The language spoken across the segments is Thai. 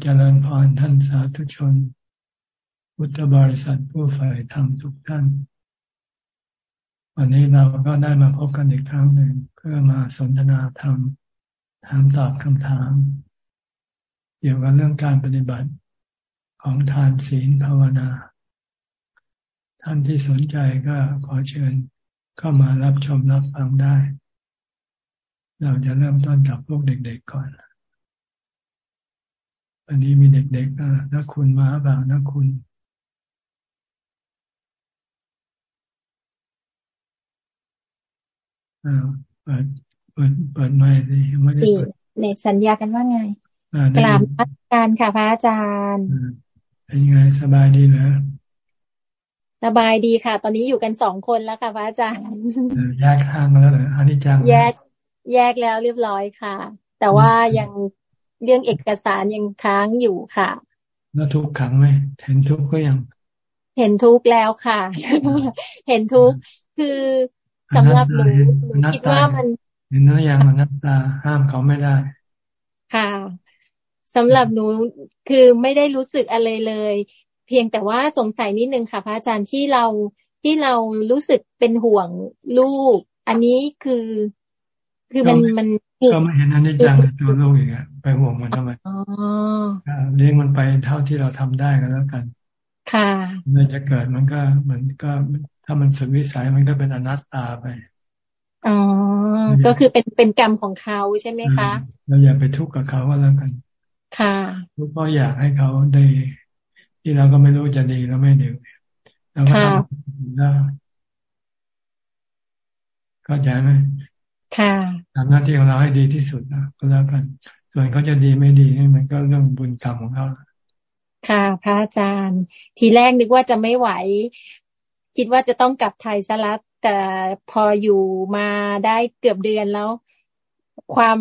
เจริญพรท่านสาธุชน พุทธบริษัทผู้ฝ่ายธรรมทุกท่าน วันนี้เราก็ได้มาพบกันอีกครั้งหนึ่งเพื่อมาสนทนาธรรม ถามตอบคำถาม เกี่ยวกับเรื่องการปฏิบัติของทานศีลภาวนา ท่านที่สนใจก็ขอเชิญเข้ามารับชมรับฟังได้ เราจะเริ่มต้นกับพวกเด็กๆก่อน อันนี้มีเด็กๆนะนักคุณมาเปล่านักคุณเปิดเปิดเปิดไม่สิไม่ได้เปิดในสัญญากันว่าไงกราบพัฒการค่ะพระอาจารย์เป็นยังไงสบายดีเหรอสบายดีค่ะ ตอนนี้อยู่กันสองคนแล้วค่ะพระอาจารย์แยกทางมาแล้วเหรออันนี้จังแยกแยกแล้วเรียบร้อยค่ะ แต่ว่ายัง เรื่องเอกสารยังค้างอยู่ค่ะ แล้วทุกขังไหมเห็นทุกก็ยัง เห็นทุกแล้วค่ะ เห็นทุกคือสำหรับหนูหนูคิดว่ามันเห็นน้อยังมันนัตตาห้ามเขาไม่ได้ ค่ะสำหรับหนูคือไม่ได้รู้สึกอะไรเลย เพียงแต่ว่าสงสัยนิดนึงค่ะ พระอาจารย์ที่เราที่เรารู้สึกเป็นห่วงลูก อันนี้คือ คือมันมัน ก็ไม่เห็นอันนี้จังตัวโลกอีกอะไปห่วงมันทำไมเลี้ยงมันไปเท่าที่เราทำได้ก็แล้วกัน ค่ะมันจะเกิดมันก็มันก็ถ้ามันสุดวิสัยมันก็เป็นอนัตตาไปอ๋อก็คือเป็นเป็นกรรมของเขาใช่ไหมคะเราอย่าไปทุกข์กับเขาก็แล้วกัน ค่ะทุกข์ก็อยากให้เขาได้ ที่เราก็ไม่รู้จะดีแล้วไม่ดีเราก็ทำได้เข้าใจไหม ค่ะทำหน้าที่ของเราให้ดีที่สุดนะก็แล้วกัน ส่วนเขาจะดีไม่ดีนี่มันก็เรื่องบุญกรรมของเขาค่ะ พระอาจารย์ ทีแรกนึกว่าจะไม่ไหว คิดว่าจะต้องกลับไทยสลัดแต่พออยู่มาได้เกือบเดือนแล้ว ความ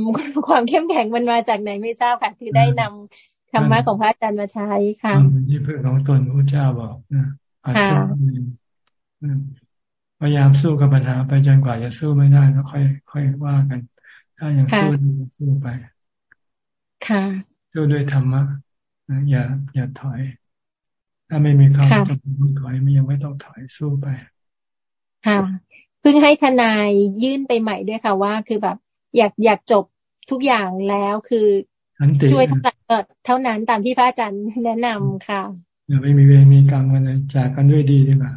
ความเข้มแข็งมันมาจากไหนไม่ทราบค่ะ คือได้นำธรรมะของพระอาจารย์มาใช้ค่ะที่เพื่อนของตนพระเจ้าบอกนะค่ะ พยายามสู้กับปัญหาไปจนกว่าจะสู้ไม่ได้แล้วค่อย ค่อยว่ากัน ถ้ายังสู้สู้ไป ค่ะสู้ด้วยธรรมะอย่า อย่าถอย ถ้าไม่มีคำจำเป็นถอยไม่ยังไม่ต้องถอยสู้ไป ค่ะเพิ่งให้ทนายยื่นไปใหม่ด้วยค่ะว่า คือแบบ อยากอยากจบทุกอย่างแล้วคือช่วยเท่านั้นเท่านั้นตามที่พระอาจารย์แนะนำค่ะอย่าไม่มีเวรมีกรรมกันเลยจากกันด้วยดีดีกว่า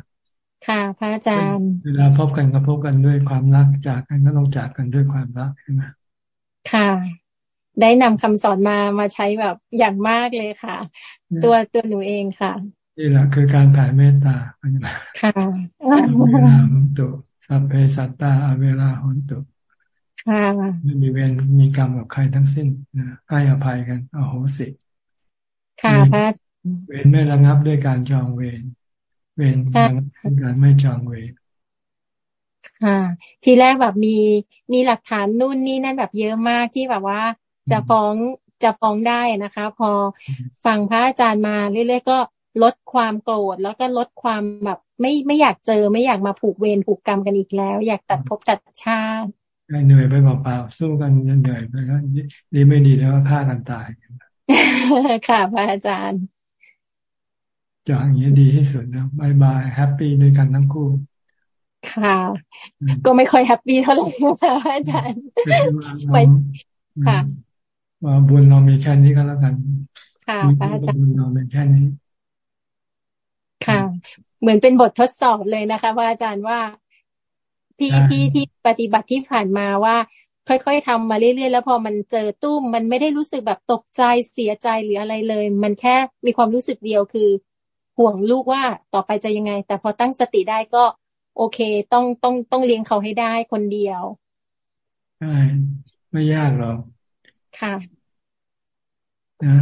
ค่ะพระอาจารย์ เวลาพบกันก็พบกันด้วยความรักจากกันก็ต้องจากกันด้วยความรักใช่ไหมค่ะ ได้นำคำสอนมามาใช้แบบอย่างมากเลยค่ะ ตัวตัวหนูเองค่ะนี่แหละคือการแผ่เมตตาค่ะเวลาหุนตุสัพเพสัตตาเวลาหุนตุค่ะไม่มีเวรมีกรรมกับใครทั้งสิ้นนะให้อภัยกันอโหสิค่ะพระเวรไม่ระงับด้วยการจองเวร เวรการไม่จองเวรค่ะ ทีแรกแบบมีมีหลักฐานนู่นนี่นั่นแบบเยอะมากที่แบบว่าจะฟ้องจะฟ้องได้นะคะ พอฟังพระอาจารย์มาเรื่อยๆก็ลดความโกรธแล้วก็ลดความแบบไม่ไม่อยากเจอไม่อยากมาผูกเวรผูกกรรมกันอีกแล้ว อยากตัดภพตัดชาติเหนื่อยไปเปล่าๆสู้กันเหนื่อยไปแล้วดีไม่ดีแล้วก็ฆ่ากันตายค่ะพระอาจารย์ จะอย่างนี้ดีที่สุดนะ bye bye happy ด้วยกันทั้งคู่ ค่ะ ก็ไม่ค่อย happy เท่าไหร่ค่ะอาจารย์ไปค่ะว่าบุญเรามีแค่นี้ก็แล้วกัน ค่ะพระอาจารย์บุญเราเป็นแค่นี้ ค่ะ เหมือนเป็นบททดสอบเลยนะคะพระอาจารย์ว่าที่ที่ที่ปฏิบัติที่ผ่านมาว่า ค่อยๆทำมาเรื่อยๆแล้วพอมันเจอตุ้ม มันไม่ได้รู้สึกแบบตกใจเสียใจหรืออะไรเลย มันแค่มีความรู้สึกเดียวคือ ห่วงลูกว่าต่อไปจะยังไง แต่พอตั้งสติได้ก็ โอเค ต้องต้องต้องเลี้ยงเขาให้ได้คนเดียวใช่ไม่ยากหรอกค่ะนะ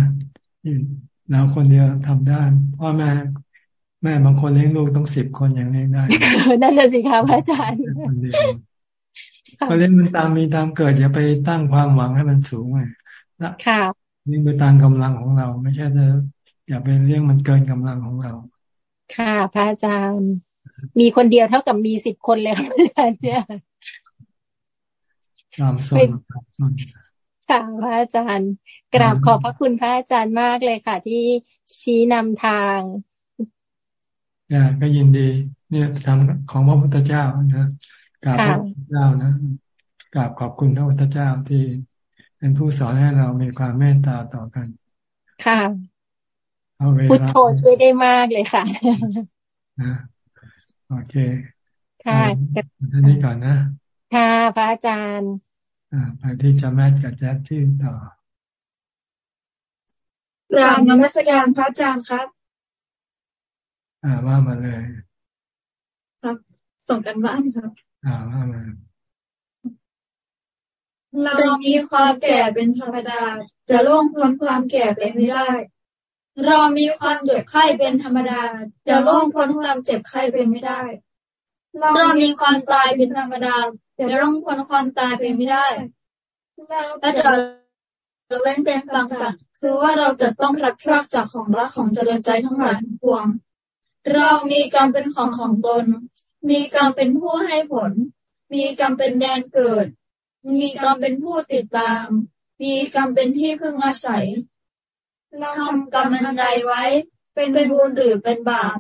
เราคนเดียวทำได้พ่อแม่แม่บางคนเลี้ยงลูกต้องสิบคนอย่างนี้ได้นั่นแหละสิคะพระอาจารย์คนเดียวก็เลี้ยงมันตามมีตามเกิดอย่าไปตั้งความหวังให้มันสูงไงค่ะเลี้ยงไปตามกำลังของเรา ไม่ใช่จะ อย่าไปเลี้ยงมันเกินกำลังของเรา ค่ะ พระอาจารย์ มีคนเดียวเท่ากับมีสิบคนเลยค่ะอาจารย์เนี่ยตามส่วนตามส่วนค่ะพระอาจารย์ กราบขอบพระคุณพระอาจารย์มากเลยค่ะ ที่ชี้นำทางอ่าก็ยินดี เนี่ยทำของพระพุทธเจ้านะกราบพระพุทธเจ้านะกราบขอบคุณพระพุทธเจ้าที่เป็นผู้สอนให้เรามีความเมตตาต่อกัน ค่ะ พุทโธช่วยได้มากเลยค่ะนะโอเค ค่ะท่านนี้ก่อนนะ ค่ะพระอาจารย์อ่าไปที่จาแมทกับแจ๊สที่ต่อกราบนมัสการพระอาจารย์ครับ อ่าว่ามาเลย ครับส่งกันบ้านครับ อ่าว่ามาเรามีความแก่เป็นธรรมดา จะล่วงพ้นความแก่ไปไม่ได้ เรามีความเจ็บไข้เป็นธรรมดา จะล่วงพ้นความเจ็บไข้ไปไม่ได้ เรามีความตายเป็นธรรมดาจะล่วงพ้นความตายไปไม่ได้และจะเว้นเป็นต่างๆคือว่าเราจะต้องรัดพรากจากของรักของเจริญใจทั้งหลายทั้งปวง เรามีกรรมเป็นของของตน มีกรรมเป็นผู้ให้ผล มีกรรมเป็นแดนเกิด มีกรรมเป็นผู้ติดตาม มีกรรมเป็นที่พึ่งอาศัย เราทำกรรมอันใดไว้ เป็นบุญหรือเป็นบาป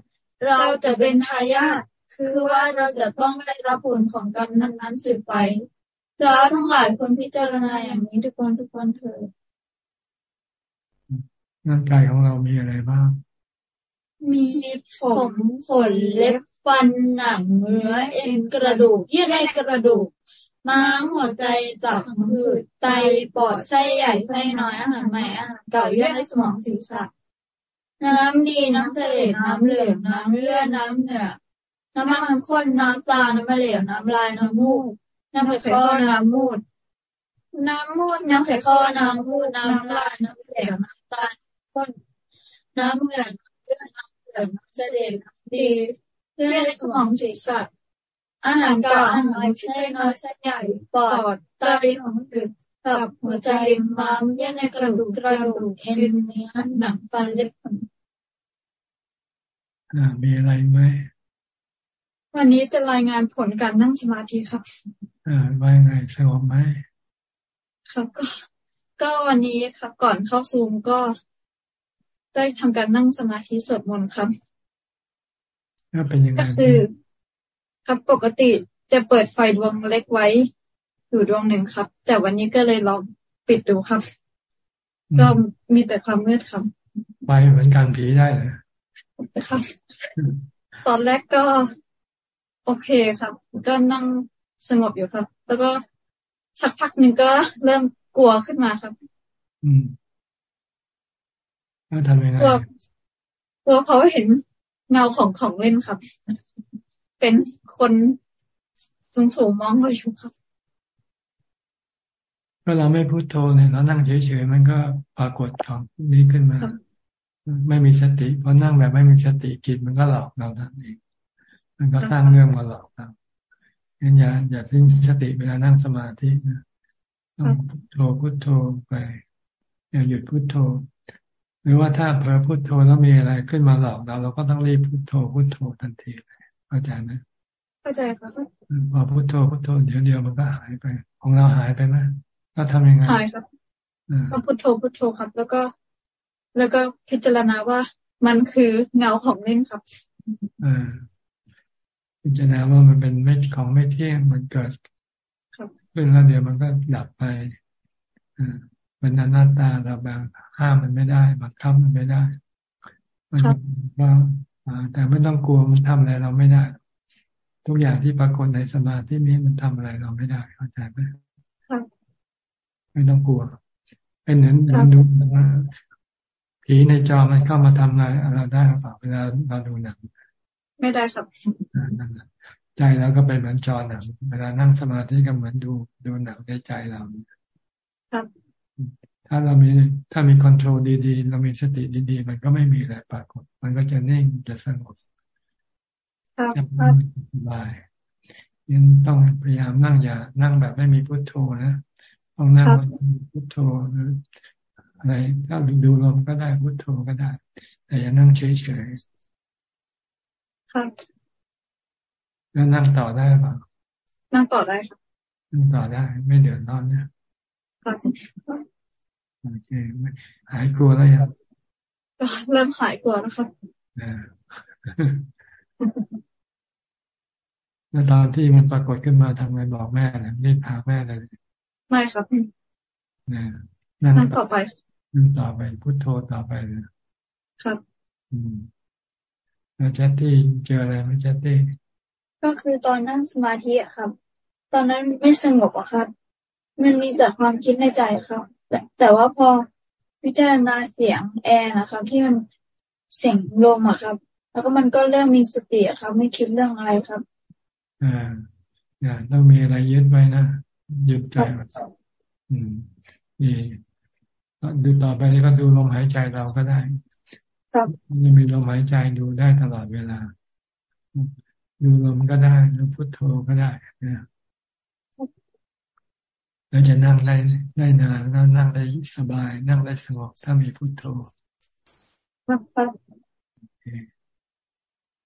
เราจะเป็นทายาทคือว่าเราจะต้องได้รับผลของกรรมนั้นๆสืบไปเราทั้งหลายคนพิจารณาอย่างนี้ทุกคนทุกคนเถิดร่างกายของเรามีอะไรบ้าง มีผมขนเล็บฟันหนังเนื้อเอ็นกระดูกเยื่อในกระดูก ม้าหัวใจจับผืดไตปอดไส้ใหญ่ไส้น้อยอาหารใหม่อาหารเก่าเยื่อในสมองศีรษะน้ำดีน้ำเสลดน้ำเหลืองน้ำเลือดน้ำเหนือน้ำมันข้นน้ำตา น้ำมะเหลวน้ำลายน้ำมูกน้ำไข่ข้อน้ำมูด น้ำมูดน้ำไข่ข้อน้ำมูดน้ำลายน้ำเหลวน้ำตาข้นน้ำเหงื่อเลือดน้ำเหลืองน้ำเสลดน้ำดีเลือดในสมองศีรษะ อาหารเก่าอาหารใช่น้อยใช่ใหญ่ปอดไตของอืดตับหัวใจม้ามเยื่อในกระดูกกระดูกเอ็นเนื้อหนังฟันเล็บขนมีอะไรไหมวันนี้จะรายงานผลการนั่งสมาธิครับอ่าว่าไงสงบไหมครับก็ ก็วันนี้ครับ ก่อนเข้าซูมก็ ได้ทำการนั่งสมาธิสวดมนต์ครับก็เป็นยังไงก็คือ ครับปกติจะเปิดไฟดวงเล็กไว้ อยู่ดวงหนึ่งครับ แต่วันนี้ก็เลยลองปิดดูครับ ก็มีแต่ความมืดครับไฟเหมือนการผีได้เลยครับ ตอนแรกก็ โอเคครับ ก็นั่งสงบอยู่ครับ แล้วก็สักพักหนึ่งก็เริ่มกลัวขึ้นมาครับ อืมแล้วทำยังไงกลัวกลัวเพราะเห็นเงาของของเล่นครับ เป็นคนสูงสูงมองเราอยู่ครับก็เราไม่พูดโทเนี่ยเรานั่งเฉยๆมันก็ปรากฏของนี้ขึ้นมา ไม่มีสติพอนั่งแบบไม่มีสติจิตมันก็หลอกเราทั้งเองมันก็สร้างเรื่องมาหลอกเรางั้นอย่าอย่าทิ้งสติเวลานั่งสมาธินะต้องพุทโธพุทโธไป อย่าหยุดพุทโธ หรือว่าถ้าเผลอพุทโธแล้วมีอะไรขึ้นมาหลอกเราเราก็ต้องรีบพุทโธพุทโธทันทีเลย เข้าใจไหมเข้าใจค่ะพอพุทโธพุทโธเดี๋ยวเดียวมันก็หายไป ของเราหายไปไหมก็ทำยังไงหายครับก็พุทโธพุทโธครับ แล้วก็ แล้วก็พิจารณาว่ามันคือเงาของเล่นครับอ่าพิจารณาว่ามันเป็นไม่ของไม่เที่ยงมันเกิดขึ้นแล้วเดี๋ยวมันก็ดับไปอ่ามันอนัตตาเราแบบห้ามมันไม่ได้บังคับมันไม่ได้ มันว่า แต่ไม่ต้องกลัวมันทำอะไรเราไม่ได้ ทุกอย่างที่ปรากฏในสมาธินี้มันทำอะไรเราไม่ได้เข้าใจไหมไม่ต้องกลัว เป็นเหมือนดูว่าผีในจอมันเข้ามาทำอะไรเราได้หรือเปล่าเวลาเราดูหนังไม่ได้ครับใจเราก็เป็นเหมือนจอหนัง เวลานั่งสมาธิก็เหมือนดูดูหนังในใจเราครับ ถ้าเรามีถ้ามีคอนโทรลดีๆ เรามีสติดีๆ มันก็ไม่มีอะไรปรากฏ มันก็จะนิ่งจะสงบจะสบายยังต้องพยายามนั่งอย่านั่งแบบไม่มีพุทโธนะต้องนั่งพุทโธหรืออะไรถ้าดูลมก็ได้พุทโธก็ได้ แต่อย่านั่งเฉยๆครับแล้วนั่งต่อได้ป่ะนั่งต่อได้ครับนั่งต่อได้ ไม่เดือดร้อนนะ โอเคหายกลัวแล้วยังเริ่มหายกลัวแล้วครับแล้วตอนที่มันปรากฏขึ้นมาทำไงบอกแม่เลยรีบพาแม่เลยไม่ครับพี่นั่งต่อไปนั่งต่อไปพุทโธต่อไปเลยครับ อืมแล้วแจตตี้เจออะไรไหมแจตตี้ก็คือตอนนั่งสมาธิอะครับ ตอนนั้นไม่สงบอะครับ มันมีแต่ความคิดในใจครับ แต่แต่ว่าพอพิจารณาเสียงแอร์นะครับ ที่มันเสียงลมอะครับ แล้วก็มันก็เริ่มมีสติครับ ไม่คิดเรื่องอะไรครับอ่าอย่าต้องมีอะไรยึดไว้นะยึดใจอืมดีดูต่อไปนี่ก็ดูลมหายใจเราก็ได้ ครับยังมีลมหายใจดูได้ตลอดเวลา ดูลมก็ได้ดูพุทโธก็ได้นะ แล้วจะนั่งได้ได้นานแล้วนั่งได้สบาย นั่งได้สงบถ้ามีพุทโธ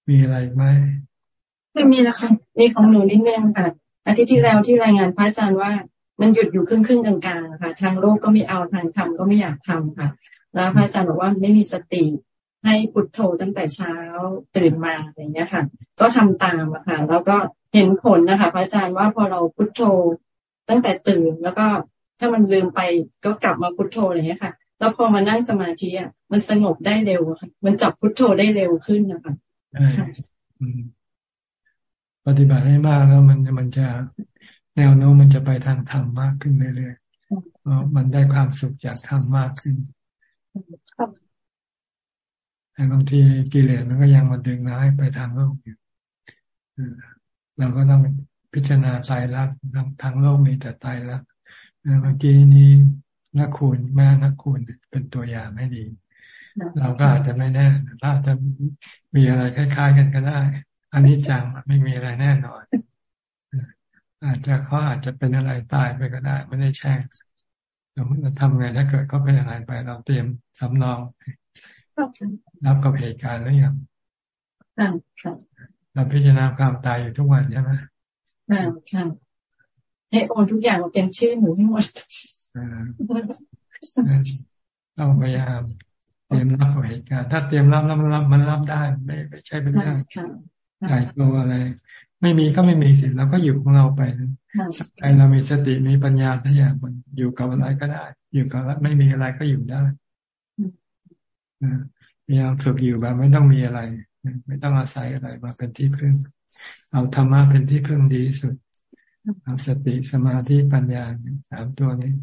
มีอะไรไหมไม่มีแล้วค่ะมีของหนูนิดนึงค่ะ อาทิตย์ที่แล้วที่รายงานพระอาจารย์ว่า มันหยุดอยู่ครึ่งครึ่งกลางๆค่ะ ทางโลกก็ไม่เอาทางธรรมก็ไม่อยากทำค่ะ แล้วพระอาจารย์บอกว่าไม่มีสติให้พุทโธตั้งแต่เช้าตื่นมาอย่างเงี้ยค่ะ ก็ทำตามอะค่ะ แล้วก็เห็นผลนะคะ พระอาจารย์ว่าพอเราพุทโธ ตั้งแต่ตื่นแล้วก็ถ้ามันลืมไปก็กลับมาพุทโธอย่างเงี้ยค่ะ แล้วพอมานั่งสมาธิอะมันสงบได้เร็วค่ะ มันจับพุทโธได้เร็วขึ้นนะคะปฏิบัติให้มากแล้วมันมันจะแนวโน้มมันจะไปทางธรรมมากขึ้นเรื่อยๆเพราะมันได้ความสุขจากธรรมมากขึ้นแต่บางทีกิเลสมันก็ยังมาดึงเราให้ไปทางโลกอยู่เราก็ต้อง พิจารณาตายรักทางโลกมีแต่ตายรักเมื่อกี้นี้นักคุณแม่นักคุณเป็นตัวอย่างให้ดี เราก็อาจจะไม่แน่เราอาจจะมีอะไรคล้าย ๆ กันก็ได้ อันนี้จังไม่มีอะไรแน่นอนอาจจะเขาอาจจะเป็นอะไรตายไปก็ได้ ไม่ได้แช่งเราทำไงถ้าเกิดเขาเป็นอะไรไป เราเตรียมสำรองรับกับเหตุการณ์แล้วยังเราพิจารณาความตายอยู่ทุกวันใช่ไหม ใช่ให้โอนทุกอย่างมาเป็นชื่อหนูให้หมดต้องพยายามเตรียมรับกับเหตุการณ์ถ้าเตรียมรับรับรับมันรับได้ไม่ไม่ใช่เป็นเรื่องใหญ่โตอะไร ไม่มีก็ไม่มีสิเราก็อยู่ของเราไปใจเรามีสติมีปัญญาทุกอย่างมันอยู่กับอะไรก็ได้ อยู่กับไม่มีอะไรก็อยู่ได้พยายามฝึกอยู่แบบไม่ต้องมีอะไร ไม่ต้องอาศัยอะไรมาเป็นที่พึ่ง เอาธรรมะเป็นที่พึ่งดีสุด เอาสติสมาธิปัญญาสามตัวนี้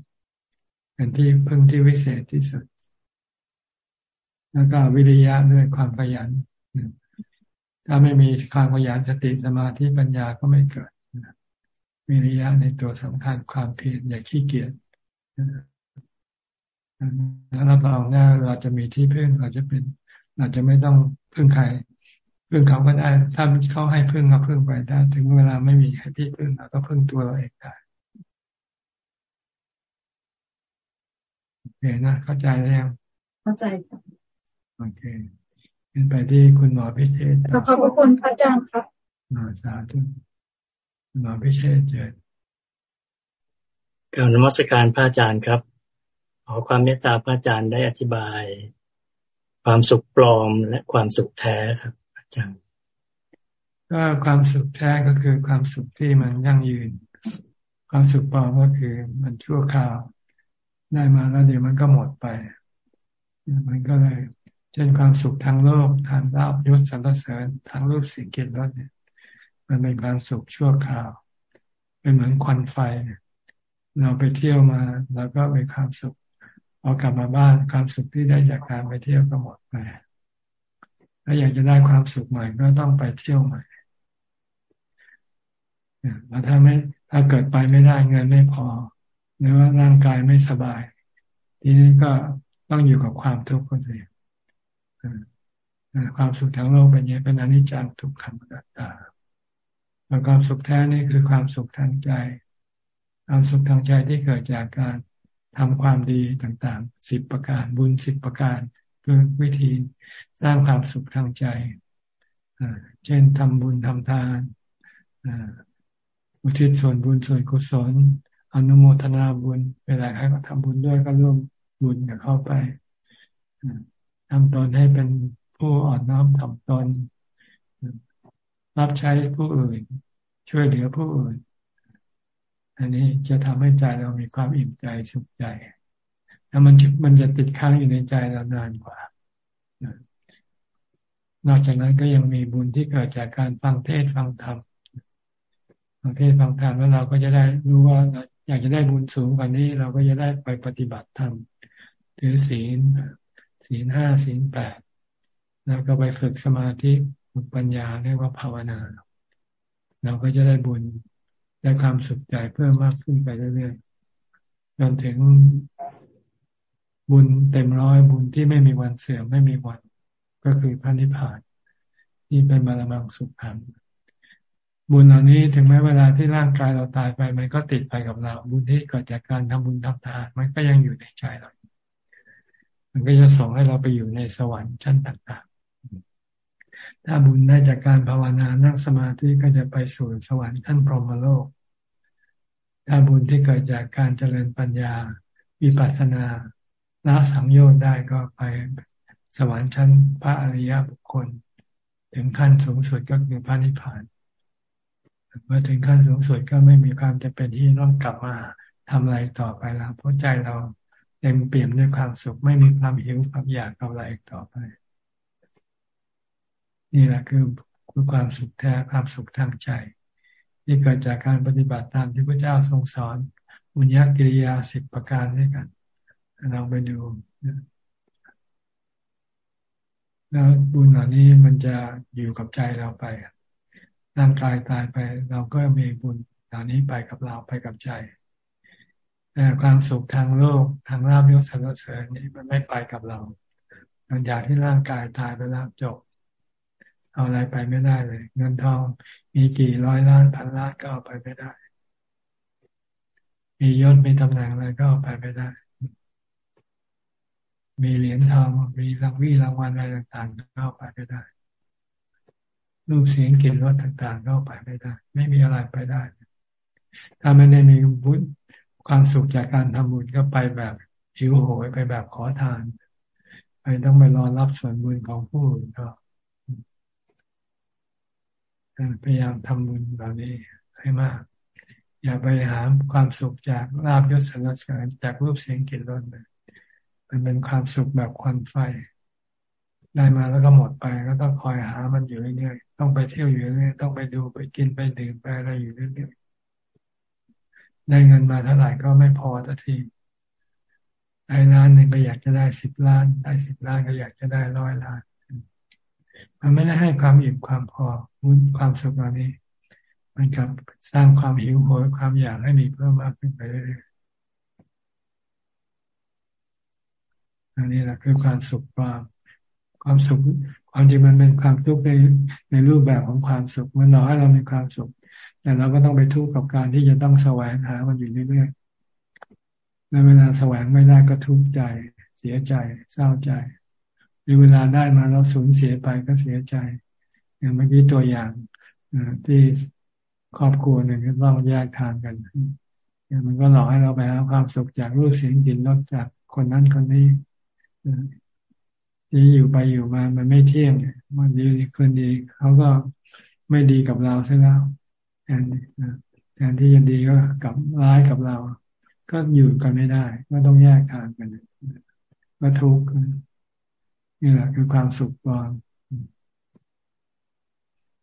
เป็นที่พึ่งที่วิเศษที่สุด แล้วก็วิริยะด้วยความขยัน ถ้าไม่มีความขยันสติสมาธิปัญญาก็ไม่เกิดวิริยะในตัวสำคัญความเพียรอย่าขี้เกียจแล้วเราเอาหน้าเราจะมีที่พึ่งเราจะเป็น เราจะไม่ต้องพึ่งใคร พึ่งเขาก็ได้ ถ้าเขาให้พึ่งเราพึ่งไปได้ ถึงเวลาไม่มีให้ที่พึ่งเราก็พึ่งตัวเราเองได้โอเคนะเข้าใจแล้วยังเข้าใจค่ะโอเคเป็นไปที่คุณหมอพิเชษขอบพระคุณพระอาจารย์ครับสาธุคุณหมอพิเชษเจิดการนมัสการพระอาจารย์ครับขอความเมตตาพระอาจารย์ได้อธิบาย ความสุขปลอมและความสุขแท้ครับอา จารย์ก็ความสุขแท้ก็คือความสุขที่มันยั่งยืน ความสุขปลอมก็คือมันชั่วคราว ได้มาแล้วเดี๋ยวมันก็หมดไป มันก็เลยเช่นความสุขทางโลกทางลาบยศสรรเสริญทางรูปสิ่งเกียรติรสเนี่ย มันเป็นความสุขชั่วคราว เป็นเหมือนควันไฟ เราไปเที่ยวมาแล้วก็เป็นความสุขพอกลับมาบ้านความสุขที่ได้จากการไปเที่ยวก็หมดไป ถ้าอยากจะได้ความสุขใหม่ก็ต้องไปเที่ยวใหม่แล้วถ้าไม่ถ้าเกิดไปไม่ได้เงินไม่พอ หรือว่าร่างกายไม่สบาย ทีนี้ก็ต้องอยู่กับความทุกข์คนเองความสุขทางโลกเป็นอย่างเป็นอนิจจังทุกขังนัตตาแล้วความสุขแท้นี่คือความสุขทางใจ ความสุขทางใจที่เกิดจากการทำความดีต่างๆสิบประการบุญสิบประการ คือวิธีสร้างความสุขทางใจเช่นทำบุญทำทานอุทิศส่วนบุญส่วนกุศลอนุโมทนาบุญเวลาใครก็ทำบุญด้วยก็ร่วมบุญกับเข้าไปทำตนให้เป็นผู้อ่อนน้อมถ่อมตน รับใช้ผู้อื่น ช่วยเหลือผู้อื่น อันนี้จะทำให้ใจเรามีความอิ่มใจสุขใจ แล้วมันมันจะติดค้างอยู่ในใจเรานานกว่า นอกจากนั้นก็ยังมีบุญที่เกิดจากการฟังเทศฟังธรรมฟังเทศฟังธรรมแล้วเราก็จะได้รู้ว่าอยากจะได้บุญสูงกว่านี้ เราก็จะได้ไปปฏิบัติธรรมถือศีลศีลห้าศีลแปดแล้วก็ไปฝึกสมาธิฝึกปัญญาเรียกว่าภาวนา เราก็จะได้บุญได้ความสุขใจเพิ่มมากขึ้นไปเรื่อยๆจนถึง บุญเต็มร้อยบุญที่ไม่มีวันเสื่อมไม่มีวัน ก็คือพระนิพพานที่เป็นบารมังสุขขังบุญเหล่านี้ถึงแม้เวลาที่ร่างกายเราตายไป มันก็ติดไปกับเรา บุญที่เกิดจากการทำบุญทำทานมันก็ยังอยู่ในใจเรา มันก็จะส่งให้เราไปอยู่ในสวรรค์ชั้นต่างๆ ถ้าบุญได้จากการภาวนานั่งสมาธิก็จะไปสู่สวรรค์ขั้นพรหมโลก ถ้าบุญที่เกิดจากการเจริญปัญญาวิปัสสนา ละสังโยชน์ได้ก็ไปสวรรค์ชั้นพระอริยบุคคล ถึงขั้นสูงสุดก็คือพระนิพพานเมื่อถึงขั้นสูงสุดก็ไม่มีความจะเป็นที่ต้องกลับมาทำอะไรต่อไปแล้วเพราะใจเราเต็มเปี่ยมด้วยความสุข ไม่มีความหิวความอยากอาอะไรต่อไป นี่แหละคือคือความสุขแท้ความสุขทางใจ ที่เกิดจากการปฏิบัติตามที่พระเจ้าทรงสอนบุญญากิริยาสิบประการด้วยกัน เราไปดูแล้วบุญเหล่านี้มันจะอยู่กับใจเราไปร่างกายตายไป เราก็มีบุญเหล่านี้ไปกับเราไปกับใจแต่ความสุขทางโลกทางราบยศสรรเสริญนี่มันไม่ไปกับเราหลังจากที่ร่างกายตายไปแล้วจบ เอาอะไรไปไม่ได้เลย เงินทองมีกี่ร้อยล้านพันล้านก็เอาไปไม่ได้ มียศมีตำแหน่งอะไรก็เอาไปไม่ได้ มีเหรียญทองมีรางวีรางวัลอะไรต่างๆเข้าไปไม่ได้ รูปเสียงกลิ่นรสต่างๆเข้าไปไม่ได้ ไม่มีอะไรไปได้ ถ้าไม่ได้มีบุญความสุขจากการทำบุญก็ไปแบบหิวโหยไปแบบขอทาน ไปต้องไปรอรับส่วนบุญของผู้อื่นก็พยายามทำบุญแบบนี้ให้มาก อย่าไปหาความสุขจากลาบยศสรรเสริญจากรูปเสียงกลิ่นรสเลย มันเป็นความสุขแบบควันไฟ ได้มาแล้วก็หมดไปก็ต้องคอยหามันอยู่เรื่อยๆต้องไปเที่ยวอยู่เรื่อยๆต้องไปดูไปกินไปดื่มไปอะไรอยู่เรื่อยๆได้เงินมาเท่าไหร่ก็ไม่พอทันทีได้ล้านหนึ่งก็อยากจะได้สิบล้าน ได้สิบล้านก็อยากจะได้ร้อยล้าน มันไม่ได้ให้ความอิ่มความพอมุนความสุขเหล่านี้ มันกับสร้างความหิวโหยความอยากให้มีเพิ่มมากขึ้นไปเรื่อย อันนี้แหละคือความสุขความความสุขความจริงมันเป็นความทุกข์ในในรูปแบบของความสุขมันหลอให้เรามีความสุข แต่เราก็ต้องไปทุกข์กับการที่จะต้องแสวงหามันอยู่เรื่อยๆในเวลาแสวงไม่ได้ก็ทุกข์ใจ เสียใจ เศร้าใจ หรือเวลาได้มาเราสูญเสียไปก็เสียใจ อย่างเมื่อกี้ตัวอย่างที่ครอบครัวหนึ่งก็ต้องแยกทางกันมันก็หลอกให้เราไปหาความสุขจากรูปเสียงกลิ่นรสจากคนนั้นคนนี้ ที่อยู่ไปอยู่มา มันไม่เที่ยงมันดีคืนดีเขาก็ไม่ดีกับเราซะแล้วแทนแทนที่จะดีก็กลับร้ายกับเรา ก็อยู่กันไม่ได้ ก็ต้องแยกทางกันก็ทุกข์นี่แหละคือความสุขปลอม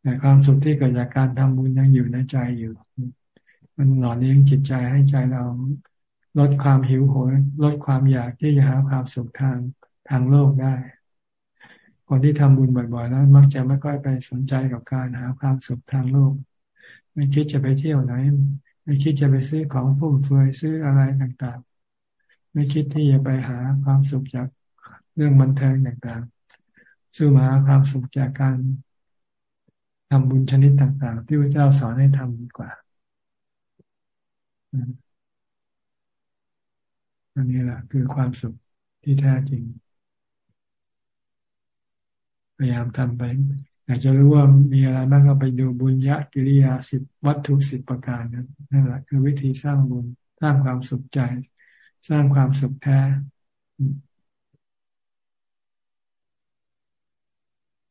แต่ความสุขที่เกิดจากการทำบุญยังอยู่ในใจอยู่ มันหล่อเลี้ยงจิตใจให้ใจเรา ลดความหิวโหยลดความอยากที่จะหาความสุขทางทางโลกได้ คนที่ทำบุญบ่อยๆแล้วมักจะไม่ค่อยไปสนใจกับการหาความสุขทางโลก ไม่คิดจะไปเที่ยวไหน ไม่คิดจะไปซื้อของฟุ่มเฟือยซื้ออะไรต่างๆ ไม่คิดที่จะไปหาความสุขจากเรื่องบันเทิงต่างๆสู้อมาหาความสุขจากการทำบุญชนิดต่าง ๆ ที่พระเจ้าสอนให้ทำดีกว่า อันนี้แหละคือความสุขที่แท้จริง พยายามทำไปอยากจะรู้ว่ามีอะไรบ้างก็ไปดูบุญญะกิริยาสิบวัตถุสิบประการนั้นนั่นแหละคือวิธีสร้างบุญถ้าร้างความสุขใจ สร้างความสุขแท้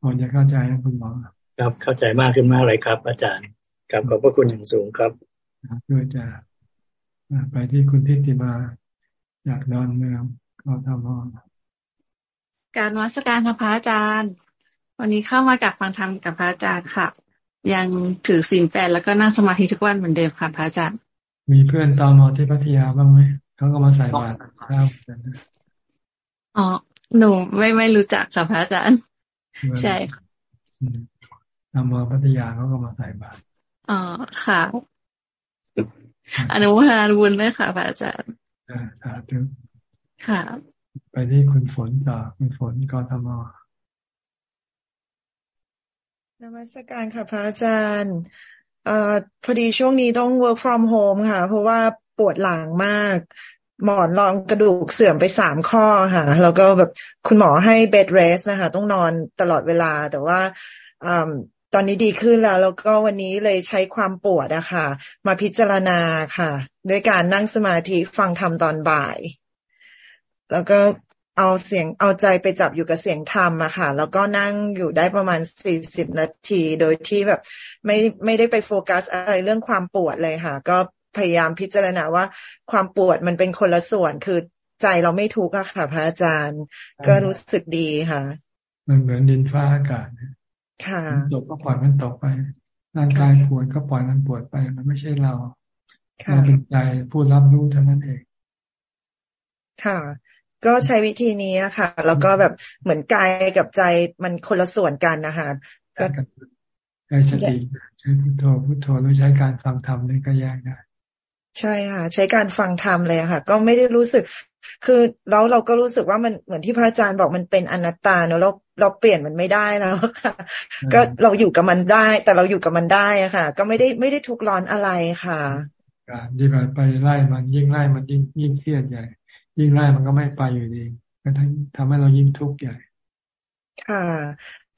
พอจะเข้าใจนะคุณหมอครับเข้าใจมากขึ้นมากเลยครับ อาจารย์ครับขอบพระคุณอย่างสูงครับเพื่อจะไปที่คุณทิติมา อยากนอนเมืองก็ทำห้องการวัสการค่ะพระอาจารย์ วันนี้เข้ามากับฟังธรรมกับพระอาจารย์ค่ะ ยังถือศีลแปดแล้วก็นั่งสมาธิทุกวันเหมือนเดิมค่ะพระอาจารย์ มีเพื่อนตอมอที่พัทยาบ้างไหมเขาก็มาใส่บาตรข้าวกันอ๋อหนูไม่ไม่รู้จักค่ะพระอาจารย์ ใช่ตอมอพัทยาเขาก็มาใส่บาตรอ๋อค่ะอนุโมทนาบุญด้วยค่ะพระอาจารย์ สาธุค่ะ ไปที่คุณฝนต่อคุณฝนกทมนมัสการค่ะพระอาจารย์เอ่อพอดีช่วงนี้ต้อง work from home ค่ะ เพราะว่าปวดหลังมาก หมอนรองกระดูกเสื่อมไปสามข้อค่ะ แล้วก็แบบคุณหมอให้ bed rest นะคะ ต้องนอนตลอดเวลา แต่ว่า ตอนนี้ดีขึ้นแล้ว แล้วก็วันนี้เลยใช้ความปวดอะค่ะ มาพิจารณาค่ะ ด้วยการนั่งสมาธิฟังธรรมตอนบ่าย แล้วก็เอาเสียงเอาใจไปจับอยู่กับเสียงธรรมอะค่ะ แล้วก็นั่งอยู่ได้ประมาณสี่สิบนาที โดยที่แบบ ไม่ไม่ได้ไปโฟกัสอะไรเรื่องความปวดเลยค่ะ ก็พยายามพิจารณาว่าความปวดมันเป็นคนละส่วนคือใจเราไม่ทุกข์อะค่ะ พระอาจารย์ ก็รู้สึกดีค่ะ มันเหมือนดินฟ้าอากาศ ค่ะตกก็ปล่อยมันตกไป ร่างกายปวดก็ปล่อยมันปวดไป มันไม่ใช่เราเราเป็นใจผู้รับรู้เท่านั้นเอง ค่ะ ก็ใช้วิธีนี้ค่ะ แล้วก็แบบเหมือนกายกับใจมันคนละส่วนกันนะคะก็ใช้สติใช้พุทโธพุทโธหรือใช้การฟังธรรมนี่ก็แยกได้ใช่ค่ะ ใช้การฟังธรรมเลยค่ะ ก็ไม่ได้รู้สึก คือแล้วเราก็รู้สึกว่ามันเหมือนที่พระอาจารย์บอกมันเป็นอนัตตาเนอะเรา เราเปลี่ยนมันไม่ได้แล้วค่ะ ก็เราอยู่กับมันได้ แต่เราอยู่กับมันได้อะค่ะ ก็ไม่ได้ไม่ได้ทุกร้อนอะไรค่ะการที่ไปไปไล่มันยิ่งไล่มันยิ่งยิ่งเครียดใหญ่ ยิ่งไล่มันก็ไม่ไปอยู่ดีก็ทั้งทำให้เรายิ่งทุกข์ใหญ่ ค่ะ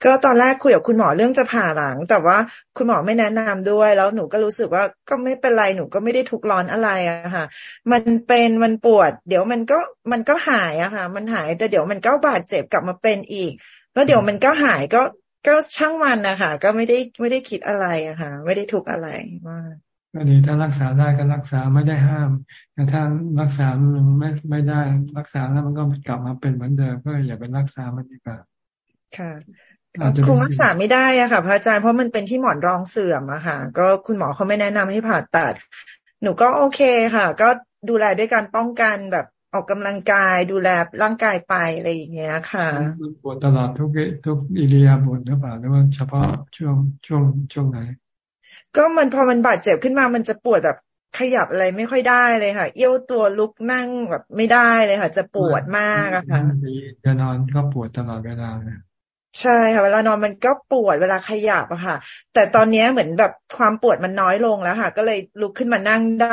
ก็ตอนแรกคุยกับคุณหมอเรื่องจะผ่าหลัง แต่ว่าคุณหมอไม่แนะนำด้วย แล้วหนูก็รู้สึกว่าก็ไม่เป็นไรหนูก็ไม่ได้ทุกร้อนอะไรอะค่ะ มันเป็นมันปวด เดี๋ยวมันก็มันก็หายอะค่ะ มันหายแต่เดี๋ยวมันก็บาดเจ็บกลับมาเป็นอีก แล้วเดี๋ยวมันก็หายก็ก็ช่างมันนะคะก็ไม่ได้ไม่ได้คิดอะไรอะค่ะ ไม่ได้ทุกอะไรว่าก็ดีถ้ารักษาได้ก็รักษาไม่ได้ห้ามแต่ถ้ารักษามันไม่ไม่ได้รักษาแล้วมันก็กลับมาเป็นเหมือนเดิมก็อย่าไปรักษามันดีกว่าค่ะคงรักษาไม่ได้อะค่ะ พระอาจารย์เพราะมันเป็นที่หมอนรองเสื่อมอะค่ะ ก็คุณหมอเขาไม่แนะนำให้ผ่าตัด หนูก็โอเคค่ะ ก็ดูแลด้วยการป้องกันแบบ ออกกำลังกายดูแลร่างกายไปอะไรอย่างเงี้ยค่ะปวดตลอดทุกทุกอิริยาบถหรือเปล่าหรือว่าเฉพาะช่วงช่วงช่วงไหน ก็มันพอมันบาดเจ็บขึ้นมามันจะปวดแบบขยับอะไรไม่ค่อยได้เลยค่ะ เอี้ยวตัวลุกนั่งแบบไม่ได้เลยค่ะ จะปวดมากอะค่ะจะนอนก็ปวดตลอดเวลาเลย ใช่ค่ะเวลานอนมันก็ปวดเวลาขยับอะค่ะ แต่ตอนนี้เหมือนแบบความปวดมันน้อยลงแล้วค่ะ ก็เลยลุกขึ้นมานั่งได้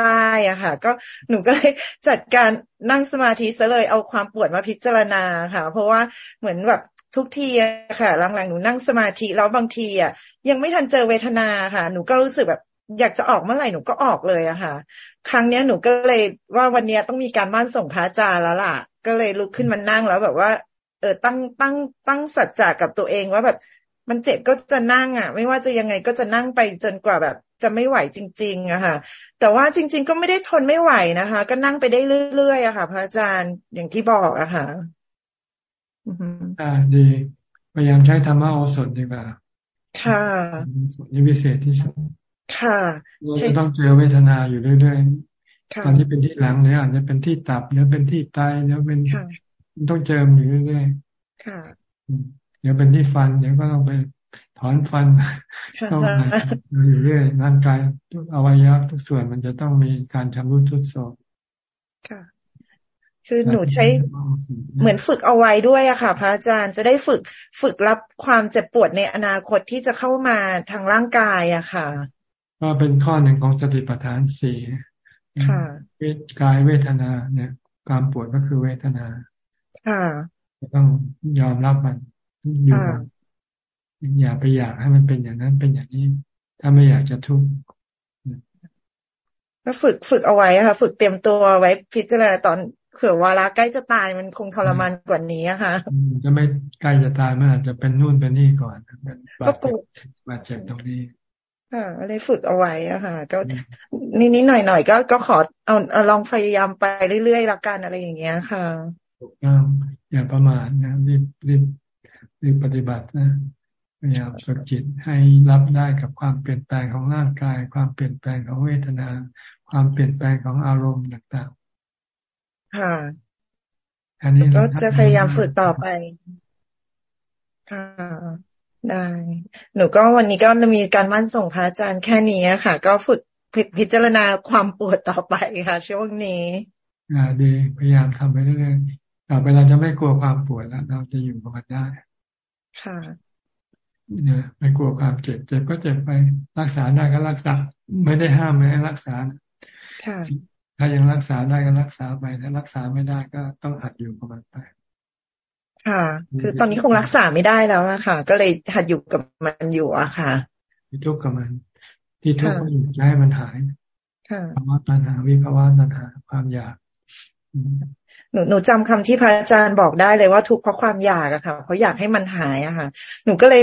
อะค่ะ ก็หนูก็เลยจัดการนั่งสมาธิซะเลยเอาความปวดมาพิจารณาค่ะ เพราะว่าเหมือนแบบทุกทีอะค่ะ หลังๆหนูนั่งสมาธิแล้วบางทีอะยังไม่ทันเจอเวทนาค่ะ หนูก็รู้สึกแบบอยากจะออกเมื่อไหร่หนูก็ออกเลยอะค่ะ ครั้งนี้หนูก็เลยว่าวันนี้ต้องมีการบ้านส่งพระอาจารย์แล้วล่ะ ก็เลยลุกขึ้นมานั่งแล้วแบบว่า เออตั้งตั้งตั้งสัจจะกับตัวเองว่าแบบมันเจ็บก็จะนั่งอะ ไม่ว่าจะยังไงก็จะนั่งไปจนกว่าแบบ จะไม่ไหวจริง ๆอะค่ะ แต่ว่าจริง ๆ ก็ไม่ได้ทนไม่ไหวนะคะ ก็นั่งไปได้เรื่อยๆอะค่ะ พระอาจารย์อย่างที่บอกอะค่ะอ่าดีพยายามใช้ธรรมะโอสถดีกว่าค่ะนี่พิเศษที่สุดค่ะเราจะต้องเจอเวทนาอยู่เรื่อยๆตอนที่เป็นที่หลังเนี่ยอาจจะเป็นที่ตับเดี๋ยวเป็นที่ไตเดี๋ยวเป็น ต้องเจิมอยู่เรื่อยๆค่ะ เดี๋ยวเป็นที่ฟัน เดี๋ยวก็ต้องไปถอนฟันต้องอยู่เรื่อยร่างกายทุกอวัยวะทุกส่วนมันจะต้องมีการทำรุดทุดโทรมค่ะ คือหนูใช้เหมือนฝึกเอาไว้ด้วยอะค่ะ พระอาจารย์จะได้ฝึกฝึกรับความเจ็บปวดในอนาคตที่จะเข้ามาทางร่างกายอะค่ะ ก็เป็นข้อหนึ่งของสติปัฏฐานสี่ค่ะกายเวทนาเนี่ย ความปวดก็คือเวทนา ค่ะต้องยอมรับมันอยู่อย่าไปอยากให้มันเป็นอย่างนั้นเป็นอย่างนี้ ถ้าไม่อยากจะทุกข์ก็ฝึกฝึกเอาไว้ค่ะฝึกเตรียมตัวไว้พิจารณาตอนเผื่อวาระใกล้จะตายมันคงทรมานกว่านี้อะค่ะจะไม่ใกล้จะตายมันอาจจะเป็นนู่นเป็นนี่ก่อนเป็นบาดเจ็บบาดเจ็บตรงนี้ค่ะเลยฝึกเอาไว้อะค่ะ ก็นิดนิดหน่อยหน่อยก็ก็ขอเอาเอาลองพยายามไปเรื่อยๆละกันอะไรอย่างเงี้ยค่ะ ถูกต้องอย่าประมาทนะรีบรีบรีบปฏิบัตินะพยายามฝึกจิตให้รับได้กับความเปลี่ยนแปลงของร่างกาย ความเปลี่ยนแปลงของเวทนา ความเปลี่ยนแปลงของอารมณ์ต่างๆ ค่ะอันนี้ก็จะพยายามฝึกต่อไป ค่ะได้ หนูก็วันนี้ก็มีการมั่นส่งพระอาจารย์แค่นี้ค่ะ ก็ฝึกพิจารณาความปวดต่อไปค่ะ ช่วงนี้ อ่าดีพยายามทำไปเรื่อยๆ ต่อไปเราจะไม่กลัวความปวดแล้วเราจะอยู่กับมันได้ ค่ะเนี่ยไม่กลัวความเจ็บเจ็บก็เจ็บไปรักษาได้ก็รักษา ไม่ได้ห้ามไม่ให้รักษาค่ะถ้ายังรักษาได้ก็รักษาไปถ้ารักษาไม่ได้ก็ต้องหัดอยู่กับมันไป ค่ะ คือตอนนี้คงรักษาไม่ได้แล้วอะค่ะ ก็เลยหัดอยู่กับมันอยู่อะค่ะที่ทุกข์กับมัน ที่ทุกข์ก็อยู่จะให้มันหายค่ะภาวะตัณหาวิภาวะตัณหาความอยาก หนูหนูจำคำที่พระอาจารย์บอกได้เลยว่าทุกข์เพราะความอยากอะค่ะเพราะอยากให้มันหายอะค่ะ หนูก็เลย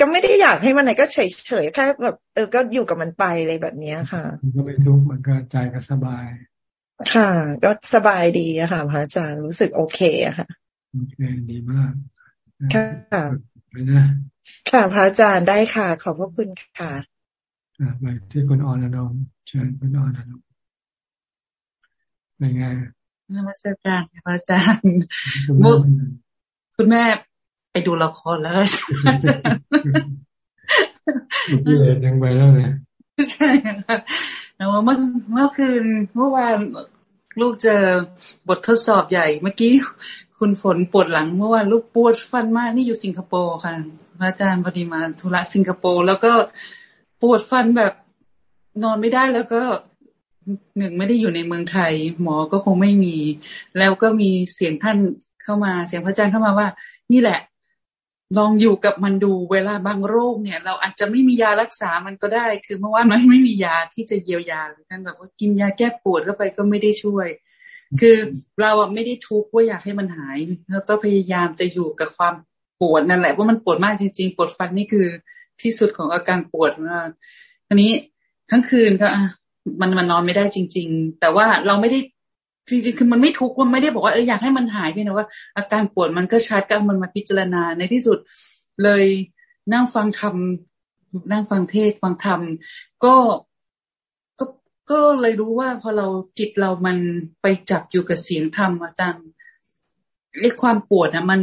ก็ไม่ได้อยากให้มันไหนก็เฉยเฉยแค่แบบเออก็อยู่กับมันไปเลยแบบนี้ค่ะมันก็ไม่ทุกข์มันก็ใจก็สบาย ค่ะ ก็สบายดีอะค่ะ พระอาจารย์รู้สึกโอเคอะค่ะโอเคดีมากค่ะไปนะค่ะพระอาจารย์ได้ค่ะ ขอบพระคุณค่ะไปที่คุณออนนงเชิญคุณออนนงเป็นไง นมัสการพระอาจารย์มุกคุณแม่ไปดูละครแล้วอาจารย์พี่เลยยังไปแล้วเนี่ยใช่ค่ะแต่ว่าเมื่อเมื่อคืนเมื่อวานลูกเจอบททดสอบใหญ่ เมื่อกี้คุณฝนปวดหลังเมื่อวานลูกปวดฟันมากนี่อยู่สิงคโปร์ค่ะพระอาจารย์พอดีมาธุระสิงคโปร์แล้วก็ปวดฟันแบบนอนไม่ได้แล้วก็ หนึ่งไม่ได้อยู่ในเมืองไทย หมอก็คงไม่มี แล้วก็มีเสียงท่านเข้ามาเสียงพระอาจารย์เข้ามาว่า นี่แหละ ลองอยู่กับมันดูเวลาบางโรคเนี่ย เราอาจจะไม่มียารักษามันก็ได้ คือเมื่อวานมันไม่มียาที่จะเยียวยาท่านแบบว่ากินยาแก้ปวดเข้าไปก็ไม่ได้ช่วย คือเราไม่ได้ทุกข์ว่าอยากให้มันหายแล้วก็พยายามจะอยู่กับความปวดนั่นแหละว่ามันปวดมากจริงๆปวดฟันนี่คือที่สุดของอาการปวดนะทีนี้ทั้งคืนก็ มันมันนอนไม่ได้จริง ๆ แต่ว่าเราไม่ได้จริงๆคือมันไม่ทุกข์มันไม่ได้บอกว่าเอออยากให้มันหายไปนะว่า อาการปวดมันก็ชัดก็มันมาพิจารณาในที่สุดเลยนั่งฟังธรรมนั่งฟังเทศฟังธรรมก็ก็ก็เลยรู้ว่าพอเราจิตเรามันไปจับอยู่กับเสียงธรรมอาจารย์ไอ้ความปวดนะมัน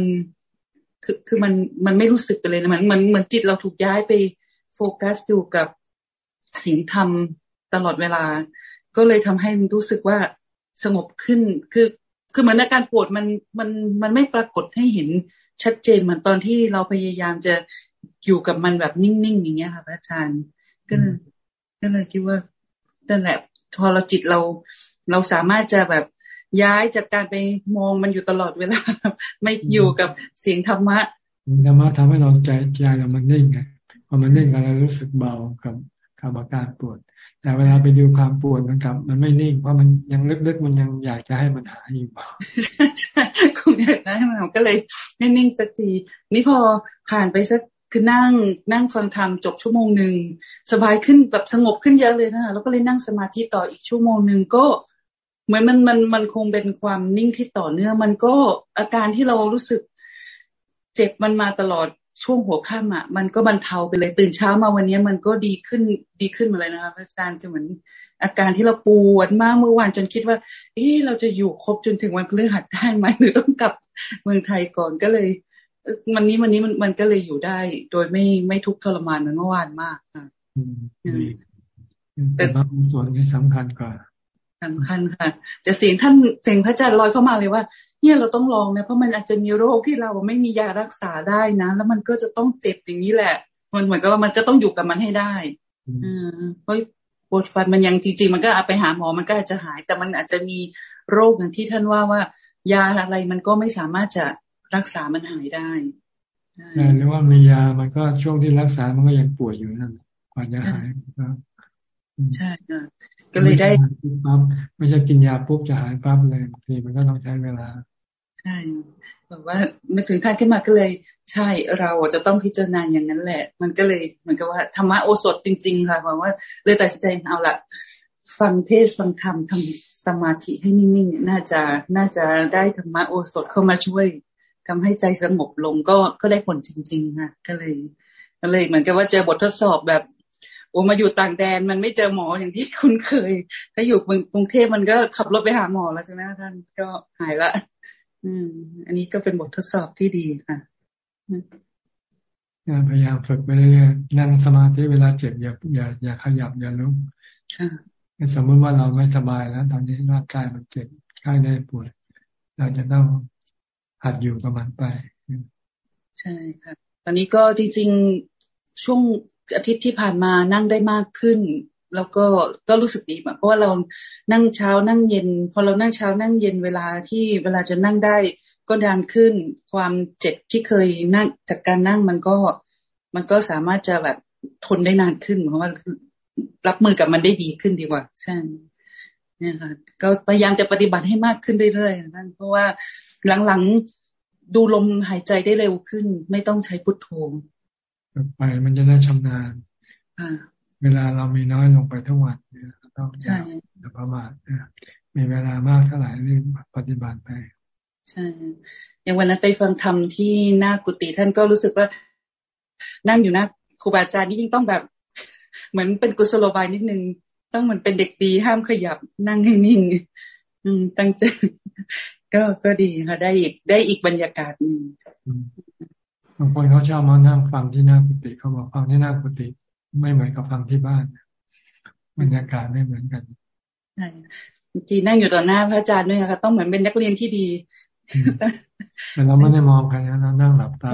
คือคือมันมันไม่รู้สึกเลยนะมันเหมือนเหมือนจิตเราถูกย้ายไปโฟกัสอยู่กับเสียงธรรม ตลอดเวลา ก็เลยทำให้รู้สึกว่าสงบขึ้น คือ คือเหมือนอาการปวดมัน มัน มันไม่ปรากฏให้เห็นชัดเจนเหมือนตอนที่เราพยายามจะอยู่กับมันแบบนิ่งๆอย่างเงี้ยค่ะพระอาจารย์ ก็เลยก็เลยคิดว่านั่นแหละพอเราจิตเรา เราสามารถจะแบบย้ายจากการไปมองมันอยู่ตลอดเวลา ไม่อยู่กับเสียงธรรมะธรรมะทำให้เราใจใจเรามันนิ่งไงพอมันนิ่งเรารู้สึกเบากับกับอาการปวด แต่เวลาไปดูความปวดมันกับ มันไม่นิ่งเพราะมันยังลึกๆมันยังอยากจะให้มันหายอยู่ใช่คงอยากให้มันก็เลยไม่นิ่งสักทีนี่พอผ่านไปสักคือนั่งนั่งฟังธรรมจบชั่วโมงหนึ่งสบายขึ้นแบบสงบขึ้นเยอะเลยนะแล้วก็เลยนั่งสมาธิต่ออีกชั่วโมงหนึ่งก็เหมือนมันมันมันคงเป็นความนิ่งที่ต่อเนื่องมันก็อาการที่เรารู้สึก เจ็บมันมาตลอดช่วงหัวค่ำอะ มันก็บรรเทาไปเลยตื่นเช้ามาวันนี้มันก็ดีขึ้นดีขึ้นมาเลยนะคะอาจารย์คือเหมือนอาการที่เราปวดมากเมื่อวานจนคิดว่า เอ๊เราจะอยู่ครบจนถึงวันพฤหัสได้ไหมหรือต้องกลับเมืองไทยก่อนก็เลยวันนี้วันนี้มันมันก็เลยอยู่ได้ โดยไม่ไม่ทุกข์ทรมานเหมือนเมื่อวานมากค่ะแต่บางส่วนที่สำคัญกว่า สำคัญค่ะ แต่เสียงท่านเสียงพระอาจารย์ลอยเข้ามาเลยว่า เนี่ยเราต้องลองนะเพราะมันอาจจะมีโรคที่เราไม่มียารักษาได้นะ แล้วมันก็จะต้องเจ็บอย่างนี้แหละ มันเหมือนกับว่ามันก็ต้องอยู่กับมันให้ได้อืมเพราะปวดฟันมันยังจริง ๆ มันก็อาไปหาหมอมันก็อาจจะหาย แต่มันอาจจะมีโรคอย่างที่ท่านว่าว่า ยาอะไรมันก็ไม่สามารถจะรักษามันหายได้หรือว่ามียามันก็ช่วงที่รักษามันก็ยังปวดอยู่นั่นกว่าจะหายใช่ค่ะ ก็เลยได้ปั๊บไม่ใช่กินยาปุ๊บจะหายปั๊บเลยบางทีมันก็ต้องใช้เวลา ใช่แบบว่านึกถึงขั้นขึ้นมาก็เลย ใช่เราจะต้องพิจารณาอย่างนั้นแหละ มันก็เลยเหมือนกับว่าธรรมะโอสถจริง ๆ ค่ะบอกว่าเลยตัดสินใจเอาละฟังเทศฟังธรรมทำสมาธิให้นิ่งๆน่าจะน่าจะได้ธรรมะโอสถเข้ามาช่วยทำให้ใจสงบลงก็ก็ได้ผลจริง ๆ ค่ะ ก็เลยก็เลยเหมือนกับว่าเจอบททดสอบแบบ โอ้มาอยู่ต่างแดนมันไม่เจอหมออย่างที่คุณเคย ถ้าอยู่กรุงเทพมันก็ขับรถไปหาหมอแล้วใช่ไหมท่านก็หายละ อืม อันนี้ก็เป็นบททดสอบที่ดีค่ะพยายามฝึกไปเรื่อยๆนั่งสมาธิเวลาเจ็บอย่าอย่าอย่าขยับอย่าลุกสมมติว่าเราไม่สบายแล้ว ตอนนี้ร่างกายมันเจ็บไข้ได้ปวดเราจะต้องหัดอยู่กับมันไป ใช่ค่ะตอนนี้ก็จริงๆช่วง อาทิตย์ที่ผ่านมานั่งได้มากขึ้น แล้วก็ก็รู้สึกดีมากเพราะว่าเรานั่งเช้านั่งเย็น พอเรานั่งเช้านั่งเย็นเวลาที่เวลาจะนั่งได้ ก็ดานขึ้น ความเจ็บที่เคยนั่งจากการนั่งมันก็มันก็สามารถจะแบบทนได้นานขึ้น เพราะว่ารับมือกับมันได้ดีขึ้นดีกว่าใช่เนี่ยค่ะก็พยายามจะปฏิบัติให้มากขึ้นเรื่อยๆนั่นเพราะว่าหลังๆดูลมหายใจได้เร็วขึ้น ไม่ต้องใช้พุทโธ ไปมันจะได้ชำนาญเวลาเรามีน้อยลงไปทุกวันเนี่ยต้องอย่าประมาทมีเวลามากเท่าไหร่รีบปฏิบัติไป ใช่อย่างวันนั้นไปฟังธรรมที่หน้ากุฏิท่านก็รู้สึกว่า นั่งอยู่หน้าครูบาอาจารย์นี่ยิ่งต้องแบบ เหมือนเป็นกุศโลบายนิดนึง ต้องเหมือนเป็นเด็กดีห้ามขยับนั่งให้นิ่งอืมตั้งใจก็ก็ดีค่ะได้อีกได้อีกบรรยากาศหนึ่ง บางคนเขาชอบมานั่งฟังที่หน้ากุฏิเขาบอกฟังที่หน้ากุฏิไม่เหมือนกับฟังที่บ้านบรรยากาศไม่เหมือนกันใช่จีนั่งอยู่ต่อหน้าพระอาจารย์ด้วยค่ะต้องเหมือนเป็นนักเรียนที่ดีแต่เราไม่ได้มองใครนะเรานั่งหลับตา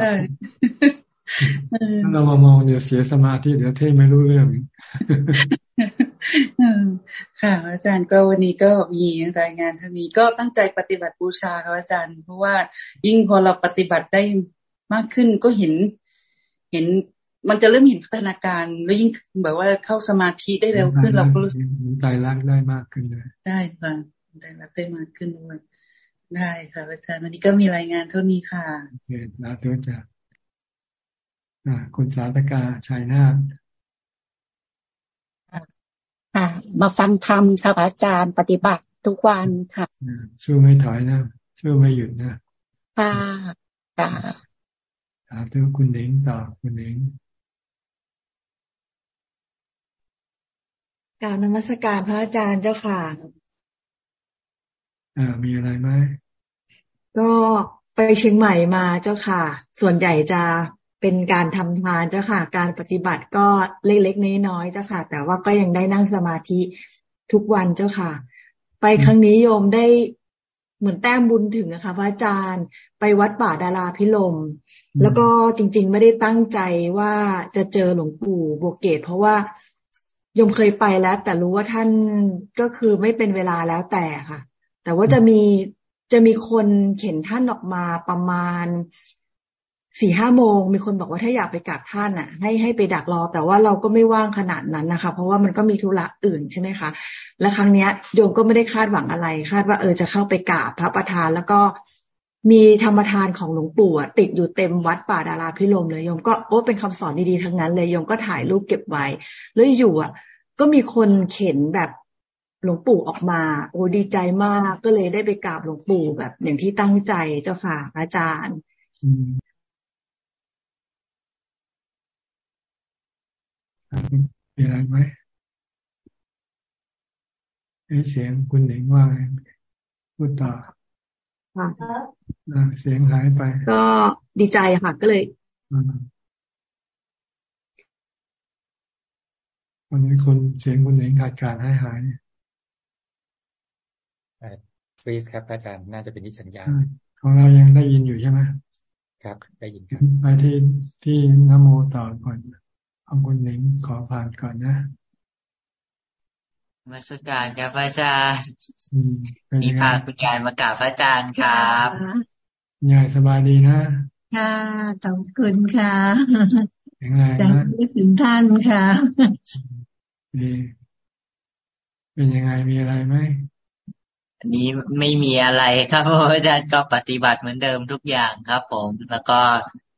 ถ้าเรามามองเดี๋ยวเสียสมาธิเดี๋ยวเท่ไม่รู้เรื่องค่ะ อาจารย์ก็วันนี้ก็มีรายงานเท่านี้ก็ตั้งใจปฏิบัติบูชาครับอาจารย์ เพราะว่ายิ่งพอเราปฏิบัติได้ มากขึ้นก็เห็น เห็นมันจะเริ่มเห็นพัฒนาการ แล้วยิ่งแบบว่าเข้าสมาธิได้เร็วขึ้นเราก็รู้สึกใจรักได้มากขึ้นเลยได้ค่ะได้รักได้มากขึ้นด้วยได้ค่ะอาจารย์วันนี้ก็มีรายงานเท่านี้ค่ะโอเคนะทุกจ้ะอ่าคุณสาธกาชัยนาทค่ะมาฟังธรรมค่ะอาจารย์ปฏิบัติทุกวันค่ะ สู้ไม่ถอยนะ สู้ไม่หยุดนะค่ะค่ะ ถามถึงคุณเองต่อคุณเองการนมัสการพระอาจารย์เจ้าค่ะอ่ามีอะไรไหมก็ไปเชียงใหม่มาเจ้าค่ะ ส่วนใหญ่จะเป็นการทำทานเจ้าค่ะ การปฏิบัติก็เล็กๆน้อยๆเจ้าค่ะ แต่ว่าก็ยังได้นั่งสมาธิทุกวันเจ้าค่ะ ไปครั้งนี้โยมได้เหมือนแต้มบุญถึงนะคะพระอาจารย์ ไปวัดป่าดาราพิลม แล้วก็จริง ๆ ไม่ได้ตั้งใจว่าจะเจอหลวงปู่โบเกต เพราะว่ายมเคยไปแล้ว แต่รู้ว่าท่านก็คือไม่เป็นเวลาแล้วแต่ค่ะ แต่ว่าจะมีจะมีคนเข็นท่านออกมาประมาณสี่ห้าโมง มีคนบอกว่าถ้าอยากไปกราบท่านอะ ให้ให้ไปดักรอ แต่ว่าเราก็ไม่ว่างขนาดนั้นนะคะ เพราะว่ามันก็มีธุระอื่นใช่ไหมคะและครั้งเนี้ยโยมก็ไม่ได้คาดหวังอะไร คาดว่าเออจะเข้าไปกราบพระประธานแล้วก็ มีธรรมทานของหลวงปู่ติดอยู่เต็มวัดป่าดาราพิรมเลยโยมก็โอ้เป็นคำสอนดีๆทั้งนั้นเลยโยมก็ถ่ายรูปเก็บไว้ แล้วอยู่อะ ก็มีคนเข็นแบบหลวงปู่ออกมา โอ้ดีใจมากก็เลยได้ไปกราบหลวงปู่แบบอย่างที่ตั้งใจเจ้าค่ะอาจารย์มีอะไรไหมเสียงคุณหนิงว่าพูดต่อ เสียงหายไป ก็ดีใจค่ะ ก็เลยวันนี้คนเสียงคุณเองขาดการให้หายฟรีสครับอาจารย์น่าจะเป็นที่สัญญาณของเรายังได้ยินอยู่ใช่ไหมครับได้ยินครับไปที่ที่นโมต่อก่อนเอาคุณหนิงขอผ่านก่อนนะ มาสการครับอาจารย์มีพาคุณยายมากราบพระอาจารย์ครับยายสบายดีนะค่ะขอบคุณค่ะแข็งแรงนะถึงท่านค่ะดีเป็นยังไงมีอะไรไหมอันนี้ไม่มีอะไรครับอาจารย์ก็ปฏิบัติเหมือนเดิมทุกอย่างครับ ผมแล้วก็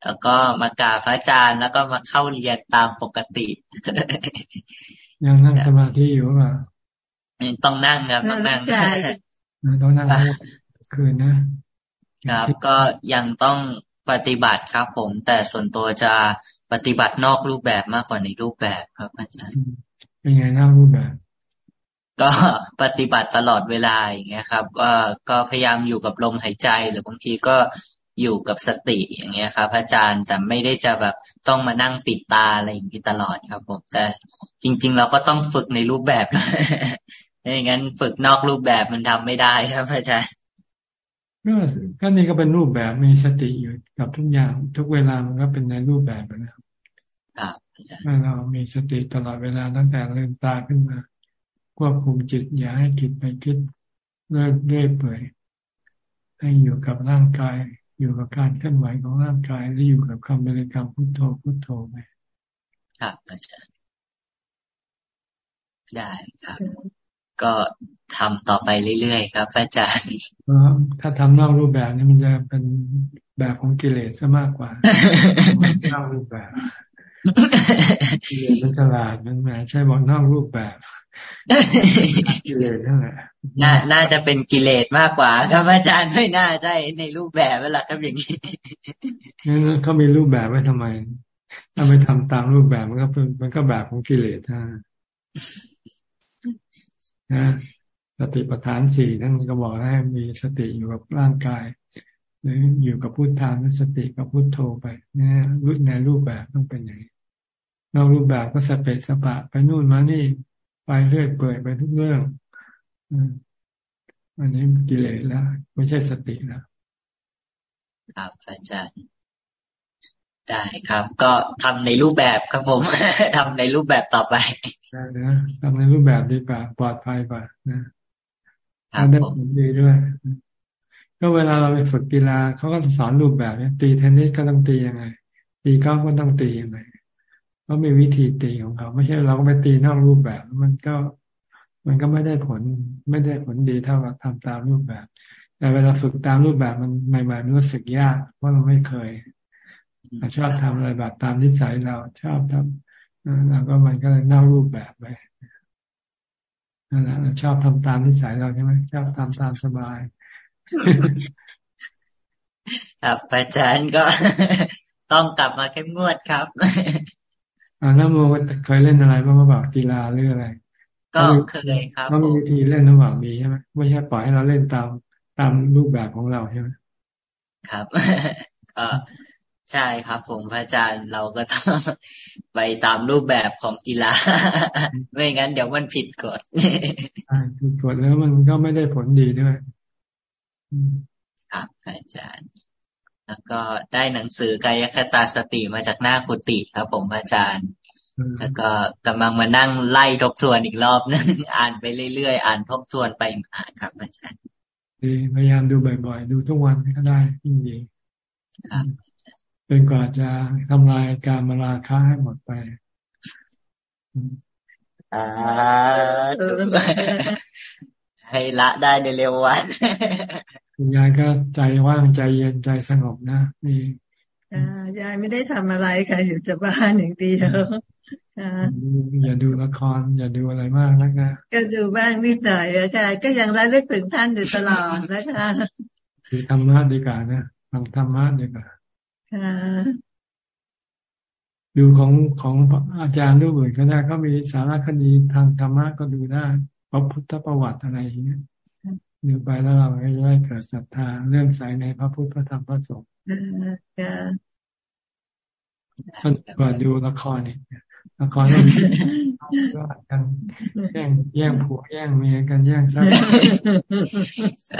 แล้วก็มากราบพระอาจารย์แล้วก็มาเข้าเรียนตามปกติ ยังนั่งสมาธิอยู่ป่ะ ต้องนั่งครับต้องนั่งต้องนั่งคืนนะครับ ก็ยังต้องปฏิบัติครับ ผม แต่ส่วนตัวจะปฏิบัตินอกรูปแบบมากกว่าในรูปแบบครับอาจารย์เป็นไงนอกรูปแบบ ก็ปฏิบัติตลอดเวลาอย่างเงี้ยครับว่าก็พยายามอยู่กับลมหายใจหรือบางทีก็อยู่กับสติอย่างเงี้ยครับอาจารย์แต่ไม่ได้จะแบบต้องมานั่งปิดตาอะไรอย่างนี้ตลอดครับผมแต่จริง ๆ เราก็ต้องฝึกในรูปแบบ ไม่งั้นฝึกนอกรูปแบบมันทำไม่ได้ครับอาจารย์ก็ก็นี่ก็เป็นรูปแบบมีสติอยู่กับทุกอย่าง ทุกเวลามันก็เป็นในรูปแบบนะครับถ้าเรามีสติตลอดเวลาตั้งแต่ลืมตาขึ้นมา ควบคุมจิตอย่าให้คิดไปคิดเรื่อยเรื่อยเปื่อยให้อยู่กับร่างกาย อยู่กับการเคลื่อนไหวของร่างกายและอยู่กับคำบริกรรมพุทโธพุทโธไปครับอาจารย์ได้ครับ ก็ทำต่อไปเรื่อยๆครับ อาจารย์ถ้าทำนอกรูปแบบนี่มันจะเป็นแบบของกิเลสซะมากกว่านอกรูปแบบกิเลสมันฉลาดมันแหมใช่บอกนอกรูปแบบกิเลสนั่นแหละน่าน่าจะเป็นกิเลสมากกว่า ครับอาจารย์ไม่น่าใช่ในรูปแบบเวลาครับอย่างนี้เขามีรูปแบบไว้ทำไม ถ้าไม่ทำตามรูปแบบมันก็เป็นมันก็แบบของกิเลสท่า นะสติปัฏฐานสี่นั่นก็บอกให้มีสติอยู่กับร่างกาย หรืออยู่กับพุทธานุสติกับพุทโธไปนะรูปในรูปแบบต้องเป็นอย่างนี้นอกรูปแบบก็สเปสสปะ ไปนู่นมานี่ไปเรื่อยเปื่อยไปทุกเรื่องอันนี้กิเลสแล้วไม่ใช่สติแล้วครับอาจารย์ ได้ครับ ก็ทำในรูปแบบครับผมทำในรูปแบบต่อไปได้นะทำในรูปแบบดีกว่าปลอดภัยกว่านะทำได้ผลดีด้วย ก็เวลาเราไปฝึกกีฬาเขาก็สอนรูปแบบเนี่ยตีเทนนิสก็ต้องตียังไง ตีกอล์ฟก็ต้องตียังไงเขามีวิธีตีของเขาไม่ใช่เราก็ไปตีนอกรูปแบบ มันก็มันก็ไม่ได้ผล ไม่ได้ผลดีเท่ากับทำตามรูปแบบ แต่เวลาฝึกตามรูปแบบมันใหม่ๆมันรู้สึกยากเพราะเราไม่เคย ชอบทำอะไรแบบตามนิสัยเราชอบทำเราก็มันก็เลยนอกรูปแบบไปนั่นแหละเราชอบทำตามนิสัยเราใช่ไหมชอบทำตามสบายครับอาจารย์ก็ต้องกลับมาเข้มงวดครับอ่าน้ำโมเคยเล่นอะไรบ้างหรือเปล่ากีฬาหรืออะไร ก็เคยครับก็มีวิธีเล่นระหว่างมีใช่ไหมไม่ใช่ปล่อยให้เราเล่นตามตามรูปแบบของเราใช่ไหมครับก็ ใช่ครับผมพระอาจารย์เราก็ต้องไปตามรูปแบบของกีฬา ไม่งั้นเดี๋ยวมันผิดกฎผิดกฎแล้วมันก็ไม่ได้ผลดีด้วยครับอาจารย์ แล้วก็ได้หนังสือกายคตาสติมาจากหน้ากุฏิครับ ผมอาจารย์ แล้วก็กำลังมานั่งไล่ทบทวนอีกรอบนึงอ่านไปเรื่อยๆอ่านทบทวนไปมาครับอาจารย์ดีพยายามดูบ่อยๆ ดูทุกวันก็ได้ยิ่งดีครับ เป็นกว่าจะทำลายการมาราคาให้หมดไปอ่าให้ละได้ในเร็ววันคุณยายก็ใจว่างใจเย็นใจสงบนะนี่ยายไม่ได้ทำอะไรค่ะอยู่จะบ้านอย่างเดียวอย่าดูละคร อย่าดูอะไรมากนะคะก็ดูบ้างนิดหน่อยค่ะก็ยังระลึกถึงท่านอยู่ตลอดนะคะคือธรรมะดีกว่านะฟังธรรมะดีกว่า ดูของของอาจารย์รูปอื่นก็ได้ก็มีสารคดีทางธรรมะก็ดูได้พระพุทธประวัติอะไรอย่างเงี้ยดูไปแล้วเราก็จะได้เกิดศรัทธาเรื่องสายในพระพุทธพระธรรมพระสงฆ์ก็ดูละครเนี่ย ละครก็กันแย่งแย่งผัวแย่งเมียกันแย่งทรัพย์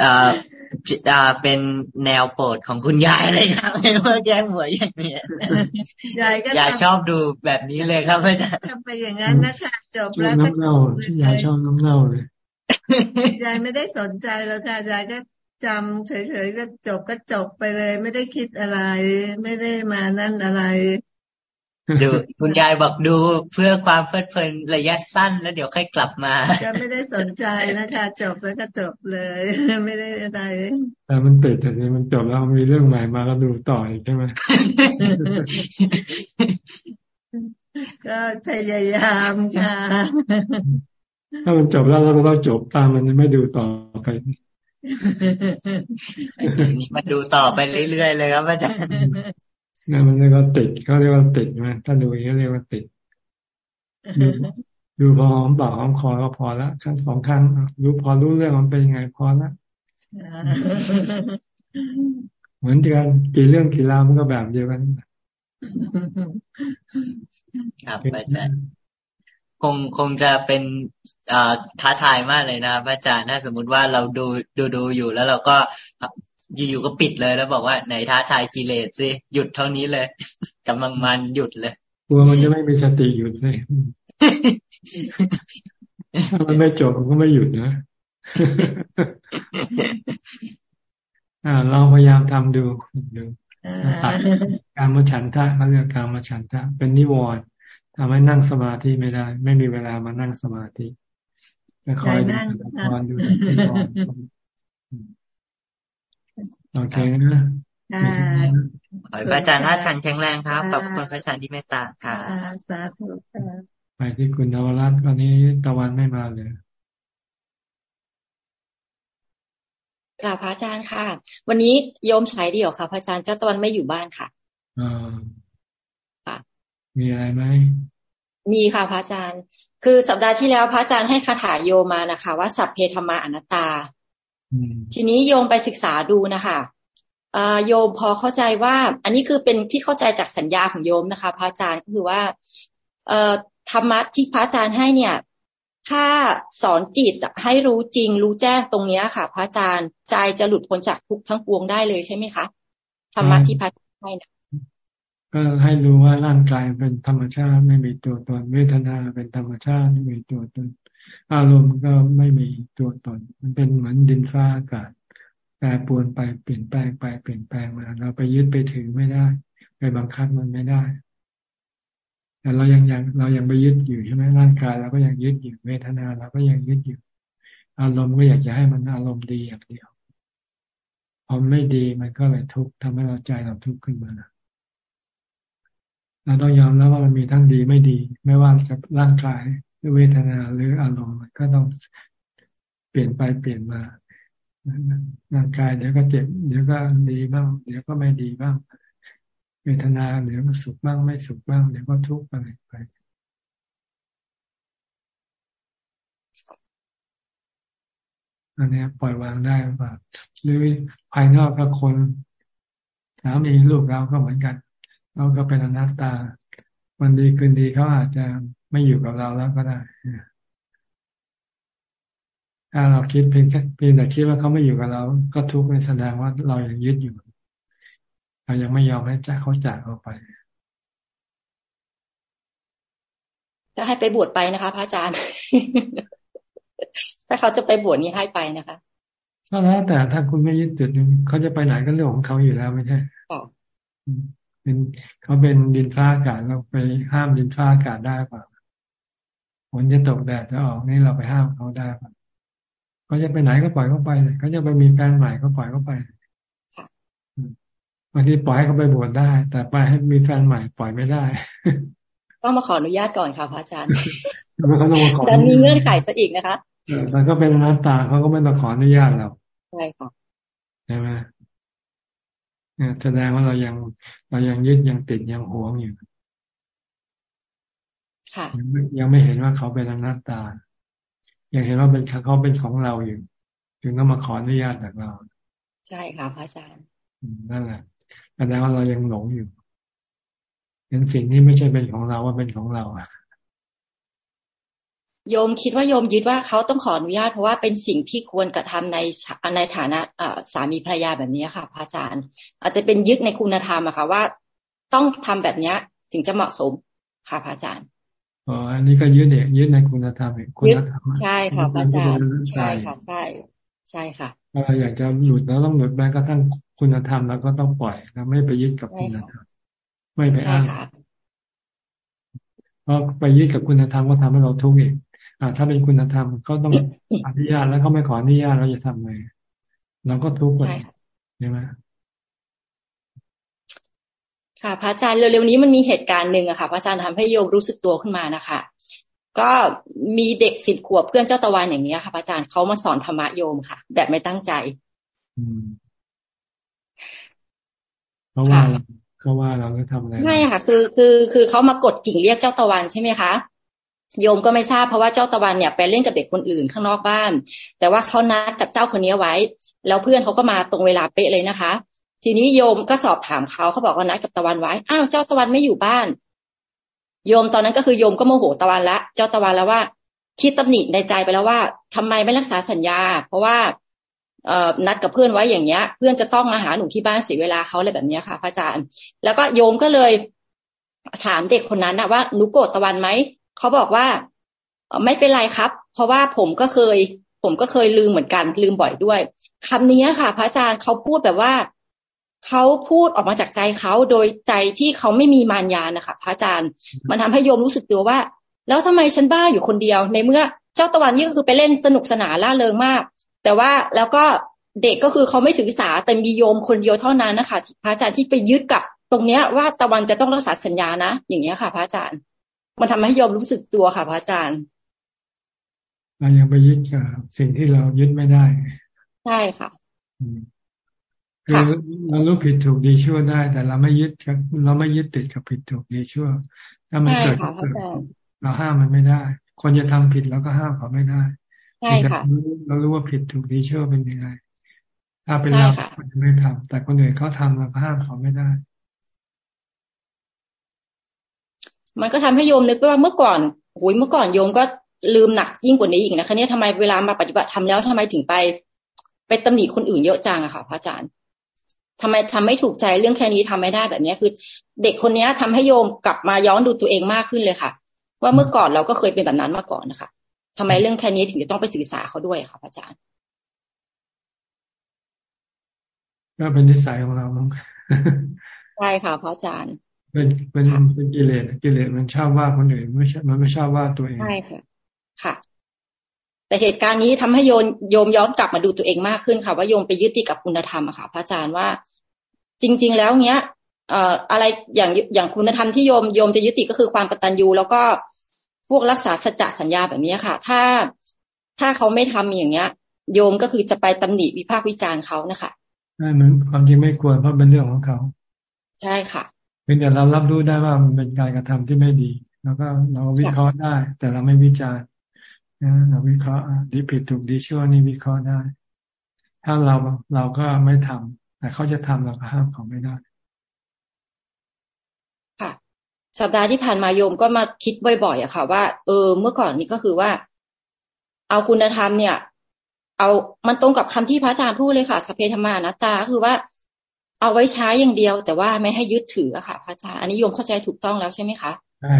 อ่าเป็นแนวโปรดของคุณยายเลยครับเมื่อแย่งผัวแย่งเมียยายก็ยายชอบดูแบบนี้เลยครับอาจารย์ทำไปอย่างนั้นนะคะจบแล้วน้ำเน่ายายชอบน้ำเน่าเลยยายไม่ได้สนใจแล้วค่ะยายก็จำเฉยๆก็จบก็จบไปเลย ไม่ได้คิดอะไร ไม่ได้มานั่นอะไร ดูคุณยายบอกดูเพื่อความเพลิดเพลินระยะสั้นแล้วเดี๋ยวค่อยกลับมา ก็ไม่ได้สนใจนะคะจบแล้วก็จบเลย ไม่ได้อะไรแต่มันติดแต่นี้มันจบแล้วมีเรื่องใหม่มาก็ดูต่ออีกใช่ไหมก็พยายามค่ะ ถ้ามันจบแล้วเราก็ต้องจบตามมันไม่ดูต่อไปนี่มาดูต่อไปเรื่อยๆเลยครับอาจารย์ นั่นมันเรียกว่าติดเขาเรียกว่าติดไหมถ้าดูอย่างนี้เรียกว่าติด ดูพอหอมปากหอมคอก็พอละครั้งสองครั้งรู้พอรู้เรื่องมันเป็นยังไงพอละเหมือนกันกี่เรื่องกี่ราวมันก็แบบเดียวกันครับอาจารย์คงคงจะเป็นท้าทายมากเลยนะอาจารย์ถ้าสมมุติว่าเราดูดูดูอยู่แล้วเราก็ อยู่ๆก็ปิดเลยแล้วบอกว่าไหนท้าทายกิเลสสิหยุดเท่านี้เลยกำลังมันหยุดเลยกลัวมันจะไม่มีสติหยุดเลยถ้ามันไม่จบมันก็ไม่หยุดนะอ่าเราพยายามทำดูดูการมาฉันทะเขาเรียกการมาฉันทะ เป็นนิวรณ์ทำให้นั่งสมาธิไม่ได้ ไม่มีเวลามานั่งสมาธิจะคอยดูคอยดูที่นอน โอเคนะขอพระอาจารย์ท่าทันแข็งแรงครับ ขอบคุณพระอาจารย์ที่เมตตาค่ะสาธุค่ะไปที่คุณนวรัตน์วันนี้ตะวันไม่มาเลยกราบพระอาจารย์ค่ะ วันนี้โยมใช้เดี่ยวค่ะ พระอาจารย์เจ้าตะวันไม่อยู่บ้านค่ะอ่าค่ะ มีอะไรไหม มีค่ะพระอาจารย์ คือสัปดาห์ที่แล้วพระอาจารย์ให้คาถาโยมานะคะ ว่าสัพเพธรรมาอนัตตา ทีนี้โยมไปศึกษาดูนะคะโยมพอเข้าใจว่า อันนี้คือเป็นที่เข้าใจจากสัญญาของโยมนะคะ พระอาจารย์ก็คือว่าเอ่อธรรมะที่พระอาจารย์ให้เนี่ย ถ้าสอนจิตให้รู้จริง รู้แจ้งตรงนี้ค่ะ พระอาจารย์ใจจะหลุดพ้นจากทุกทั้งปวงได้เลยใช่ไหมคะธรรมะที่พระอาจารย์ให้นะก็ให้รู้ว่าร่างกายเป็นธรรมชาติไม่มีตัวตนเวทนาเป็นธรรมชาติไม่มีตัวตน อารมณ์ก็ไม่มีตัวตน มันเป็นเหมือนดินฟ้าอากาศแปรปรวนไปเปลี่ยนแปลงไปเปลี่ยนแปลงมา เราไปยึดไปถือไม่ได้ ไปบังคับมันไม่ได้ แต่เรายังยังเรายังไปยึดอยู่ใช่ไหมร่างกายเราก็ยังยึดอยู่เวทนาเราก็ยังยึดอยู่ อารมณ์ก็อยากจะให้มันอารมณ์ดีอย่างเดียวพอไม่ดีมันก็เลยทุกข์ทำให้เราใจเราทุกข์ขึ้นมาเราต้องยอมแล้วว่ามันมีทั้งดีไม่ดี ไม่ว่าจะร่างกาย เวทนาหรืออารมณ์ก็ต้องเปลี่ยนไปเปลี่ยนมาร่างกายเดี๋ยวก็เจ็บ เดี๋ยวก็ดีบ้าง เดี๋ยวก็ไม่ดีบ้าง เวทนาเดี๋ยวก็สุขบ้างไม่สุขบ้าง เดี๋ยวก็ทุกข์อะไปไปอันนี้ปล่อยวางได้หรือเปล่าหรือภายนอกก็คนสามีลูกเราก็เหมือนกัน เราก็เป็นอนัตตา วันดีคืนดีเขาอาจจะ ไม่อยู่กับเราแล้วก็ได้ถ้าเราคิดเพียงเพียงแต่คิดว่าเขาไม่อยู่กับเรา ก็ทุกข์ในแสดงว่าเรายังยึดอยู่ เรายังไม่ยอมให้จากเขาจากเราไปถ้าให้ไปบวชไปนะคะพระอาจารย์ ถ้าเขาจะไปบวชนี่ให้ไปนะคะก็แล้วแต่ถ้าคุณไม่ยึดติดเขาจะไปไหนก็เรื่องของเขาอยู่แล้วไม่ใช่เป็นเขาเป็นดินฟ้าอากาศเราไปห้ามดินฟ้าอากาศได้ป่ะ ฝนจะตกแดดจะออกนี่เราไปห้ามเขาได้ป่ะเขาจะไปไหนก็ปล่อยเขาไปเลยเขาจะไปมีแฟนใหม่ก็ปล่อยเขาไปบางทีปล่อยให้เขาไปบวชได้ แต่ไปให้มีแฟนใหม่ปล่อยไม่ได้ ต้องมาขออนุญาตก่อนค่ะพระอาจารย์เขาต้องมาขอแต่มีเงื่อนไขซะอีกนะคะมันก็เป็นนักตาเขาก็ไม่ต้องขออนุญาตเราใช่ค่ะใช่ไหมแสดงว่าเรายังเรายังยึดยังติดยังหวงอยู่ค่ะ ยังไม่เห็นว่าเขาเป็นอนัตตา ยังเห็นว่าเป็นเขาเป็นของเราอยู่จึงต้องมาขออนุญาตจากเรา ใช่ค่ะพระอาจารย์นั่นแหละแสดงว่าเรายังหลงอยู่ยังสิ่งนี้ไม่ใช่เป็นของเราว่าเป็นของเราอะโยมคิดว่าโยมยึดว่าเขาต้องขออนุญาตเพราะว่าเป็นสิ่งที่ควรกระทำในในฐานะสามีภรรยาแบบนี้ค่ะพระอาจารย์ อาจจะเป็นยึดในคุณธรรมอะค่ะว่า ต้องทำแบบเนี้ย ถึงจะเหมาะสมค่ะพระอาจารย์ อ๋ออันนี้ก็ยึดเด็กยึดในคุณธรรมเองคุณธรรมใช่ค่ะพระอาจารย์ใช่ค่ะใช่ใช่ค่ะถ้าเราอยากจะหลุดแล้วต้องหลุดแม้กระทั่งคุณธรรมแล้วก็ต้องปล่อยเราไม่ไปยึดกับคุณธรรมไม่ไปอ้างราะไปยึดกับคุณธรรมก็ทำให้เราทุกข์อีกอ่า ถ้าเป็นคุณธรรมก็ต้องอนุญาตแล้วเขาไม่ขออนุญาตเราจะทำไงเราก็ทุกข์ไปใช่ไหม ค่ะพระอาจารย์เร็วๆนี้มันมีเหตุการณ์หนึ่งอะค่ะพระอาจารย์ทำให้โยมรู้สึกตัวขึ้นมานะคะ ก็มีเด็กสิบขวบเพื่อนเจ้าตะวันอย่างนี้ค่ะพระอาจารย์เขามาสอนธรรมะโยมค่ะ แบบไม่ตั้งใจเพราะว่าเขาว่าเราไม่ทำอะไรไม่ค่ะคือคือคือเขามากดกิ่งเรียกเจ้าตะวันใช่ไหมคะโยมก็ไม่ทราบเพราะว่าเจ้าตะวันเนี่ยไปเล่นกับเด็กคนอื่นข้างนอกบ้าน แต่ว่าเขานัดกับเจ้าคนนี้ไว้ แล้วเพื่อนเขาก็มาตรงเวลาเป๊ะเลยนะคะ ทีนี้โยมก็สอบถามเขาเขาบอกว่านัดกับตะวันไว้ อ้าวเจ้าตะวันไม่อยู่บ้าน โยมตอนนั้นก็คือโยมก็โมโหตะวันละ เจ้าตะวันแล้วว่า คิดตำหนิในใจไปแล้วว่าทำไมไม่รักษาสัญญา เพราะว่าเอ่อนัดกับเพื่อนไว้อย่างเงี้ย เพื่อนจะต้องมาหาหนูที่บ้านเสียเวลาเขาอะไรแบบนี้ค่ะพระอาจารย์ แล้วก็โยมก็เลยถามเด็กคนนั้นนะว่าหนูโกรธตะวันไหมเขาบอกว่าไม่เป็นไรครับ เพราะว่าผมก็เคย ผมก็เคยลืมเหมือนกันลืมบ่อยด้วยคำนี้ค่ะ พระอาจารย์เขาพูดแบบว่า เขาพูดออกมาจากใจเขาโดยใจที่เขาไม่มีมารยานะคะพระอาจารย์ มันทำให้โยมรู้สึกตัวว่า แล้วทำไมฉันบ้าอยู่คนเดียว ในเมื่อเจ้าตะวันนี่ก็คือไปเล่นสนุกสนานล่าเริงมาก แต่ว่าแล้วก็เด็กก็คือเขาไม่ถือสาแต่มีโยมคนเดียวเท่านั้นนะคะพระอาจารย์ที่ไปยึดกับตรงเนี้ยว่าตะวันจะต้องรักษาสัญญานะ อย่างเงี้ยค่ะพระอาจารย์ มันทำให้โยมรู้สึกตัวค่ะพระอาจารย์เรายังไปยึดกับสิ่งที่เรายึดไม่ได้ ใช่ค่ะ คือเรารู้ผิดถูกดีชั่วได้ แต่เราไม่ยึดกับเราไม่ยึดติดกับผิดถูกดีชั่ว ถ้ามันเกิดเราห้ามมันไม่ได้ คนจะทำผิดเราก็ห้ามเขาไม่ได้ใช่ค่ะเรารู้ว่าผิดถูกดีชั่วเป็นยังไง ถ้าเป็นเราเราจะไม่ทำแต่คนอื่นเขาทาเราก็ห้ามเขาไม่ได้ มันก็ทำให้โยมนึกไปว่าเมื่อก่อนโอ้ยเมื่อก่อนโยมก็ลืมหนักยิ่งกว่านี้อีกนะคะเนี่ยทำไมเวลามาปฏิบัติทำแล้วทำไมถึงไป ไปตำหนิคนอื่นเยอะจังอะค่ะพระอาจารย์ ทำไมทำไม่ถูกใจเรื่องแค่นี้ทำไม่ได้แบบนี้คือ เด็กคนนี้ทำให้โยมกลับมาย้อนดูตัวเองมากขึ้นเลยค่ะ ว่าเมื่อก่อนเราก็เคยเป็นแบบนั้นมาก่อนนะคะทำไมเรื่องแค่นี้ถึงจะต้องไปสื่อสารเขาด้วยค่ะพระอาจารย์ก็เป็นนิสัยของเราใช่ค่ะพระอาจารย์ เป็นเป็นเป็นกิเลสกิเลสมันชอบว่าคนอื่นไม่ใช่มันไม่ชอบว่าตัวเองใช่ค่ะค่ะ แต่เหตุการณ์นี้ทำให้โยมโยมย้อนกลับมาดูตัวเองมากขึ้นค่ะ ว่าโยมไปยึดติดกับคุณธรรมอะค่ะ พระอาจารย์ว่า จริง ๆ แล้วเนี้ยเอ่ออะไรอย่างอย่างคุณธรรมที่โยมโยมจะยึดติดก็คือความปตัญญูแล้วก็พวกรักษาสัจจะสัญญาแบบนี้ค่ะ ถ้าถ้าเขาไม่ทำอย่างเงี้ย โยมก็คือจะไปตำหนิวิพากษ์วิจารณ์เขานะคะใช่เหมือนความจริงไม่ควรเพราะเป็นเรื่องของเขา ใช่ค่ะเพียงแต่เรารับรู้ได้ว่ามันเป็นการกระทำที่ไม่ดี แล้วก็เราวิเคราะห์ได้ แต่เราไม่วิจารณ์ นะเราวิเคราะห์ดีผิดถูกดีชั่วนี่วิเคราะห์ได้ ถ้าเราเราก็ไม่ทำแต่เขาจะทำเราก็ห้ามเขาไม่ได้ค่ะ สัปดาห์ที่ผ่านมาโยมก็มาคิดบ่อยๆอะค่ะ ว่าเออเมื่อก่อนนี้ก็คือว่า เอาคุณธรรมเนี่ย เอามันตรงกับคำที่พระอาจารย์พูดเลยค่ะสเพธรรมานัตตาคือว่า เอาไว้ใช้อย่างเดียว แต่ว่าไม่ให้ยึดถืออะค่ะ พระอาจารย์อันนี้โยมเข้าใจถูกต้องแล้วใช่ไหมคะใช่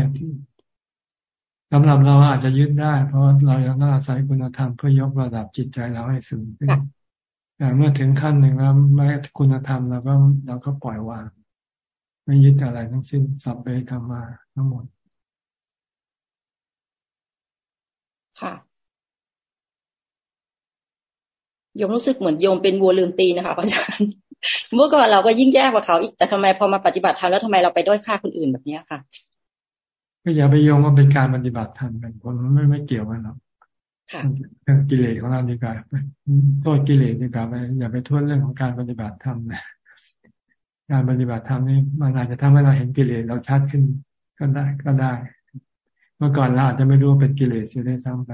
สำหรับเราอาจจะยึดได้ เพราะเรายังต้องอาศัยคุณธรรมเพื่อยกระดับจิตใจเราให้สูงขึ้นแต่เมื่อถึงขั้นหนึ่งแล้วไม่คุณธรรมเราก็เราก็ปล่อยวาง ไม่ยึดอะไรทั้งสิ้นสับเบธรรมาทั้งหมด ค่ะโยมรู้สึกเหมือนโยมเป็นวัวลืมตีนะคะอาจารย์เมื่อก่อนเราก็ยิ่งแย่กว่าเขาอีกแต่ทำไมพอมาปฏิบัติธรรมแล้วทำไมเราไปด้อยค่าคนอื่นแบบนี้ค่ะ ก็อย่าไปโยงว่าเป็นการปฏิบัติธรรมเป็นคนไม่ไม่เกี่ยวกันหรอกกิเลสของเราดีกว่าโทษกิเลสดีกว่าไปอย่าไปโทษเรื่องของการปฏิบัติธรรมนะการปฏิบัติธรรมนี่มันอาจจะทำให้เราเห็นกิเลสเราชัดขึ้นก็ได้ก็ได้ เมื่อก่อนเราอาจจะไม่รู้เป็นกิเลสเสียได้ซ้ำไป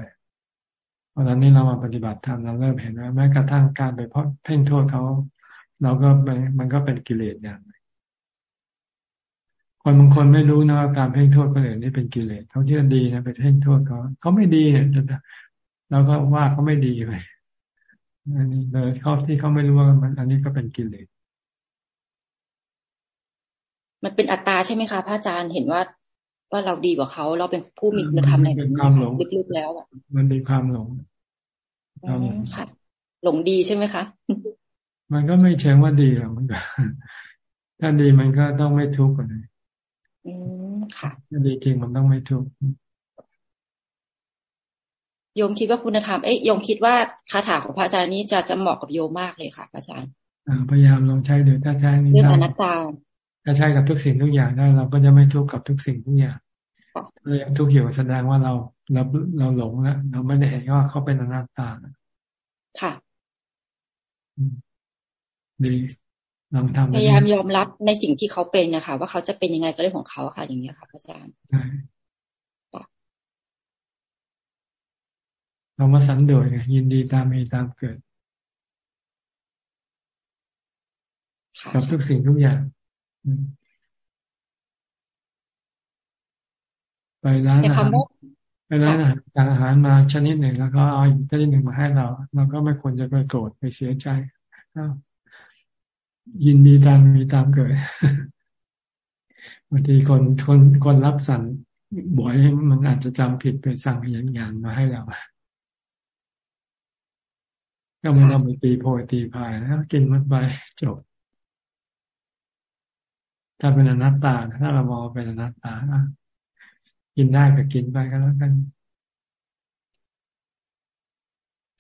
พอตอนนี้เรามาปฏิบัติธรรมเราเริ่มเห็นว่าแม้กระทั่งการไปเพาะเพ่งโทษเขา เราก็มันก็เป็นกิเลสอย่าง คนบางคนไม่รู้นะว่าการเพ่งโทษคนอื่นนี่เป็นกิเลสเขาเชื่อดีนะไปเพ่งโทษเขาเขาไม่ดีเนี่ยเราก็ว่าเขาไม่ดีไปอันนี้เลยเขาที่เขาไม่รู้ว่ามัน อันนี้ก็เป็นกิเลสมันเป็นอัตตาใช่ไหมคะพระอาจารย์เห็นว่าว่าเราดีกว่าเขาเราเป็นผู้มีคุณธรรมในความหลงลึกๆแล้วอะมันเป็นความหลงค่ะหลงดีใช่ไหมคะ มันก็ไม่เชิงว่าดีหรอกมันก็ถ้าดีมันก็ต้องไม่ทุกข์กันเลย อืมค่ะดีจริงมันต้องไม่ทุกข์โยมคิดว่าคุณธรรมเอ้ยโยมคิดว่าคาถาของพระอาจารย์นี้จะจะเหมาะกับโยมมากเลยค่ะพระอาจารย์พยายามลองใช้ดูถ้าใช้นี่เรื่องอนัตตาถ้าใช้กับทุกสิ่งทุกอย่างได้เราก็จะไม่ทุกข์กับทุกสิ่งทุกอย่างเรายังทุกข์อยู่แสดงว่าเราเราเราหลงแล้วเราไม่ได้เห็นว่าเขาเป็นอนัตตาค่ะดี ลองทำพยายามยอมรับในสิ่งที่เขาเป็นนะคะ ว่าเขาจะเป็นยังไงก็เรื่องของเขาค่ะ อย่างนี้ค่ะพระอาจารย์เรามาสันโดษไงยินดีตามมีตามเกิดกับทุกสิ่งทุกอย่าง ไปร้านอาหารไปร้านอาหารสั่งอาหารมาชนิดหนึ่งแล้วก็เอาอีกชนิดหนึ่งมาให้เรา เราก็ไม่ควรจะไปโกรธไปเสียใจ ยินดีตามมีตามเกิดบางทีคนคนคนรับสั่งบ่อยมันอาจจะจำผิดไปสั่งอย่างอย่างมาให้เราก็มันต้องไปตีโพยตีพายแล้วกินมันไปจบ ถ้าเป็นอนัตตา ถ้าเรามองเป็นอนัตตากินได้ก็กินไปก็แล้วกัน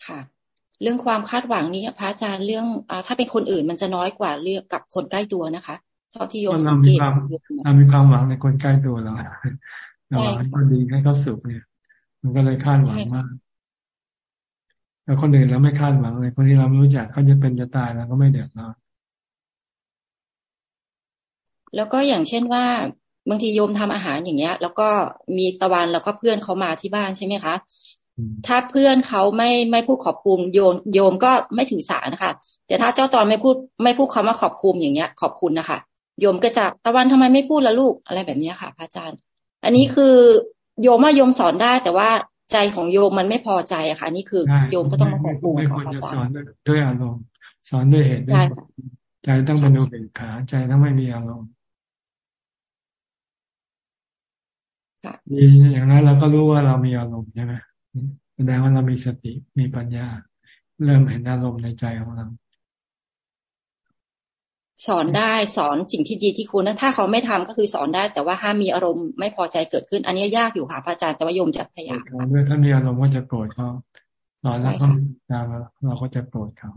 ค่ะ เรื่องความคาดหวังนี้พระอาจารย์เรื่องอถ้าเป็นคนอื่นมันจะน้อยกว่าเรื่องกับคนใกล้ตัวนะคะชอบที่โยมสังเกตเรามีความหวังในคนใกล้ตัวเราเราหวังให้เขาดีให้เขาสุขเนี่ย มันก็เลยคาดหวังมากแล้วคนอื่นเราไม่คาดหวังเลยคนที่เราไม่รู้จักเขาจะเป็นจะตายเราก็ไม่เดือดร้อนแล้วก็อย่างเช่นว่าบางทีโยมทำอาหารอย่างเงี้ย แล้วก็มีตะวันแล้วก็เพื่อนเขามาที่บ้านใช่ไหมคะ ถ้าเพื่อนเขาไม่ไม่พูดขอบคุณโยมโยมก็ไม่ถือสานะคะ แต่ถ้าเจ้าตอนไม่พูดไม่พูดคำว่าขอบคุณอย่างเงี้ย ขอบคุณนะคะโยมก็จะตะวันทำไมไม่พูดละลูกอะไรแบบนี้ค่ะพระอาจารย์ อันนี้คือโยมว่าโยมสอนได้ แต่ว่าใจของโยมมันไม่พอใจอะค่ะนี่คือโยมก็ต้องมาขอบคุณของอาจารย์สอนด้วยอารมณ์สอนด้วยเหตุด้วยใจต้องเป็นอุเบกขาใจต้องไม่มีอารมณ์ดีอย่างนั้นเราก็รู้ว่าเรามีอารมณ์ใช่ไหม แสดงว่าเรามีสติมีปัญญา เริ่มเห็นอารมณ์ในใจของเราสอนได้สอนสิ่งที่ดีที่คุณนะถ้าเขาไม่ทำก็คือสอนได้ แต่ว่าห้ามมีอารมณ์ไม่พอใจเกิดขึ้น อันนี้ยากอยู่ค่ะพระอาจารย์แต่ว่าโยมจะพยายามด้วยถ้ามีอารมณ์ก็จะโกรธเขาสอนแล้วก็ตามเราก็จะโกรธเขา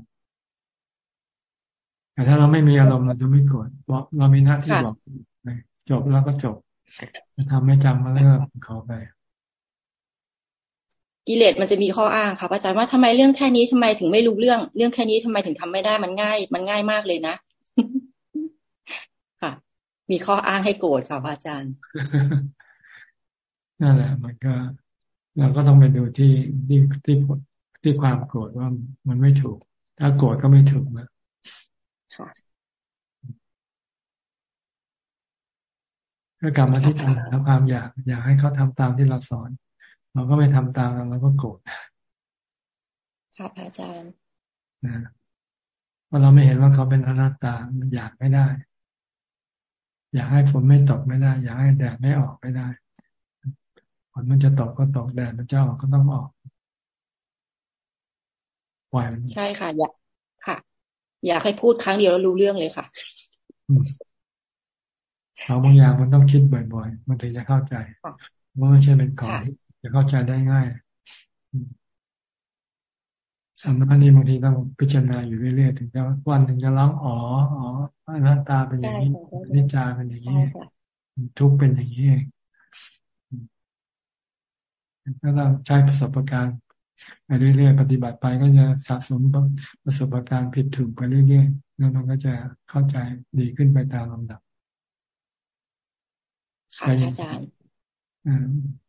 แต่ถ้าเราไม่มีอารมณ์เราจะไม่โกรธบอกเรามีหน้าที่บอกจบแล้วก็จบจะทำไม่จำมาเลิกเขาไป กิเลสมันจะมีข้ออ้างค่ะอาจารย์ว่าทำไมเรื่องแค่นี้ทำไมถึงไม่รู้เรื่อง เรื่องแค่นี้ทำไมถึงทำไม่ได้มันง่าย มันง่ายมากเลยนะ ค่ะ มีข้ออ้างให้โกรธค่ะอาจารย์นั่นแหละ มันก็เราก็ต้องไปดูที่ที่ที่ที่ความโกรธว่ามันไม่ถูก ถ้าโกรธก็ไม่ถูกนะค่ะก็กลับมาที่ตัณหาความอยาก อยากให้เขาทำตามที่เราสอน เราก็ไม่ทำตามเราก็โกรธค่ะอาจารย์นะพราะเราไม่เห็นว่าเขาเป็นอนัตตามันอยากไม่ได้ อยากให้ฝนไม่ตกไม่ได้ อยากให้แดดไม่ออกไม่ได้ฝนมันจะตกก็ตกแดดมันจะออกก็ต้องออกปล่อยมันใช่ค่ะ อยากค่ะ อยากให้พูดครั้งเดียวแล้วรู้เรื่องเลยค่ะเอาบางอย่างมันต้องคิดบ่อยๆ มันถึงจะเข้าใจว่าไม่ใช่เป็นของ จะเข้าใจได้ง่ายธรรมะนี่บางทีต้องพิจารณาอยู่เรื่อยๆถึงจะวันถึงจะร้องอ๋ออ๋อหน้าตาเป็นอย่างนี้นิจาเป็นอย่างนี้ทุกเป็นอย่างนี้เองก็ต้องใช้ประสบการณ์ไปเรื่อยๆปฏิบัติไปก็จะสะสมประสบการณ์ผิดถูกไปเรื่อยๆแล้วมันก็จะเข้าใจดีขึ้นไปตามลำดับค่ะอาจารย์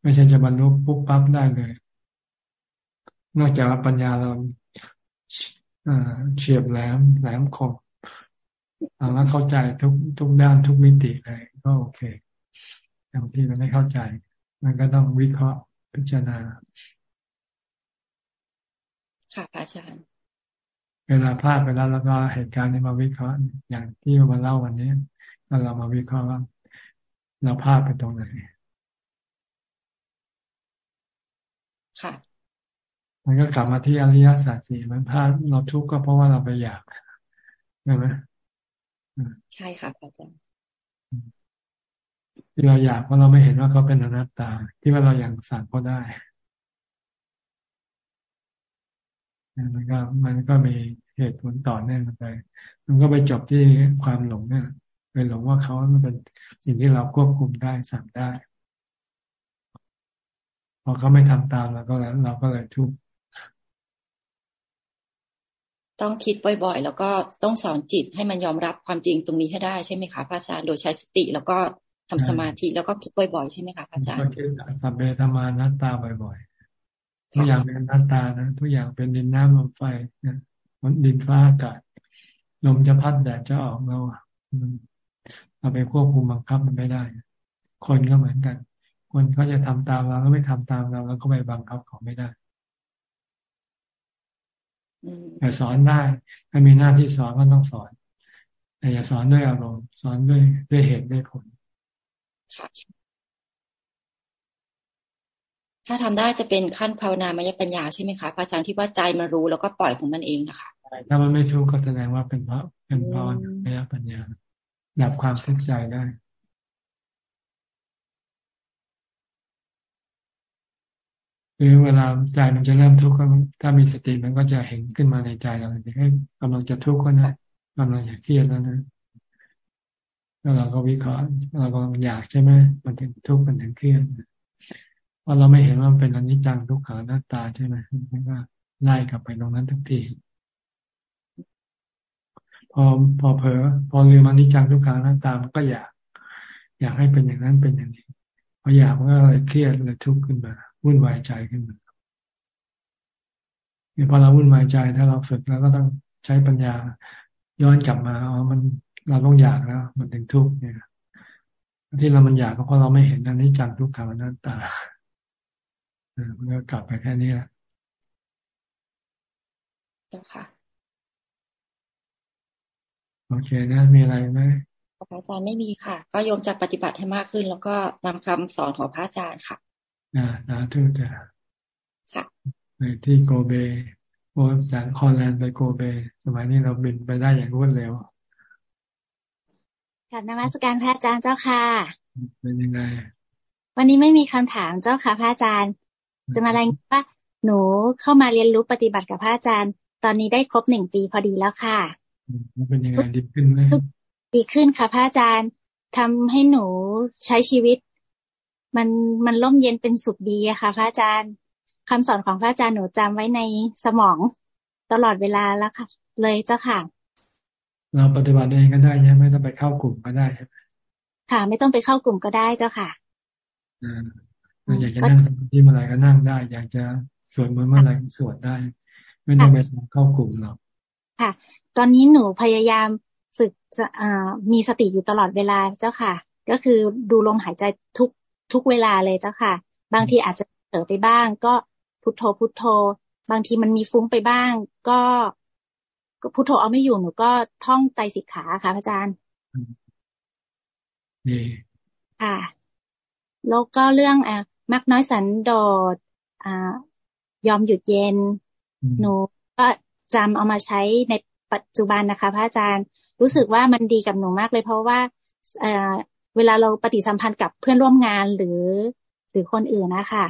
ไม่ใช่จะบรรลุปุ๊บปั๊บได้เลย นอกจากว่าปัญญาเราเฉียบแหลมแหลมคมแล้วเข้าใจทุกทุกด้านทุกมิติเลย ก็โอเคบางที่มันไม่เข้าใจ มันก็ต้องวิเคราะห์พิจารณา ค่ะอาจารย์ เวลาพลาดไปแล้วแล้วก็เหตุการณ์นี้มาวิเคราะห์ อย่างที่มาเล่าวันนี้เรามาวิเคราะห์ว่าเราพลาดไปตรงไหนค่ะ มันก็กลับมาที่อริยสัจสี่มันพลาดเราทุกข์ก็เพราะว่าเราไปอยากใช่ไหมใช่ค่ะอาจารย์ที่เราอยากเพราะเราไม่เห็นว่าเขาเป็นอนัตตา ที่ว่าเราอยากสั่งเขาได้มันก็มันก็มีเหตุผลต่อเนื่องไป มันก็ไปจบที่ความหลงเนี่ยไปหลงว่าเขาเป็นสิ่งที่เราควบคุมได้สั่งได้ พอเขาไม่ทำตามเราก็แล้วเราก็เลยทุกข์ ต้องคิดบ่อยๆ แล้วก็ต้องสอนจิตให้มันยอมรับความจริงตรงนี้ให้ได้ใช่ไหมคะพระอาจารย์โดยใช้สติแล้วก็ทำสมาธิแล้วก็คิดบ่อยๆ ใช่ไหมคะพระอาจารย์ก็คิดสัมเบธรรมานัตตาบ่อยๆ ทุกอย่างเป็นนัตตานะทุกอย่างเป็นดินน้ำลมไฟนะดินฟ้าอากาศลมจะพัดแดดจะออกเราเราไปควบคุมบังคับมันไม่ได้ คนก็เหมือนกัน คนเขาจะทำตามเราแล้วไม่ทำตามเราแล้วก็ไปบังคับเขาไม่ได้ แต่สอนได้ถ้ามีหน้าที่สอนก็ต้องสอน แต่อย่าสอนด้วยอารมณ์สอนด้วยด้วยเหตุด้วยผล ถ้าทำได้จะเป็นขั้นภาวนามยปัญญาใช่ไหมคะพระอาจารย์ที่ว่าใจมารู้แล้วก็ปล่อยของมันเองนะคะถ้ามันไม่ทุกข์ก็แสดงว่าเป็นพระเป็นภาวนามยปัญญาดับความทุกข์ใจได้ คือเวลาใจมันจะเริ่มทุกข์ถ้ามีสติมันก็จะเห็นขึ้นมาในใจเราเลยให้กำลังจะทุกข์ก็นะกำลังอยากเครียดแล้วนะแล้วเราก็วิเคราะห์เราก็อยากใช่ไหมมันถึงทุกข์มันถึงเครียดเพราะเราไม่เห็นว่าเป็นอนิจจังทุกขังหน้าตาใช่ไหมมันก็ไล่กลับไปตรงนั้นทุกทีพอพอเผลอพอลืมอนิจจังทุกขังหน้าตามันก็อยาก อยากให้เป็นอย่างนั้นเป็นอย่างนี้พออยากมันก็เลยเครียดเลยทุกข์ขึ้นมา วุ่นวายใจขึ้นมาพอเราวุ่นวายใจถ้าเราฝึกแล้วก็ต้องใช้ปัญญาย้อนกลับมาอ๋อมันเราต้องอยากแล้วมันถึงทุกข์เนี่ยที่เรามันอยากก็เพราะเราไม่เห็นอันนี้จังทุกขังนันตามันก็กลับไปแค่นี้แหละเจ้าค่ะโอเคนะมีอะไรไหมพระอาจารย์ไม่มีค่ะ ก็โยมจะปฏิบัติให้มากขึ้น แล้วก็นำคำสอนของพระอาจารย์ค่ะ อ่าสาธุจ้ะค่ะไปที่โกเบโอจากคอนแลนด์ไปโกเบ สมัยนี้เราบินไปได้อย่างรวดเร็วค่ะนมัสการพระอาจารย์เจ้าค่ะ เป็นยังไง วันนี้ไม่มีคำถามเจ้าค่ะพระอาจารย์ จะมารายงานว่าหนูเข้ามาเรียนรู้ปฏิบัติกับพระอาจารย์ ตอนนี้ได้ครบหนึ่งปีพอดีแล้วค่ะเป็นยังไงดีขึ้นไหมดีขึ้นค่ะพระอาจารย์ทำให้หนูใช้ชีวิต มันมันร่มเย็นเป็นสุขดีอะค่ะ พระอาจารย์คำสอนของพระอาจารย์หนูจำไว้ในสมองตลอดเวลาแล้วค่ะ เลยเจ้าค่ะ เราปฏิบัติเองก็ได้ใช่ไหมไม่ต้องไปเข้ากลุ่มก็ได้ใช่ไหมค่ะ ไม่ต้องไปเข้ากลุ่มก็ได้เจ้าค่ะอ่าอยากจะนั่งสมาธิเมื่อไหร่ก็นั่งได้ อยากจะสวดมนต์เมื่อไหร่ก็สวดได้ ไม่ต้องไปเข้ากลุ่มหรอกค่ะ ตอนนี้หนูพยายามฝึกมีสติอยู่ตลอดเวลาเจ้าค่ะ ก็คือดูลมหายใจทุก ทุกเวลาเลยเจ้าค่ะ บางทีอาจจะเผลอไปบ้าง ก็พุทโธพุทโธ บางทีมันมีฟุ้งไปบ้าง ก็ก็พุทโธเอาไม่อยู่หนูก็ท่องใจสิกขาค่ะพระอาจารย์ค่ะแล้วก็เรื่องอะมักน้อยสันโดษอ่ายอมหยุดเย็น หนูก็จำเอามาใช้ในปัจจุบันนะคะ พระอาจารย์รู้สึกว่ามันดีกับหนูมากเลยเพราะว่า เวลาเราปฏิสัมพันธ์กับเพื่อนร่วมงานหรือ หรือคนอื่นนะคะ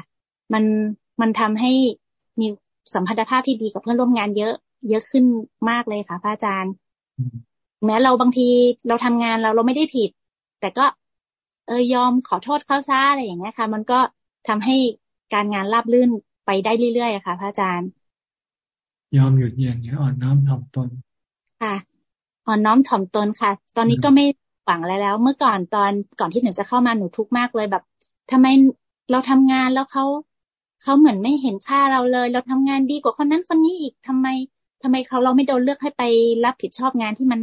มันมันทำให้มีสัมพันธภาพที่ดีกับเพื่อนร่วมงานเยอะ เยอะขึ้นมากเลยค่ะพระอาจารย์ แม้เราบางทีเราทำงานเราเราไม่ได้ผิด แต่ก็ เออยอมขอโทษเข้าซ่าอะไรอย่างเงี้ยค่ะ มันก็ทำให้การงานราบรื่นไปได้เรื่อยๆค่ะพระอาจารย์ ยอมหยุดเย็นอ่อนน้อมถ่อมตนค่ะอ่อนน้อมถ่อมตนค่ะ ตอนนี้ก็ไม่ ฝังแล้วแล้ว เมื่อก่อนตอนก่อนที่หนูจะเข้ามาหนูทุกข์มากเลยแบบทำไมเราทำงานแล้วเขาเขาเหมือนไม่เห็นค่าเราเลย เราทำงานดีกว่าคนนั้นคนนี้อีกทำไมทำไมเขาเราไม่โดนเลือกให้ไปรับผิดชอบงานที่มัน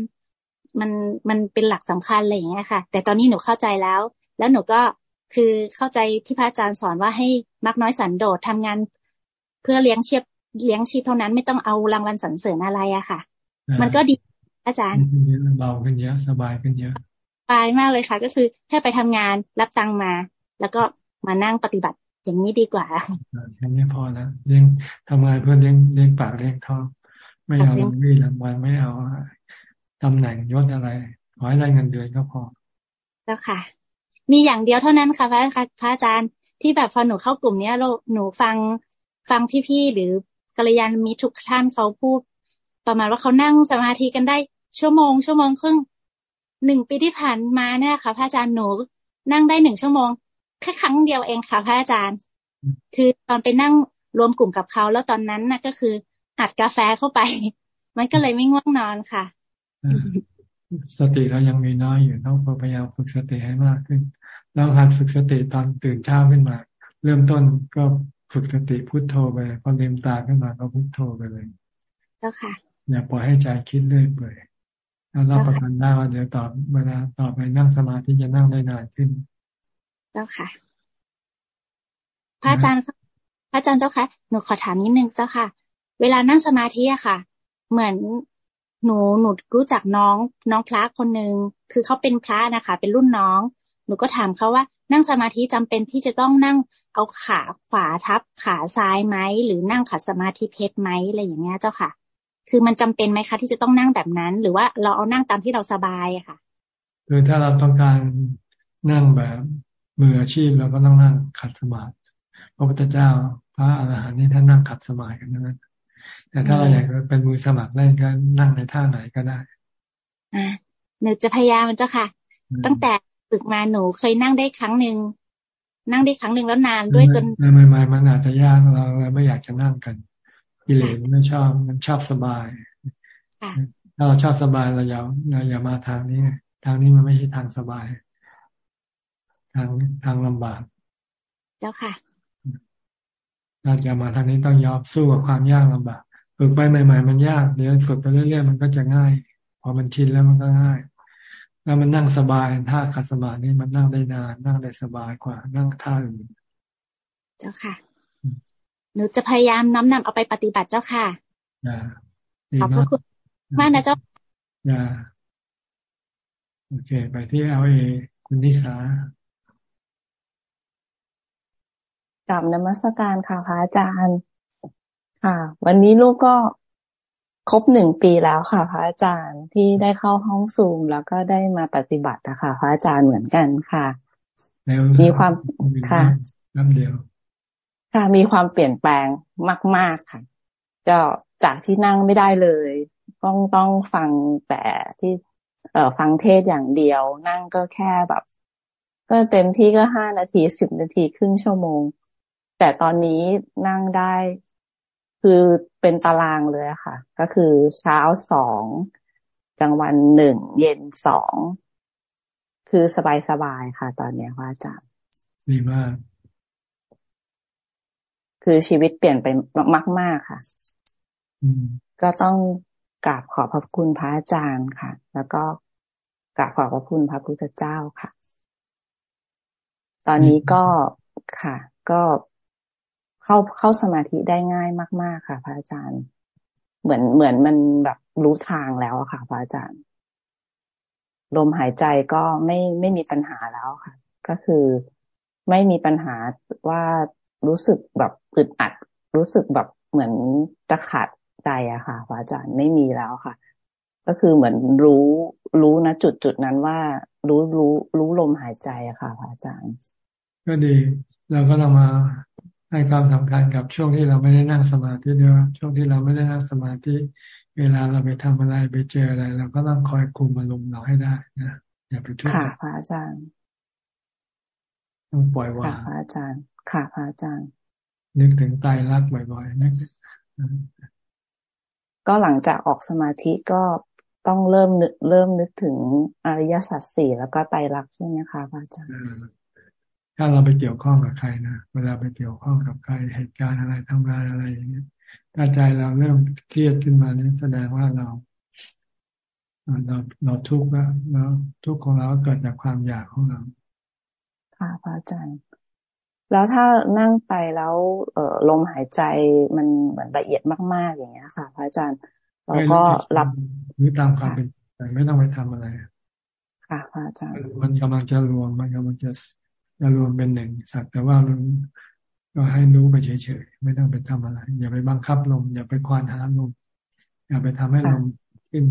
มันมันเป็นหลักสำคัญอะไรอย่างเงี้ยค่ะ แต่ตอนนี้หนูเข้าใจแล้ว แล้วหนูก็คือเข้าใจที่พระอาจารย์สอนว่าให้มักน้อยสันโดษทำงาน เพื่อเลี้ยงชีพเลี้ยงชีพเท่านั้นไม่ต้องเอารางวัลสรรเสริญอะไรอะค่ะ มันก็ดีอาจารย์เบาขึ้นเยอะสบายขึ้นเยอะส บายมากเลยค่ะ ก็คือแค่ไปทำงานรับตังมา แล้วก็มานั่งปฏิบัติอย่างนี้ดีกว่าแค่นี้พอแล้วเลี้ยงทำงานเพื่อเลี้ยงเลี้ยงปากเลี้ยงท้องไม่เอาเงินรางวัลไม่เอาตำแหน่งยศอะไรขอให้ได้เงินเดือนก็พอ แล้วค่ะ มีอย่างเดียวเท่านั้นค่ะพระพระอาจารย์ที่แบบพอหนูเข้ากลุ่มเนี้ยเราหนูฟังฟังพี่ๆหรือกัลยาณมิตรทุกท่านเขาพูด ประมาณว่าเขานั่งสมาธิกันได้ชั่วโมง ชั่วโมงครึ่ง หนึ่งปีที่ผ่านมาเนี่ยค่ะ พระอาจารย์หนูนั่งได้หนึ่งชั่วโมงแค่ครั้งเดียวเองค่ะพระอาจารย์ คือตอนไปนั่งรวมกลุ่มกับเขาแล้วตอนนั้นน่ะก็คืออัดกาแฟเข้าไป มันก็เลยไม่ง่วงนอนค่ะสติเรายังมีน้อยอยู่ต้องพยายามฝึกสติให้มากขึ้นแล้วหัดฝึกสติตอนตื่นเช้าขึ้นมา เริ่มต้นก็ฝึกสติพุโทโธไปพอลืมตาขึ้นมาก็พุโทโธไปเลย เจ้าค่ะ อย่าปล่อยให้ใจคิดเรื่อยเปื่อยแล้ว รับประกันได้ว่าเดี๋ยวต่อเวลาต่อไปนั่งสมาธิจะนั่งได้นานขึ้น เจ้าค่ะ พระอาจารย์พระอาจารย์เจ้าค่ะหนูขอถามนิดนึงเจ้าค่ะ เวลานั่งสมาธิอะค่ะ เหมือนหนูหนูรู้จักน้องน้องพระคนหนึ่งคือเขาเป็นพระนะคะ เป็นรุ่นน้อง หนูก็ถามเขาว่า นั่งสมาธิจำเป็นที่จะต้องนั่งเอาขาขวาทับขาซ้ายไหมหรือนั่งขัดสมาธิเพชรไหมอะไรอย่างเงี้ยเจ้าค่ะ คือมันจำเป็นไหมคะ ที่จะต้องนั่งแบบนั้น หรือว่าเราเอานั่งตามที่เราสบายอะค่ะ คือถ้าเราต้องการนั่งแบบมืออาชีพเราก็ต้องนั่งขัดสมาธิพระพุทธเจ้าพระอรหันต์นี่ท่านนั่งขัดสมาธิกันนั้นแต่ถ้าเราอยากเป็นมือสมัครเล่นก็นั่งในท่าไหนก็ได้อ่าหนูจะพยายามเจ้าค่ะ ตั้งแต่ฝึกมาหนูเคยนั่งได้ครั้งหนึ่งนั่งได้ครั้งหนึ่งแล้วนานด้วยจนไม่ไม่ไม่มันอาจจะยากเราเลยไม่อยากจะนั่งกัน กิเลสไม่ชอบมันชอบสบายถ้าเราชอบสบายเราอย่าเราอย่ามาทางนี้ ทางนี้มันไม่ใช่ทางสบาย ทางทางลำบาก เจ้าค่ะเราจะมาทางนี้ต้องยอมสู้กับความยากลำบากฝึกไปใหม่ๆมันยากเดี๋ยวฝึกไปเรื่อยๆมันก็จะง่าย พอมันชินแล้วมันก็ง่าย แล้วมันนั่งสบายท่าขัดสมาธินี่มันนั่งได้นานนั่งได้สบายกว่านั่งท่าอื่น เจ้าค่ะ หนูจะพยายามน้อมนำเอาไปปฏิบัติเจ้าค่ะขอบพระคุณมากนะเจ้าอย่าโอเค ไปที่เอลเอคุณนิสากับนมัสการค่ะพระอาจารย์ค่ะ วันนี้ลูกก็ครบหนึ่งปีแล้วค่ะพระอาจารย์ที่ได้เข้าห้องซูมแล้วก็ได้มาปฏิบัตินะคะพระอาจารย์เหมือนกันค่ะ มีความค่ะน้ำเดียว ค่ะมีความเปลี่ยนแปลงมาก ๆค่ะก็จากที่นั่งไม่ได้เลย ต้องต้องฟังแต่ที่ เอ่อฟังเทศอย่างเดียว นั่งก็แค่แบบ ก็เต็มที่ก็ห้านาทีสิบนาทีครึ่งชั่วโมง แต่ตอนนี้นั่งได้คือเป็นตารางเลยค่ะ ก็คือเช้าสองกลางวันหนึ่งเย็นสองคือสบายๆค่ะ ตอนนี้พระอาจารย์ดีมาก คือชีวิตเปลี่ยนไปมาก ๆค่ะก็ต้องกราบขอบพระคุณพระอาจารย์ค่ะ แล้วก็กราบขอบพระคุณพระพุทธเจ้าค่ะ ตอนนี้ก็ค่ะ ก็เข้าเข้าสมาธิได้ง่ายมาก ๆ ค่ะ พระอาจารย์ เหมือนเหมือนมันแบบรู้ทางแล้วค่ะ พระอาจารย์ ลมหายใจก็ไม่ไม่มีปัญหาแล้วค่ะ ก็คือไม่มีปัญหาว่า รู้สึกแบบอึดอัด รู้สึกแบบเหมือนจะขาดใจอะค่ะพระอาจารย์ไม่มีแล้วค่ะ ก็คือเหมือนรู้รู้นะจุดจุดนั้นว่า รู้รู้รู้ลมหายใจอะค่ะพระอาจารย์ ก็ดี เราก็ต้องมาให้ความสำคัญกับช่วงที่เราไม่ได้นั่งสมาธิด้วยช่วงที่เราไม่ได้นั่งสมาธิ เวลาเราไปทำอะไรไปเจออะไร เราก็ต้องคอยคุมอารมณ์เราให้ได้นะอย่าไปทุกข์ค่ะพระอาจารย์ต้องปล่อยวางพระอาจารย์ ค่ะพระอาจารย์นึกถึงตายรักบ่อยๆนึกก็หลังจากออกสมาธิก็ต้องเริ่มนึกเริ่มนึกถึงอริยสัจสี่แล้วก็ไตรลักษณ์ใช่ไหมคะพระอาจารย์ถ้าเราไปเกี่ยวข้องกับใครนะเวลาไปเกี่ยวข้องกับใครเหตุการณ์อะไรทำงานอะไรอย่างเงี้ยถ้าใจเราเริ่มเครียดขึ้นมานี่แสดงว่าเราเราเราทุกข์แล้วแล้วทุกข์ของเราเกิดจากความอยากของเราค่ะพระอาจารย์ แล้วถ้านั่งไปแล้วเออลมหายใจมันเหมือนละเอียดมาก ๆ อย่างเงี้ยค่ะพระอาจารย์เราก็รับหรือตามความเป็นแต่ไม่ต้องไปทำอะไร ค่ะพระอาจารย์มันกำลังจะรวมมันกำลังจะจะรวมเป็นหนึ่งสักแต่ว่ารู้ก็ให้รู้ไปเฉยๆไม่ต้องไปทำอะไร อย่าไปบังคับลม อย่าไปควานหาลมอย่าไปทำให้ลมขึ้น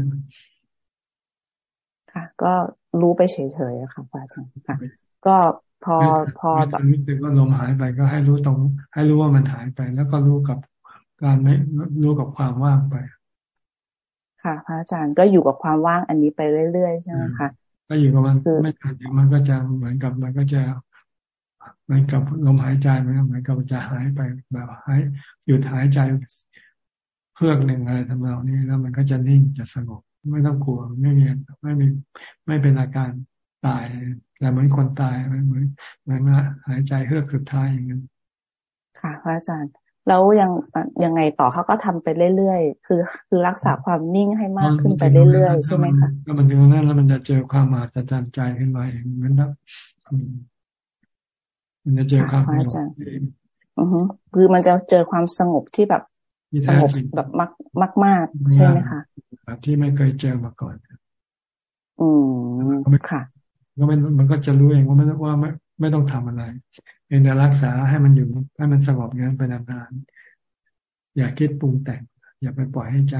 ค่ะ ก็รู้ไปเฉยๆค่ะพระอาจารย์ค่ะ ก็ พอพอแบบรู้สึกว่าลมหายไปก็ให้รู้ตรง ให้รู้ว่ามันหายไป แล้วก็รู้กับการไม่รู้กับความว่างไป ค่ะพระอาจารย์ก็อยู่กับความว่างอันนี้ไปเรื่อยๆใช่ไหมคะก็อยู่กับมันไม่นานเดี๋ยวมันก็จะเหมือนกับมันก็จะเหมือนกับลมหายใจมันเหมือนกับจะหายไปแบบหายหยุดหายใจเพื่อหนึ่งอะไรทำนองนี้แล้วมันก็จะนิ่งจะสงบไม่ต้องกลัวไม่มีไม่มีไม่เป็นอาการ ตายแต่เหมือนคนตายเหมือนเหมือนหายใจเฮือกสุดท้ายอย่างนั้นค่ะพระอาจารย์แล้วยังยังไงต่อเขาก็ทำไปเรื่อยๆ คือ คือรักษาความนิ่งให้มากขึ้นไปเรื่อยๆ ใช่ไหมคะก็มันถึงนั้นแล้วมันจะเจอความมหัศจรรย์ใจขึ้นมาเองเหมือนนับมันจะเจอความสงบอือฮึคือมันจะเจอความสงบที่แบบสงบแบบมากมากมากใช่ไหมคะแบบที่ไม่เคยเจอมาก่อน อืมค่ะ ก็ไม่มันก็จะรู้เองว่าไม่ว่าไม่ไม่ต้องทำอะไรเพียงแต่รักษาให้มันอยู่ให้มันสงบงั้นไปนานๆอย่าคิดปรุงแต่ง อย่าไปปล่อยให้ใจ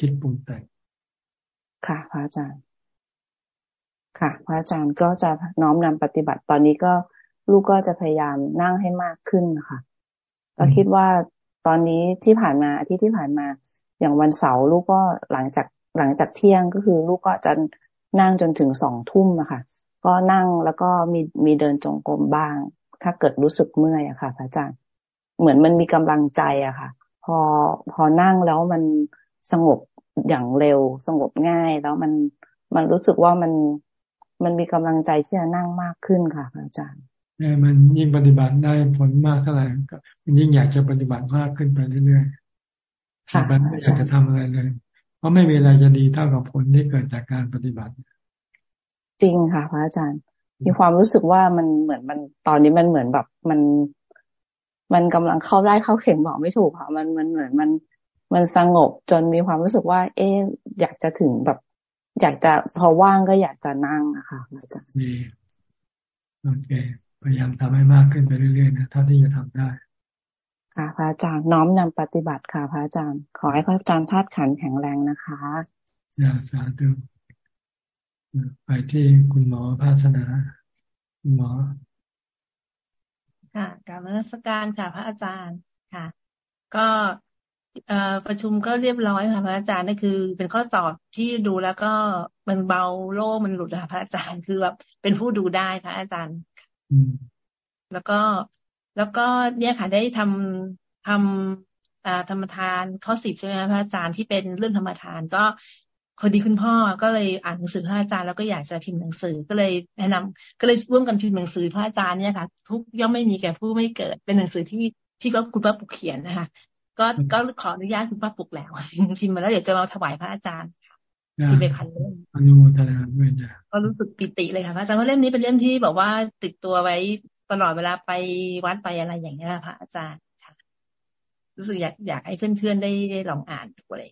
คิดปรุงแต่ง ค่ะพระอาจารย์ ค่ะพระอาจารย์ก็จะน้อมนำปฏิบัติตอนนี้ก็ลูกก็จะพยายามนั่งให้มากขึ้นนะคะก็คิดว่าตอนนี้ที่ผ่านมาอาทิตย์ที่ผ่านมา อย่างวันเสาร์ลูกก็หลังจากหลังจากเที่ยงก็คือ ลูกก็จะนั่งจนถึงสองทุ่มนะคะ ก็นั่งแล้วก็มีมีเดินจงกรมบ้าง ถ้าเกิดรู้สึกเมื่อยอะค่ะพระอาจารย์ เหมือนมันมีกำลังใจอะค่ะ พอพอนั่งแล้วมันสงบอย่างเร็ว สงบง่าย แล้วมันมันรู้สึกว่ามันมันมีกำลังใจที่จะนั่งมากขึ้นค่ะพระอาจารย์เนี่ยมันยิ่งปฏิบัติได้ผลมากเท่าไหร่ก็มันยิ่งอยากจะปฏิบัติมากขึ้นไปเรื่อยๆค่ะไม่อยากจะทำอะไรเลย เพราะไม่มีอะไรจะดีเท่ากับผลที่เกิดจากการปฏิบัติ จริงค่ะพระอาจารย์ มีความรู้สึกว่ามันเหมือนมันตอนนี้มันเหมือนแบบมัน มันกำลังเข้าได้เข้าเข็มบอกไม่ถูกค่ะ มันมันเหมือนมันมันสงบจนมีความรู้สึกว่า เอ๊อยากจะถึงแบบ อยากจะพอว่างก็อยากจะนั่งนะคะอาจารย์โอเคพยายามทำให้มากขึ้นไปเรื่อยๆนะเท่าที่จะทำได้ ค่ะพระอาจารย์น้อมนำปฏิบัติค่ะพระอาจารย์ ขอให้พระอาจารย์ธาตุขันแข็งแรงนะคะยาสาธุ ไปที่คุณหมอภาสนาคุณหมอ ค่ะการรัศการค่ะพระอาจารย์ค่ะ ก็เอ่อประชุมก็เรียบร้อยค่ะพระอาจารย์นั่นคือ เป็นข้อสอบที่ดูแล้วก็มันเบาโล่มันหลุดค่ะพระอาจารย์คือแบบเป็นผู้ดูได้พระอาจารย์แล้วก็แล้วก็เนี่ยค่ะได้ทำทำอ่าธรรมทานข้อสิบใช่ไหมพระอาจารย์ที่เป็นเรื่องธรรมทาน ก็ พอดีคุณพ่อก็เลยอ่านหนังสือพระอาจารย์แล้วก็อยากจะพิมพ์หนังสือก็เลยแนะนำก็เลยร่วมกันพิมพ์หนังสือพระอาจารย์เนี่ยค่ะ ทุกย่อมไม่มีแก่ผู้ไม่เกิด เป็นหนังสือที่ที่ว่าคุณป้าปุกเขียนนะคะก็ก็ขออนุญาตคุณป้าปุกแล้วพิมพ์มาแล้วเดี๋ยวจะมาถวายพระอาจารย์ที่ไปพันเล่มอนุโมทนาด้วยจ้ะก็รู้สึกปิติเลยค่ะพระอาจารย์ว่าเล่มนี้เป็นเล่มที่บอกว่าติดตัวไว้ตลอดเวลาไปวัดไปอะไรอย่างเงี้ยพระอาจารย์ค่ะ รู้สึกอยากอยากให้เพื่อนๆได้ได้ลองอ่านดูเลย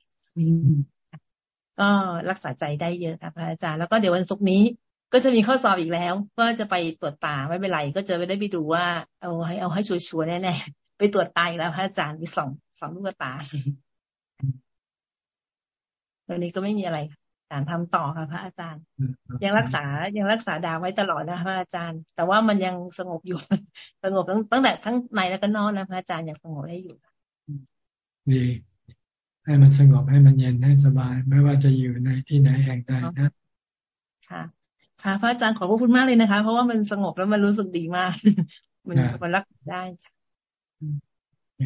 ก็รักษาใจได้เยอะค่ะพระอาจารย์แล้วก็เดี๋ยววันศุกร์นี้ก็จะมีข้อสอบอีกแล้ว ก็จะไปตรวจตาไม่เป็นไร ก็จะไม่ได้ไปดูว่า เอาให้เอาให้ชัวร์ๆแน่ๆไปตรวจตาอีกแล้วพระอาจารย์มีสองสองลูกตาตอนนี้ก็ไม่มีอะไรการทำต่อค่ะพระอาจารย์ ยังรักษายังรักษาดาวไว้ตลอดนะพระอาจารย์ แต่ว่ามันยังสงบอยู่สงบตั้งตั้งแต่ทั้งในแล้วก็นอกนะพระอาจารย์ยังสงบได้อยู่ดี ให้มันสงบให้มันเย็นให้สบาย ไม่ว่าจะอยู่ในที่ไหนแห่งใดนะค่ะ ค่ะ พระอาจารย์ขอบพระคุณมากเลยนะคะ เพราะว่ามันสงบแล้วมันรู้สึกดีมาก มันมันรักได้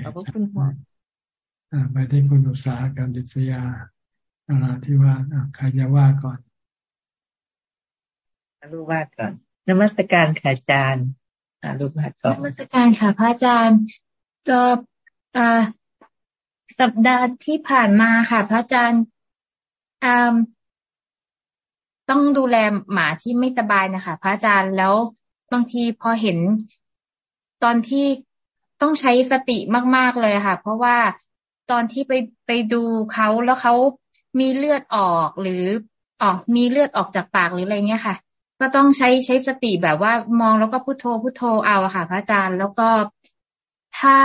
ขอบพระคุณค่ะไปที่คุณอุตสาหกรรมดิษยาอะไรที่ว่าใครจะว่าก่อนรู้ว่าก่อนนมัสการค่ะอาจารย์รู้ว่าก่อนนมัสการค่ะพระอาจารย์ก็อ่า สัปดาห์ที่ผ่านมาค่ะ พระอาจารย์ต้องดูแลหมาที่ไม่สบายนะคะ พระอาจารย์แล้วบางทีพอเห็นตอนที่ต้องใช้สติมาก ๆ เลยค่ะ เพราะว่าตอนที่ไปไปดูเขาแล้วเขามีเลือดออกหรือออกมีเลือดออกจากปากหรืออะไรเงี้ยค่ะ ก็ต้องใช้ใช้สติแบบว่ามองแล้วก็พุโทโธพุโทโธเอาค่ะ พระอาจารย์แล้วก็ถ้า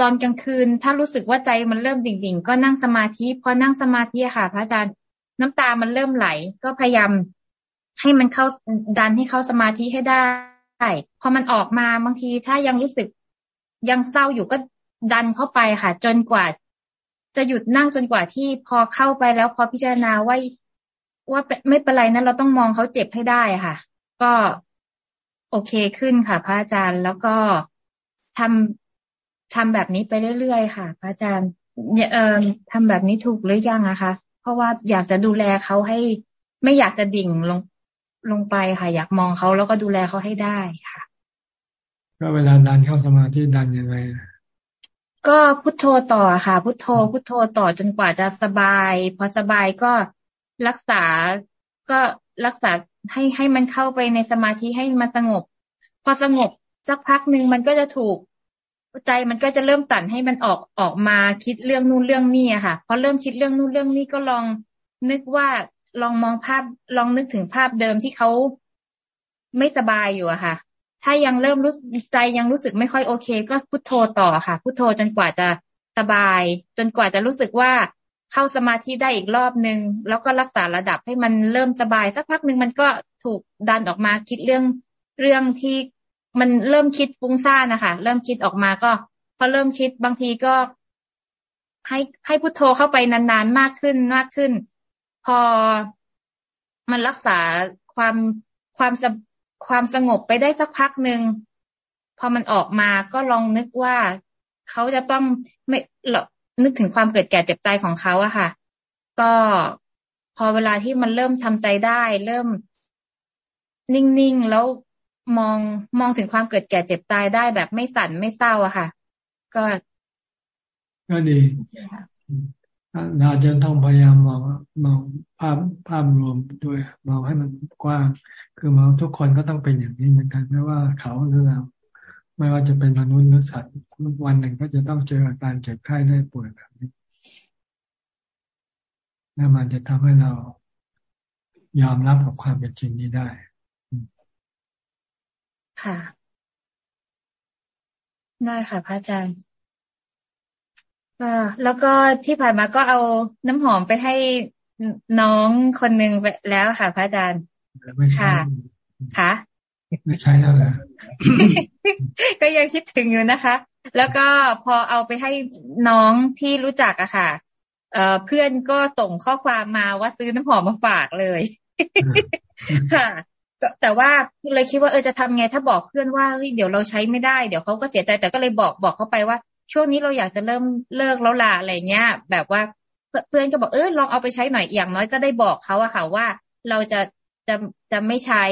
ตอนกลางคืน ถ้ารู้สึกว่าใจมันเริ่มดิ่งๆ ก็นั่งสมาธิพอนั่งสมาธิค่ะ พระอาจารย์น้ำตามันเริ่มไหล ก็พยายามให้มันเข้าดันให้เข้าสมาธิให้ได้พอมันออกมาบางทีถ้ายังรู้สึกยังเศร้าอยู่ก็ดันเข้าไปค่ะ จนกว่า จะหยุดนั่งจนกว่าที่พอเข้าไปแล้ว พอพิจารณาว่าว่าไม่เป็นไรนะเราต้องมองเขาเจ็บให้ได้ค่ะ ก็โอเคขึ้นค่ะ พระอาจารย์แล้วก็ทำ ทำแบบนี้ไปเรื่อยๆค่ะพระอาจารย์เอ่อทำแบบนี้ถูกหรือยังนะคะ เพราะว่าอยากจะดูแลเขาให้ ไม่อยากจะดิ่งลงลงไปค่ะ อยากมองเขาแล้วก็ดูแลเขาให้ได้ค่ะ ก็เวลาดันเข้าสมาธิดันยังไงก็พุทโธต่อค่ะ พุทโธ พุทโธต่อจนกว่าจะสบาย พอสบายก็รักษาก็รักษาให้ให้มันเข้าไปในสมาธิให้มันสงบ พอสงบสักพักหนึ่งมันก็จะถูก ใจมันก็จะเริ่มสั่นให้มันออกออกมาคิดเรื่องนู่นเรื่องนี้อะค่ะพอเริ่มคิดเรื่องนู่นเรื่องนี้ก็ลองนึกว่าลองมองภาพลองนึกถึงภาพเดิมที่เขาไม่สบายอยู่อะค่ะ ถ้ายังเริ่มรู้ใจยังรู้สึกไม่ค่อยโอเค ก็พุโทโธต่อค่ะ พุโทโธจนกว่าจะสบาย จนกว่าจะรู้สึกว่าเข้าสมาธิได้อีกรอบนึง แล้วก็รักษาระดับให้มันเริ่มสบาย สักพักหนึ่งมันก็ถูกดันออกมาคิดเรื่องเรื่องที่ มันเริ่มคิดฟุ้งซ่านนะคะเริ่มคิดออกมาก็ พอเริ่มคิดบางทีก็ให้ให้พุโทโธเข้าไปนานๆมากขึ้นมากขึ้น พอมันรักษาความความความสงบไปได้สักพักหนึ่งพอมันออกมาก็ลองนึกว่าเขาจะต้องไม่นึกถึงความเกิดแก่เจ็บตายของเขาอะค่ะ ก็พอเวลาที่มันเริ่มทำใจได้ เริ่มนิ่งๆแล้ว มองมองถึงความเกิดแก่เจ็บตายได้แบบไม่สั่นไม่เศร้าอะค่ะ ก็ ก็ดีเราจะต้องพยายามมองมองภาพภาพรวมด้วยมองให้มันกว้าง คือมองทุกคนก็ต้องเป็นอย่างนี้เหมือนกันไม่ว่าเขาหรือเราไม่ว่าจะเป็นมนุษย์หรือสัตว์วันหนึ่งก็จะต้องเจออาการเจ็บไข้ได้ป่วยแบบนี้นั่นมันจะทำให้เรายอมรับกับความเป็นจริงนี้ได้ ค่ะ ได้ค่ะพระอาจารย์ค่ะแล้วก็ที่ผ่านมาก็เอาน้ำหอมไปให้น้องคนหนึ่งไปแล้วค่ะพระอาจารย์ค่ะ ค่ะ ไม่ใช่แล้วแหละก็ยังคิดถึงอยู่นะคะ แล้วก็พอเอาไปให้น้องที่รู้จักอะค่ะ เอ่อเพื่อนก็ส่งข้อความมาว่าซื้อน้ำหอมมาฝากเลย ค่ะ แต่ว่าเลยคิดว่าเออจะทำไงถ้าบอกเพื่อนว่าเฮ้ยเดี๋ยวเราใช้ไม่ได้เดี๋ยวเขาก็เสียใจแต่ก็เลยบอกบอกเขาไปว่า ช่วงนี้เราอยากจะเริ่มเลิกแล้วล่ะอะไรเงี้ย แบบว่าเพื่อนก็บอกเออลองเอาไปใช้หน่อยอย่างน้อยก็ได้บอกเขาอะค่ะว่าเราจะจะจะไม่ใช้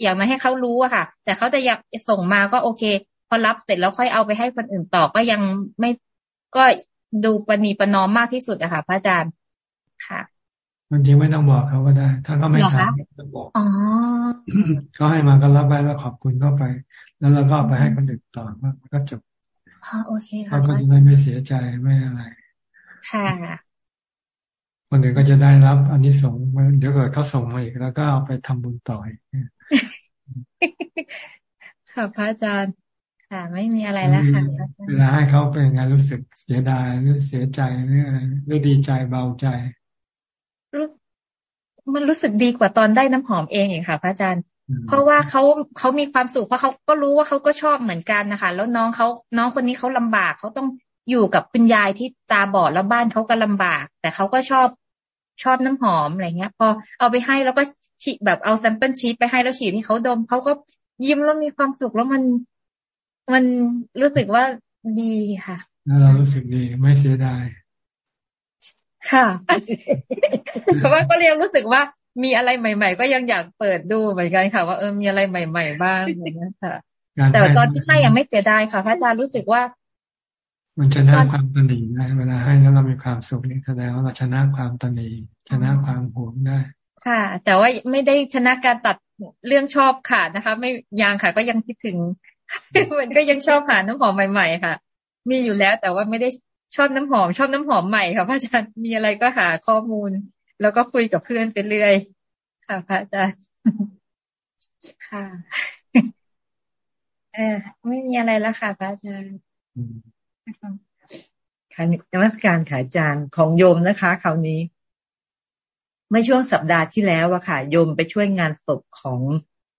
อย่างน้อยให้เขารู้อะค่ะ แต่เขาจะอยากส่งมาก็โอเค พอรับเสร็จแล้วค่อยเอาไปให้คนอื่นต่อก็ยังไม่ก็ดูปณีประนอมมากที่สุดอะค่ะ พระอาจารย์ค่ะ มันจริงไม่ต้องบอกเขาก็ได้ ถ้าเขาไม่ทำต้องบอกอ๋อเขาให้มาก็รับไปแล้วขอบคุณเข้าไป แล้วเราก็ไปให้คนอื่นต่อมันก็จบโอเคค่ะเขาก็จะได้ไม่เสียใจไม่อะไรค่ะคนอื่นก็จะได้รับอันนี้ส่งเดี๋ยวเกิดเขาส่งมาอีกแล้วก็เอาไปทำบุญต่ออีกค่ะพระอาจารย์ค่ะไม่มีอะไรแล้วค่ะเวลาให้เขาเป็นไงรู้สึกเสียดายหรือเสียใจหรืออะไรหรือดีใจเบาใจ มันรู้สึกดีกว่าตอนได้น้ำหอมเองเองค่ะ พระอาจารย์ เพราะว่าเขาเขามีความสุขเพราะเขาก็รู้ว่าเขาก็ชอบเหมือนกันนะคะ แล้วน้องเขาน้องคนนี้เขาลำบากเขาต้องอยู่กับคุณยายที่ตาบอดแล้วบ้านเขาก็ลำบาก แต่เขาก็ชอบชอบน้ำหอมอะไรเงี้ย พอเอาไปให้แล้วก็ฉีดแบบเอาแซมเปิลชีตไปให้แล้วฉีดให้เขาดมเขาก็ยิ้มแล้วมีความสุขแล้วมันมันรู้สึกว่าดีค่ะเรารู้สึกดีไม่เสียดาย ค่ะเพราะว่าก็เรียนรู้สึกว่ามีอะไรใหม่ ๆ ก็ยังอยากเปิดดูเหมือนกันค่ะ ว่าเออมีอะไรใหม่ ๆ บ้างอย่างนี้ค่ะ แต่ตอนที่ให้ยังไม่เสียดายค่ะ พระอาจารย์รู้สึกว่า มันชนะความตนีได้เวลาให้แล้วเรามีความสุขนี่แสดงว่าเราชนะความตนีชนะความหวงได้ ค่ะ แต่ว่าไม่ได้ชนะการตัดเรื่องชอบขาดนะคะ ไม่ยังค่ะก็ยังคิดถึงมันก็ยังชอบหาน้ำหอมใหม่ ๆ ค่ะ มีอยู่แล้วแต่ว่าไม่ได้ ชอบน้ำหอม ชอบน้ำหอมใหม่ค่ะพระอาจารย์มีอะไรก็หาข้อมูล แล้วก็คุยกับเพื่อนไปเรื่อย ค่ะพระอาจารย์ค่ะเออไม่มีอะไรแล้วค่ะพระอาจารย์ค่ะนมัสการขายจานของโยมนะคะคราวนี้เมื่อช่วงสัปดาห์ที่แล้วอะค่ะ โยมไปช่วยงานศพของ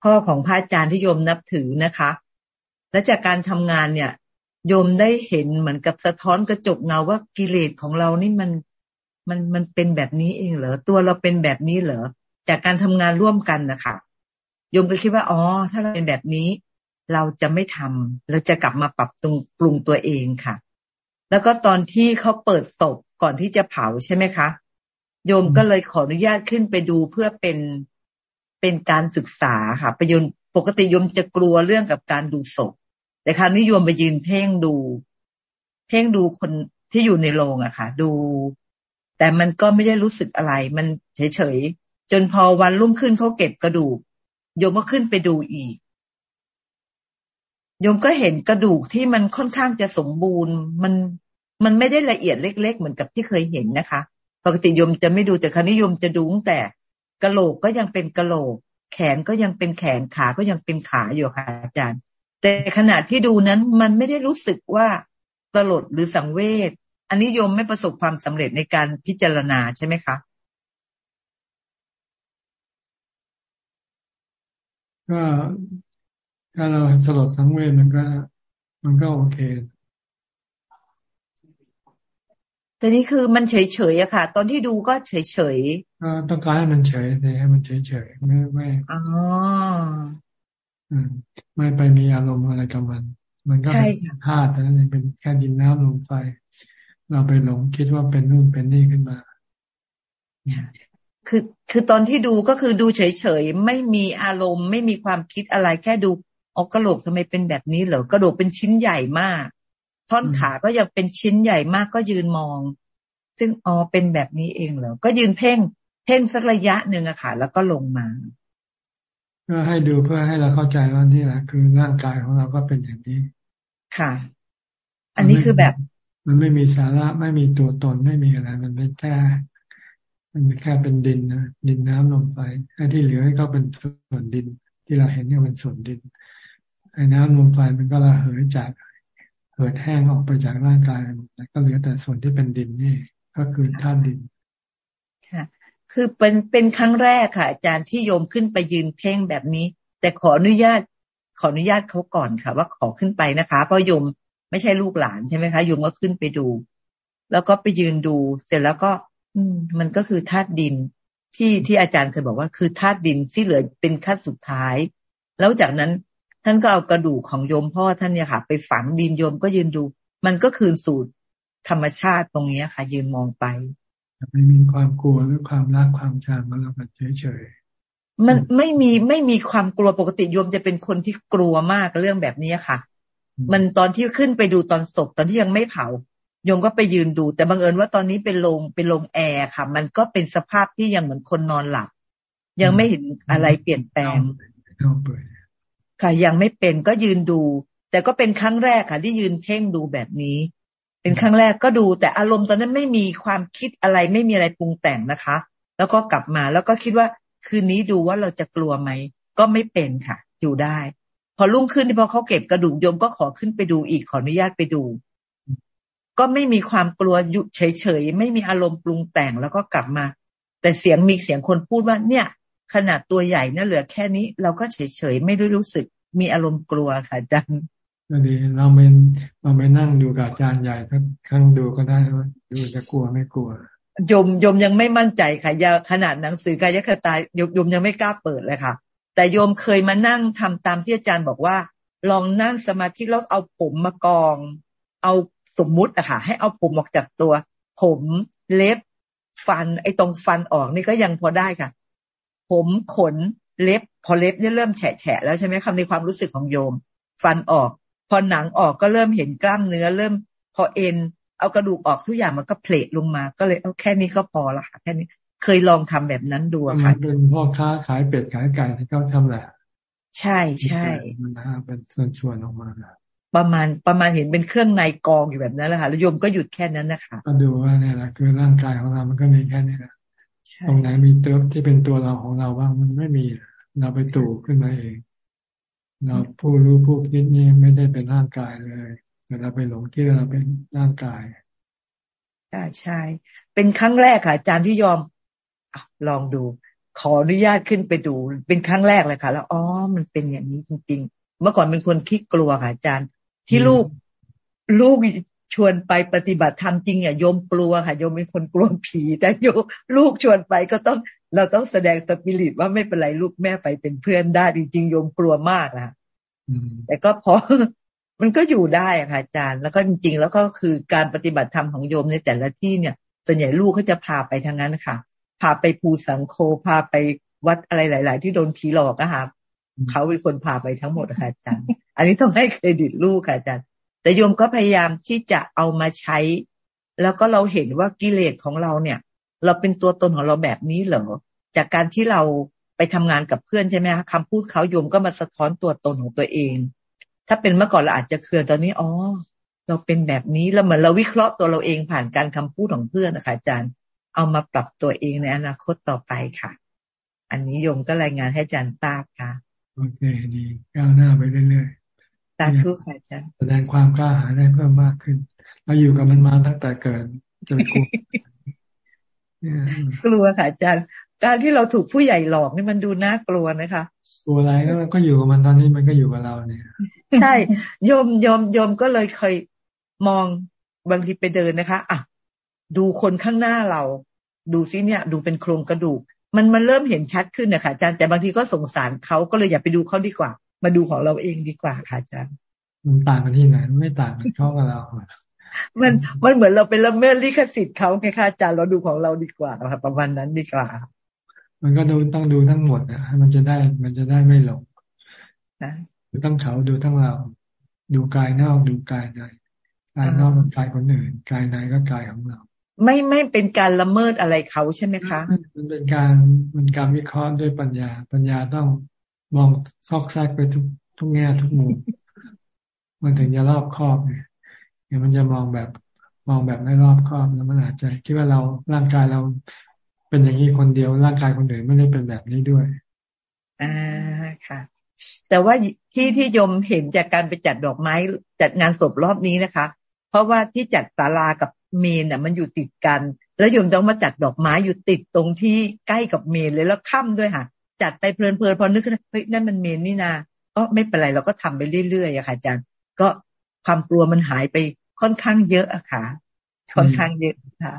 พ่อของพระอาจารย์ที่โยมนับถือนะคะ และจากการทำงานเนี่ย โยมได้เห็นเหมือนกับสะท้อนกระจกเงาว่ากิเลสของเรานี่มันมันมันเป็นแบบนี้เองเหรอตัวเราเป็นแบบนี้เหรอจากการทำงานร่วมกันนะคะโยมก็คิดว่าอ๋อถ้าเราเป็นแบบนี้ เราจะไม่ทำเราจะกลับมาปรับปรุงปรุงตัวเองค่ะ แล้วก็ตอนที่เขาเปิดศพก่อนที่จะเผาใช่ไหมคะ โยมก็เลยขออนุญาตขึ้นไปดูเพื่อเป็นเป็นการศึกษาค่ะประโยชน์ปกติโยมจะกลัวเรื่องกับการดูศพ แต่คราวนี้โยมไปยืนเพ่งดู เพ่งดูคนที่อยู่ในโรงอะค่ะ ดู แต่มันก็ไม่ได้รู้สึกอะไร มันเฉยๆจนพอวันรุ่งขึ้นเขาเก็บกระดูกโยมก็ขึ้นไปดูอีกโยมก็เห็นกระดูกที่มันค่อนข้างจะสมบูรณ์ มันมันไม่ได้ละเอียดเล็ก ๆ เหมือนกับที่เคยเห็นนะคะ ปกติโยมจะไม่ดูแต่ครั้นี้โยมจะดูแต่กระโหลกก็ยังเป็นกระโหลก แขนก็ยังเป็นแขนขาก็ยังเป็นขาอยู่ค่ะอาจารย์ แต่ขณะที่ดูนั้นมันไม่ได้รู้สึกว่าสลดหรือสังเวชอันนี้โยมไม่ประสบความสำเร็จในการพิจารณาใช่ไหมคะก็ถ้าเราสลดสังเวชมันก็ มันก็โอเค แต่นี่คือมันเฉยๆอะค่ะ ตอนที่ดูก็เฉยๆก็ต้องการให้มันเฉยเลยให้มันเฉยๆไม่ไม่อ๋อ ไม่ไปมีอารมณ์อะไรกับมัน มันก็เป็นธาตุนั่นเองเป็นแค่ดินน้ำลมไฟ เราไปหลงคิดว่าเป็นนู่นเป็นนี่ขึ้นมาคือคือตอนที่ดูก็คือดูเฉยๆ ไม่มีอารมณ์ ไม่มีความคิดอะไรแค่ดูออกกระโหลกทำไมเป็นแบบนี้เหรอกระโหลกเป็นชิ้นใหญ่มาก ท่อนขาก็ยังเป็นชิ้นใหญ่มากก็ยืนมอง ซึ่งอ๋อเป็นแบบนี้เองเหรอก็ยืนเพ่ง เพ่งสักระยะหนึ่งอะค่ะแล้วก็ลงมา ก็ให้ดูเพื่อให้เราเข้าใจว่านี่แหละคือร่างกายของเราก็เป็นอย่างนี้ ค่ะ อันนี้คือแบบ มันไม่มีสาระไม่มีตัวตนไม่มีอะไร มันเป็นแค่มันแค่เป็นดินนะดินน้ำลงไปไอ้ที่เหลือก็เป็นส่วนดิน ที่เราเห็นเนี่ยเป็นส่วนดินไอ้น้ำลมไฟมันก็ระเหยจากเกิดแห้งออกไปจากร่างกายแล้วก็เหลือแต่ส่วนที่เป็นดินนี่ ก็คือธาตุดิน คือเป็นเป็นครั้งแรกค่ะ อาจารย์ที่โยมขึ้นไปยืนเพ่งแบบนี้ แต่ขออนุญาตขออนุญาตเขาก่อนค่ะ ว่าขอขึ้นไปนะคะ เพราะโยมไม่ใช่ลูกหลานใช่ไหมคะโยมก็ขึ้นไปดู แล้วก็ไปยืนดู เสร็จแล้วก็ อืมันก็คือธาตุดินที่ที่อาจารย์เคยบอกว่าคือธาตุดินที่เหลือเป็นขั้นสุดท้าย แล้วจากนั้นท่านก็เอากระดูกของโยมพ่อท่านเนี่ยค่ะ ไปฝังดินโยมก็ยืนดู มันก็คืนสูตรธรรมชาติตรงนี้ค่ะ ยืนมองไป ไม่มีความกลัวหรือความรักความชังมาแล้วกันเฉยๆมันไม่มีไม่มีความกลัวปกติโยมจะเป็นคนที่กลัวมากเรื่องแบบนี้ค่ะ มันตอนที่ขึ้นไปดูตอนศพตอนที่ยังไม่เผาโยมก็ไปยืนดู แต่บังเอิญว่าตอนนี้เป็นโรงเป็นโรงแอร์ค่ะ มันก็เป็นสภาพที่ยังเหมือนคนนอนหลับ ยังไม่เห็นอะไรเปลี่ยนแปลงค่ะยังไม่เป็นก็ยืนดู แต่ก็เป็นครั้งแรกค่ะ ที่ยืนเพ่งดูแบบนี้ เป็นครั้งแรกก็ดูแต่อารมณ์ตอนนั้นไม่มีความคิดอะไรไม่มีอะไรปรุงแต่งนะคะ แล้วก็กลับมาแล้วก็คิดว่าคืนนี้ดูว่าเราจะกลัวไหมก็ไม่เป็นค่ะ อยู่ได้ พอรุ่งขึ้นที่พอเขาเก็บกระดูกโยมก็ขอขึ้นไปดูอีกขออนุญาตไปดู ก็ไม่มีความกลัวยุเฉยๆไม่มีอารมณ์ปรุงแต่งแล้วก็กลับมา แต่เสียงมีเสียงคนพูดว่าเนี่ย ขนาดตัวใหญ่นะเหลือแค่นี้ เราก็เฉยๆไม่ได้รู้สึกมีอารมณ์กลัวค่ะอาจารย์ ก็ดีเราไม่เราไม่นั่งดูกับอาจารย์ใหญ่ทั้งครั้งดูก็ได้ว่าดูจะกลัวไม่กลัวยมยมยังไม่มั่นใจค่ะยาขนาดหนังสือกายคตายยมยังไม่กล้าเปิดเลยค่ะ แต่โยมเคยมานั่งทำตามที่อาจารย์บอกว่า ลองนั่งสมาธิแล้วเอาผมมากอง เอาสมมุติอะค่ะ ให้เอาผมออกจากตัว ผมเล็บ ฟัน ไอ้ตรงฟันออกนี่ก็ยังพอได้ค่ะ ผมขนเล็บ พอเล็บเนี่ยเริ่มแฉะแฉะแล้วใช่ไหมคำในความรู้สึกของโยม ฟันออก พอหนังออกก็เริ่มเห็นกล้ามเนื้อ เริ่มพอเอ็น เอากระดูกออกทุกอย่างมันก็เพลทลงมา ก็เลยเอาแค่นี้ก็พอละค่ะแค่นี้เคยลองทำแบบนั้นดูค่ะเป็นพ่อค้าขายเป็ดขายไก่ที่เขาทำแหละใช่ใช่มันนะเป็นส่วนชวนออกมาประมาณประมาณเห็นเป็นเครื่องในกองอยู่แบบนั้นแหละค่ะแล้วโยมก็หยุดแค่นั้นนะคะก็ดูว่าเนี่ยแหละคือร่างกายของเรามันก็มีแค่นี้แหละตรงไหนมีเติมที่เป็นตัวเราของเราบ้างมันไม่มีเราไปตู่ขึ้นมาเอง เราผู้รู้ผู้คิดนี่ไม่ได้เป็นร่างกายเลย แต่เราไปหลงคิดเราเป็นร่างกายใช่ใช่ เป็นครั้งแรกค่ะอาจารย์ที่ยอมลองดู ขออนุญาตขึ้นไปดู เป็นครั้งแรกเลยค่ะ แล้วอ๋อมันเป็นอย่างนี้จริง ๆ เมื่อก่อนเป็นคนขี้กลัวค่ะอาจารย์ ที่ลูกลูกชวนไปปฏิบัติธรรมจริงอะโยมกลัวค่ะโยมเป็นคนกลัวผี แต่โยลูกชวนไปก็ต้อง เราต้องแสดงสปิริตว่าไม่เป็นไรลูกแม่ไปเป็นเพื่อนได้จริงๆโยมกลัวมากนะแต่ก็พอมันก็อยู่ได้ค่ะอาจารย์ แล้วก็จริง ๆ แล้วก็คือการปฏิบัติธรรมของโยมในแต่ละที่เนี่ยส่วนใหญ่ลูกเขาจะพาไปทางนั้นค่ะ พาไปภูสังโคพาไปวัดอะไรหลาย ๆ ที่โดนผีหลอกนะคะเขาเป็นคนพาไปทั้งหมดค่ะอาจารย์ อันนี้ต้องให้เครดิตลูกค่ะอาจารย์ แต่โยมก็พยายามที่จะเอามาใช้ แล้วก็เราเห็นว่ากิเลสของเราเนี่ย เราเป็นตัวตนของเราแบบนี้เหรอจากการที่เราไปทำงานกับเพื่อนใช่ไหมคะคำพูดเขาโยมก็มาสะท้อนตัวตนของตัวเอง ถ้าเป็นเมื่อก่อนเราอาจจะเคืองตอนนี้อ๋อเราเป็นแบบนี้แล้วเหมือนเราวิเคราะห์ตัวเราเองผ่านการคำพูดของเพื่อนนะคะอาจารย์ เอามาปรับตัวเองในอนาคตต่อไปค่ะ อันนี้โยมก็รายงานให้อาจารย์ทราบค่ะโอเคดีก้าวหน้าไปเรื่อยๆสาธุค่ะอาจารย์แสดงความกล้าหาญได้เพิ่มมากขึ้นเราอยู่กับมันมาตั้งแต่เกิดจนกลัว กลัวค่ะอาจารย์ การที่เราถูกผู้ใหญ่หลอกนี่มันดูน่ากลัวนะคะกลัวอะไรก็ก็อยู่กับมันตอนนี้มันก็อยู่กับเราเนี่ย ใช่โยมโยมโยมก็เลยเคยมองบางทีไปเดินนะคะอะดูคนข้างหน้าเรา ดูซิเนี่ย ดูเป็นโครงกระดูก มันมันเริ่มเห็นชัดขึ้นนะคะอาจารย์แต่บางทีก็สงสารเขาก็เลยอย่าไปดูเขาดีกว่า มาดูของเราเองดีกว่าค่ะอาจารย์มันต่างกันที่ไหนไม่ต่างกันเขากับเรา มันมันเหมือนเราเป็นละเมิดลิขสิทธิ์เขาไงค่ะอาจารย์เราดูของเราดีกว่าค่ะประมาณนั้นดีกว่า มันก็ดูต้องดูทั้งหมดนะมันจะได้มันจะได้ไม่หลงดูทั้งเขาดูทั้งเรา ดูกายนอกดูกายในกายนอกกายคนอื่นกายในก็กายของเรา ไม่ไม่เป็นการละเมิดอะไรเขาใช่ไหมคะ มันเป็นการมันการวิเคราะห์ด้วยปัญญา ปัญญาต้องมองซอกแซกไปทุกทุกแง่ทุกมุมมันถึงจะรอบครอบเนี่ย มันจะมองแบบมองแบบไม่รอบครอบแล้วมันอาจจะคิดว่าเราร่างกายเราเป็นอย่างนี้คนเดียวร่างกายคนอื่นไม่ได้เป็นแบบนี้ด้วยอ่าค่ะ แต่ว่าที่ที่ยมเห็นจากการไปจัดดอกไม้จัดงานศพรอบนี้นะคะ เพราะว่าที่จัดศาลากับเมนอะ มันอยู่ติดกัน แล้วยมต้องมาจัดดอกไม้อยู่ติดตรงที่ใกล้กับเมนเลยแล้วค่ำด้วยค่ะ จัดไปเพลินๆพอนึกขึ้นเฮ้ยนั่นมันเมนนี่นาก็ไม่เป็นไรเราก็ทำไปเรื่อยๆอะค่ะอาจารย์ ก็ความกลัวมันหายไป ค่อนข้างเยอะอะค่ะ ค่อนข้างเยอะค่ะ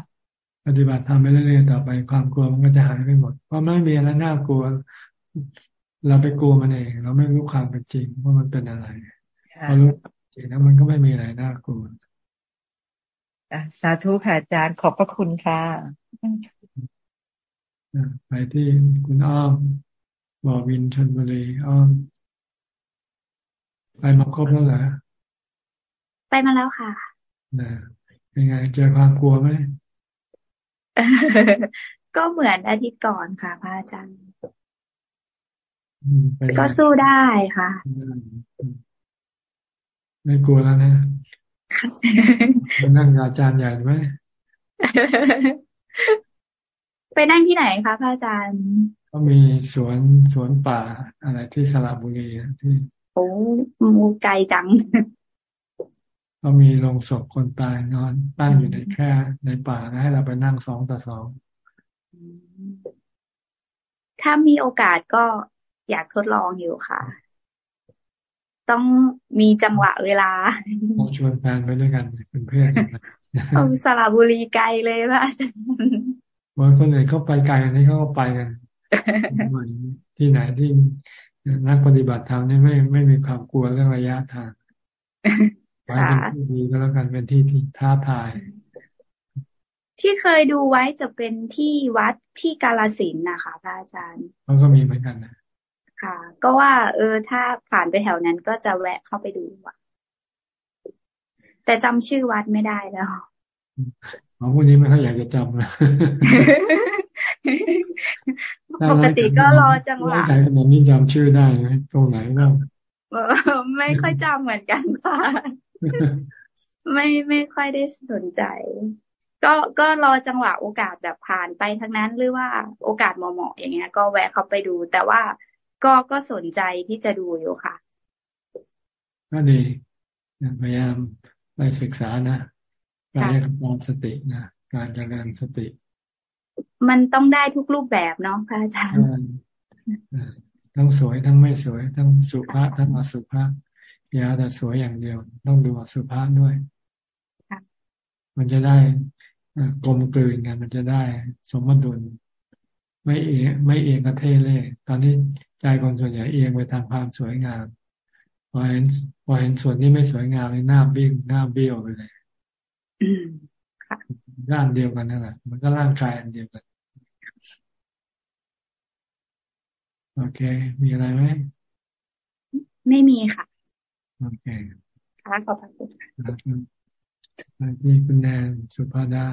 ปฏิบัติทำไปเรื่อยๆต่อไปความกลัวมันก็จะหายไปหมด เพราะไม่มีอะไรน่ากลัว เราไปกลัวมันเอง เราไม่รู้ความเป็นจริงว่ามันเป็นอะไรพอรู้จริงแล้วมันก็ไม่มีอะไรน่ากลัวสาธุค่ะอาจารย์ขอบพระคุณค่ะไปที่คุณอ้อมบอวินชนบุรีอ้อม ไปมาครบแล้วเหรอไปมาแล้วค่ะ นะเป็นไงเจอความกลัวไหมก็เหมือนอาทิตย์ก่อนค่ะพระอาจารย์ก็สู้ได้ค่ะ ไม่กลัวแล้วนะไปนั่งอาจารย์ใหญ่ไหมไปนั่งที่ไหนคะพระอาจารย์ ก็มีสวนสวนป่าอะไรที่สระบุรีที่ โอ้มูไกลจัง ก็มีโรงศพคนตายนอนตั้งอยู่ในแค่ในป่าให้เราไปนั่งสองต่อสองถ้ามีโอกาสก็อยากทดลองอยู่ค่ะ ต้องมีจังหวะเวลาต้องชวนแฟนไปด้วยกันเป็นเพื่อนเอาสระบุรีไกลเลยว่าอาจารย์บางคนเลยเขาไปไกลอันนี้เขาก็ไปกันที่ไหนที่นักปฏิบัติธรรมนี่ไม่ไม่มีความกลัวเรื่องระยะทาง ไว้เป็นที่ดีก็แล้วกันเป็นที่ที่ท้าทาย ที่เคยดูไว้จะเป็นที่วัดที่กาลสินนะคะพระอาจารย์มันก็มีเหมือนกันนะค่ะ ก็ว่า เออ ถ้าผ่านไปแถวนั้นก็จะแวะเข้าไปดูว่ะแต่จำชื่อวัดไม่ได้แล้วอ๋อพวกนี้ไม่ค่อยอยากจะจำนะปกติก็รอจังหวะใครขนาดนี้จำชื่อได้ไหมตรงไหนบ้างไม่ค่อยจำเหมือนกันค่ะ ไม่ไม่ค่อยได้สนใจ ก็ก็รอจังหวะโอกาสแบบผ่านไปทั้งนั้นหรือว่าโอกาสเหมาะๆอย่างเงี้ย ก็แวะเข้าไปดู แต่ว่าก็ก็สนใจที่จะดูอยู่ค่ะก็ดีพยายามไปศึกษานะการเรียกความสตินะการเจริญสติ มันต้องได้ทุกรูปแบบเนาะพระอาจารย์ทั้งสวยทั้งไม่สวย ทั้งสุภาพทั้งอสุภาพ อย่าแต่สวยอย่างเดียว ต้องดูอสุภาพด้วยมันจะได้กลมกลืนกันมันจะได้สมดุล ไม่เองไม่เองกระเทเล่ตอนนี้ใจคนส่วนใหญ่เอียงไปทางความสวยงามพอเห็นพอเห็นส่วนที่ไม่สวยงามเลยหน้าบิ้งหน้าเบี้ยวไปเลยร่างเดียวกันนั่นแหละมันก็ร่างกายอันเดียวกันโอเค มีอะไรไหม ไม่มีค่ะ โอเคค่ะขอบคุณค่ะนี่คุณแนนสุภาดา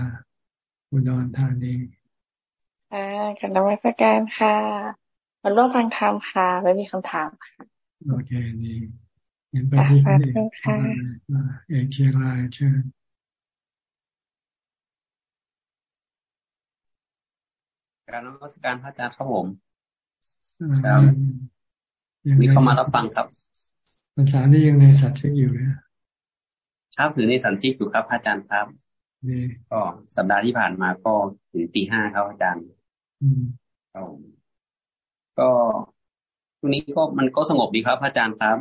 อุดรธานีค่ะกันนวัตการค่ะมันร่วมฟังธรรมค่ะ ไม่มีคำถามค่ะโอเคดีเห็นไปที่คุณเอกเอกเชียงรายเชิญการนมัสการพระอาจารย์ครับผมครับมีเข้ามารับฟังครับ ภาษานี่ยังในสัตว์ชิกอยู่เลยครับถือในสันชิกอยู่ครับพระอาจารย์ครับก็สัปดาห์ที่ผ่านมาก็ถึงตีห้าครับอาจารย์ก็ช่วงนี้ก็มันก็สงบดีครับอาจารย์ครับ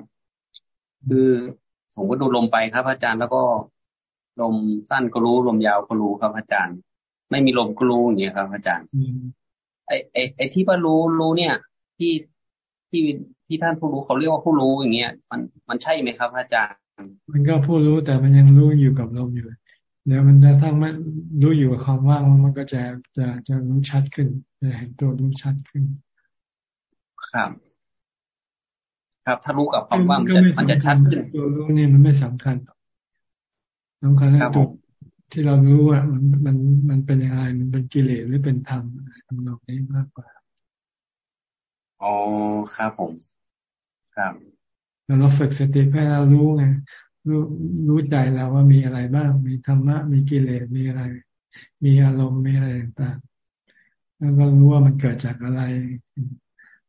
คือผมก็ดูลมไปครับอาจารย์แล้วก็ลมสั้นก็รู้ลมยาวก็รู้ครับอาจารย์ ไม่มีลมก็รู้อย่างเงี้ยครับ อาจารย์ไอไอไอที่ว่ารู้รู้เนี่ย ที่ที่ ที่ท่านผู้รู้เขาเรียกว่าผู้รู้อย่างเงี้ย มันมันใช่ไหมครับอาจารย์ มันก็ผู้รู้แต่มันยังรู้อยู่กับลมอยู่ เดี๋ยวมันจะทั้งมันรู้อยู่กับความว่างมันก็จะจะจะรู้ชัดขึ้นจะเห็นตัวรู้ชัดขึ้น ครับ ครับถ้ารู้กับความว่างมันจะมันจะชัดขึ้น ตัวรู้นี่มันไม่สำคัญสำคัญแค่ตัวที่เรารู้ว่ามันมันมันเป็นยังไงมันเป็นกิเลสหรือเป็นธรรมทำนองนี้มากกว่าอ๋อครับผม ครับแล้วเราฝึกสติให้เรารู้ไงรู้รู้ใจเราว่ามีอะไรบ้าง มีธรรมะ มีกิเลส มีอะไร มีอารมณ์ มีอะไรต่างๆ แล้วก็รู้ว่ามันเกิดจากอะไร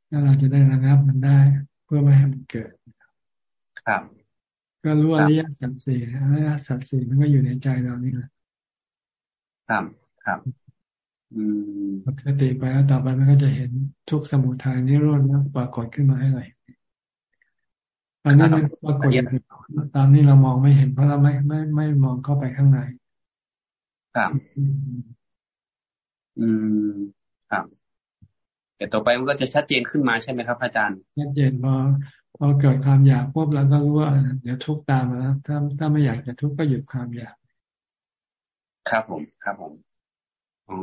แล้วเราจะได้ระงับมันได้ เพื่อไม่ให้มันเกิด ครับ ก็รู้อริยสัจสี่อริยสัจสี่มันก็อยู่ในใจเรานี่แหละ ครับ ครับ อืมปกติไปแล้วต่อไปมันก็จะเห็นทุกสมุทัยนิโรธนะปรากฏขึ้นมาให้เราต อนนี้มันปรากฏตอนนี้เรามองไม่เห็นเพราะเราไม่ไม่ไม่มองเข้าไปข้างในครับอืมครับแต่ต่อไปมันก็จะชัดเจนขึ้นมาใช่ไหมครับ อาจารย์ชัดเจนพอพอเกิดความอยากปุ๊บเราก็รู้ว่าเดี๋ยวทุกตามมาแล้วถ้าถ้าไม่อยากจะทุกก็หยุดความอยาก ครับผม ครับผมอ๋อ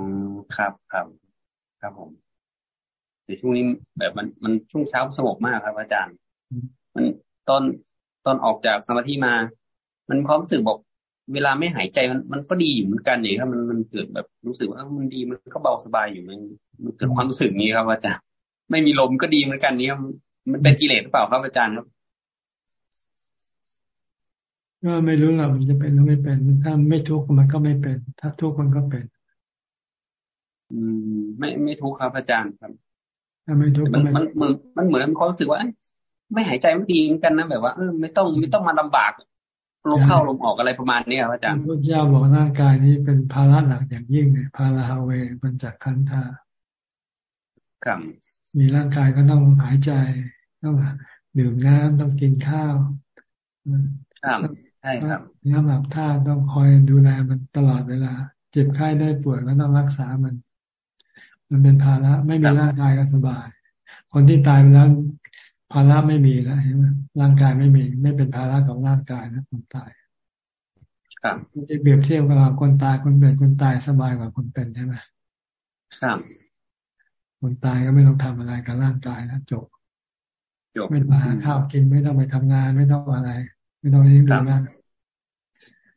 ครับครับครับผมในช่วงนี้แบบมันมันช่วงเช้าสงบมากครับ อาจารย์ มัน ตอนตอนออกจากสมาธิมา มันความรู้สึกบอก เวลาไม่หายใจมันมันก็ดีอยู่เหมือนกันอย่างครับมันมันเกิดแบบรู้สึกว่ามันดีมันก็เบาสบายอยู่มันมันเกิดความรู้สึกนี้ครับอาจารย์ไม่มีลมก็ดีเหมือนกันนี้ครับมันเป็นกิเลสหรือเปล่าครับอาจารย์ครับก็ไม่รู้หรอกมันจะเป็นหรือไม่เป็น ถ้าไม่ทุกข์มันก็ไม่เป็น ถ้าทุกข์มันก็เป็น อืม ไม่ไม่ทุกข์ครับอาจารย์ครับถ้าไม่ทุกข์มันมันเหมือนมันเหมือนมันความรู้สึกว่า ไม่หายใจไม่ดีเหมือนกันนะแบบว่าเออไม่ต้องไม่ต้องมาลำบากลมเข้าลมออกอะไรประมาณนี้ครับอาจารย์พระเจ้าบอกร่างกายนี้เป็นภาระหนักอย่างยิ่งเลยภาระฮาเวมันจากคันธาครับมีร่างกายก็ต้องหายใจต้องดื่มน้ำต้องกินข้าวครับใช่ครับน้ำหลับท่าต้องคอยดูแลมันตลอดเวลา เจ็บไข้ได้ป่วยก็ต้องรักษามัน มันเป็นภาระไม่มีร่างกายก็สบาย คนที่ตายไปแล้ว ภาระไม่มีแล้วใช่ไหมร่างกายไม่มี ไม่เป็นภาระของร่างกายนะคนตายครับจะเปรียบเทียบกับเราคนตายคนเป็นคนตายสบายกว่าคนเป็นใช่ไหมครับคนตายก็ไม่ต้องทำอะไรกับร่างกายนะจบจบไม่ต้องหาข้าวกินไม่ต้องไปทำงาน ไม่ต้องอะไร ไม่ต้องเลี้ยงดูนะ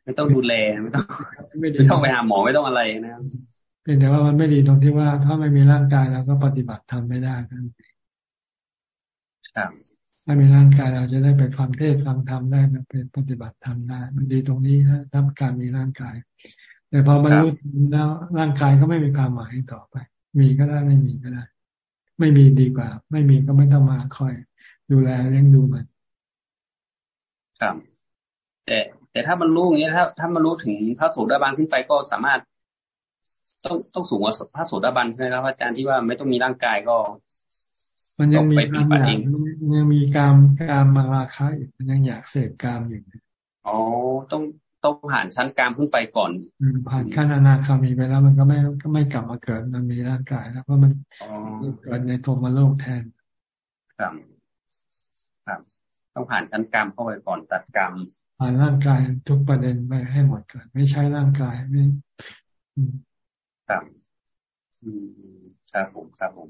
ไม่ต้องดูแลไม่ต้องไม่ต้องไปหาหมอไม่ต้องอะไรนะครับเพียงแต่ว่ามันไม่ดีตรงที่ว่า ถ้าไม่มีร่างกายเราก็ปฏิบัติทำไม่ได้นั่นเอง ถ้ามีร่างกายเราจะได้ไปฟังเทศฟังธรรมได้ไปปฏิบัติธรรมได้ มันดีตรงนี้นะถ้าการมีร่างกาย แต่พอบรรลุแล้วร่างกายก็ไม่มีความหมายต่อไป มีก็ได้ไม่มีก็ได้ ไม่มีดีกว่า ไม่มีก็ไม่ต้องมาคอย ดูแลเลี้ยงดูมันครับแต่แต่ถ้ามันรู้อย่างนี้ถ้า ถ้ามันรู้ถึงพระโสดาบันขึ้นไปก็สามารถ ต้องต้องสูงกว่าพระโสดาบันใช่ไหมครับอาจารย์ที่ว่าไม่ต้องมีร่างกายก็ มันยังมีความอยากยังมีการการมาราคาอีกมันยังอยากเสพกามอยู่อ๋อต้องต้องผ่านชั้นกามขึ้นไปก่อนผ่านขั้นอนาคามีไปแล้วมันก็ไม่ก็ไม่กลับมาเกิดมันมีร่างกายแล้วเพราะมันเกิดในโทมาโลกแทนครับครับต้องผ่านชั้นกรรมเข้าไปก่อนตัดกรรมผ่านร่างกายทุกประเด็นไปให้หมดก่อนไม่ใช่ร่างกายไม่ครับครับผมครับผม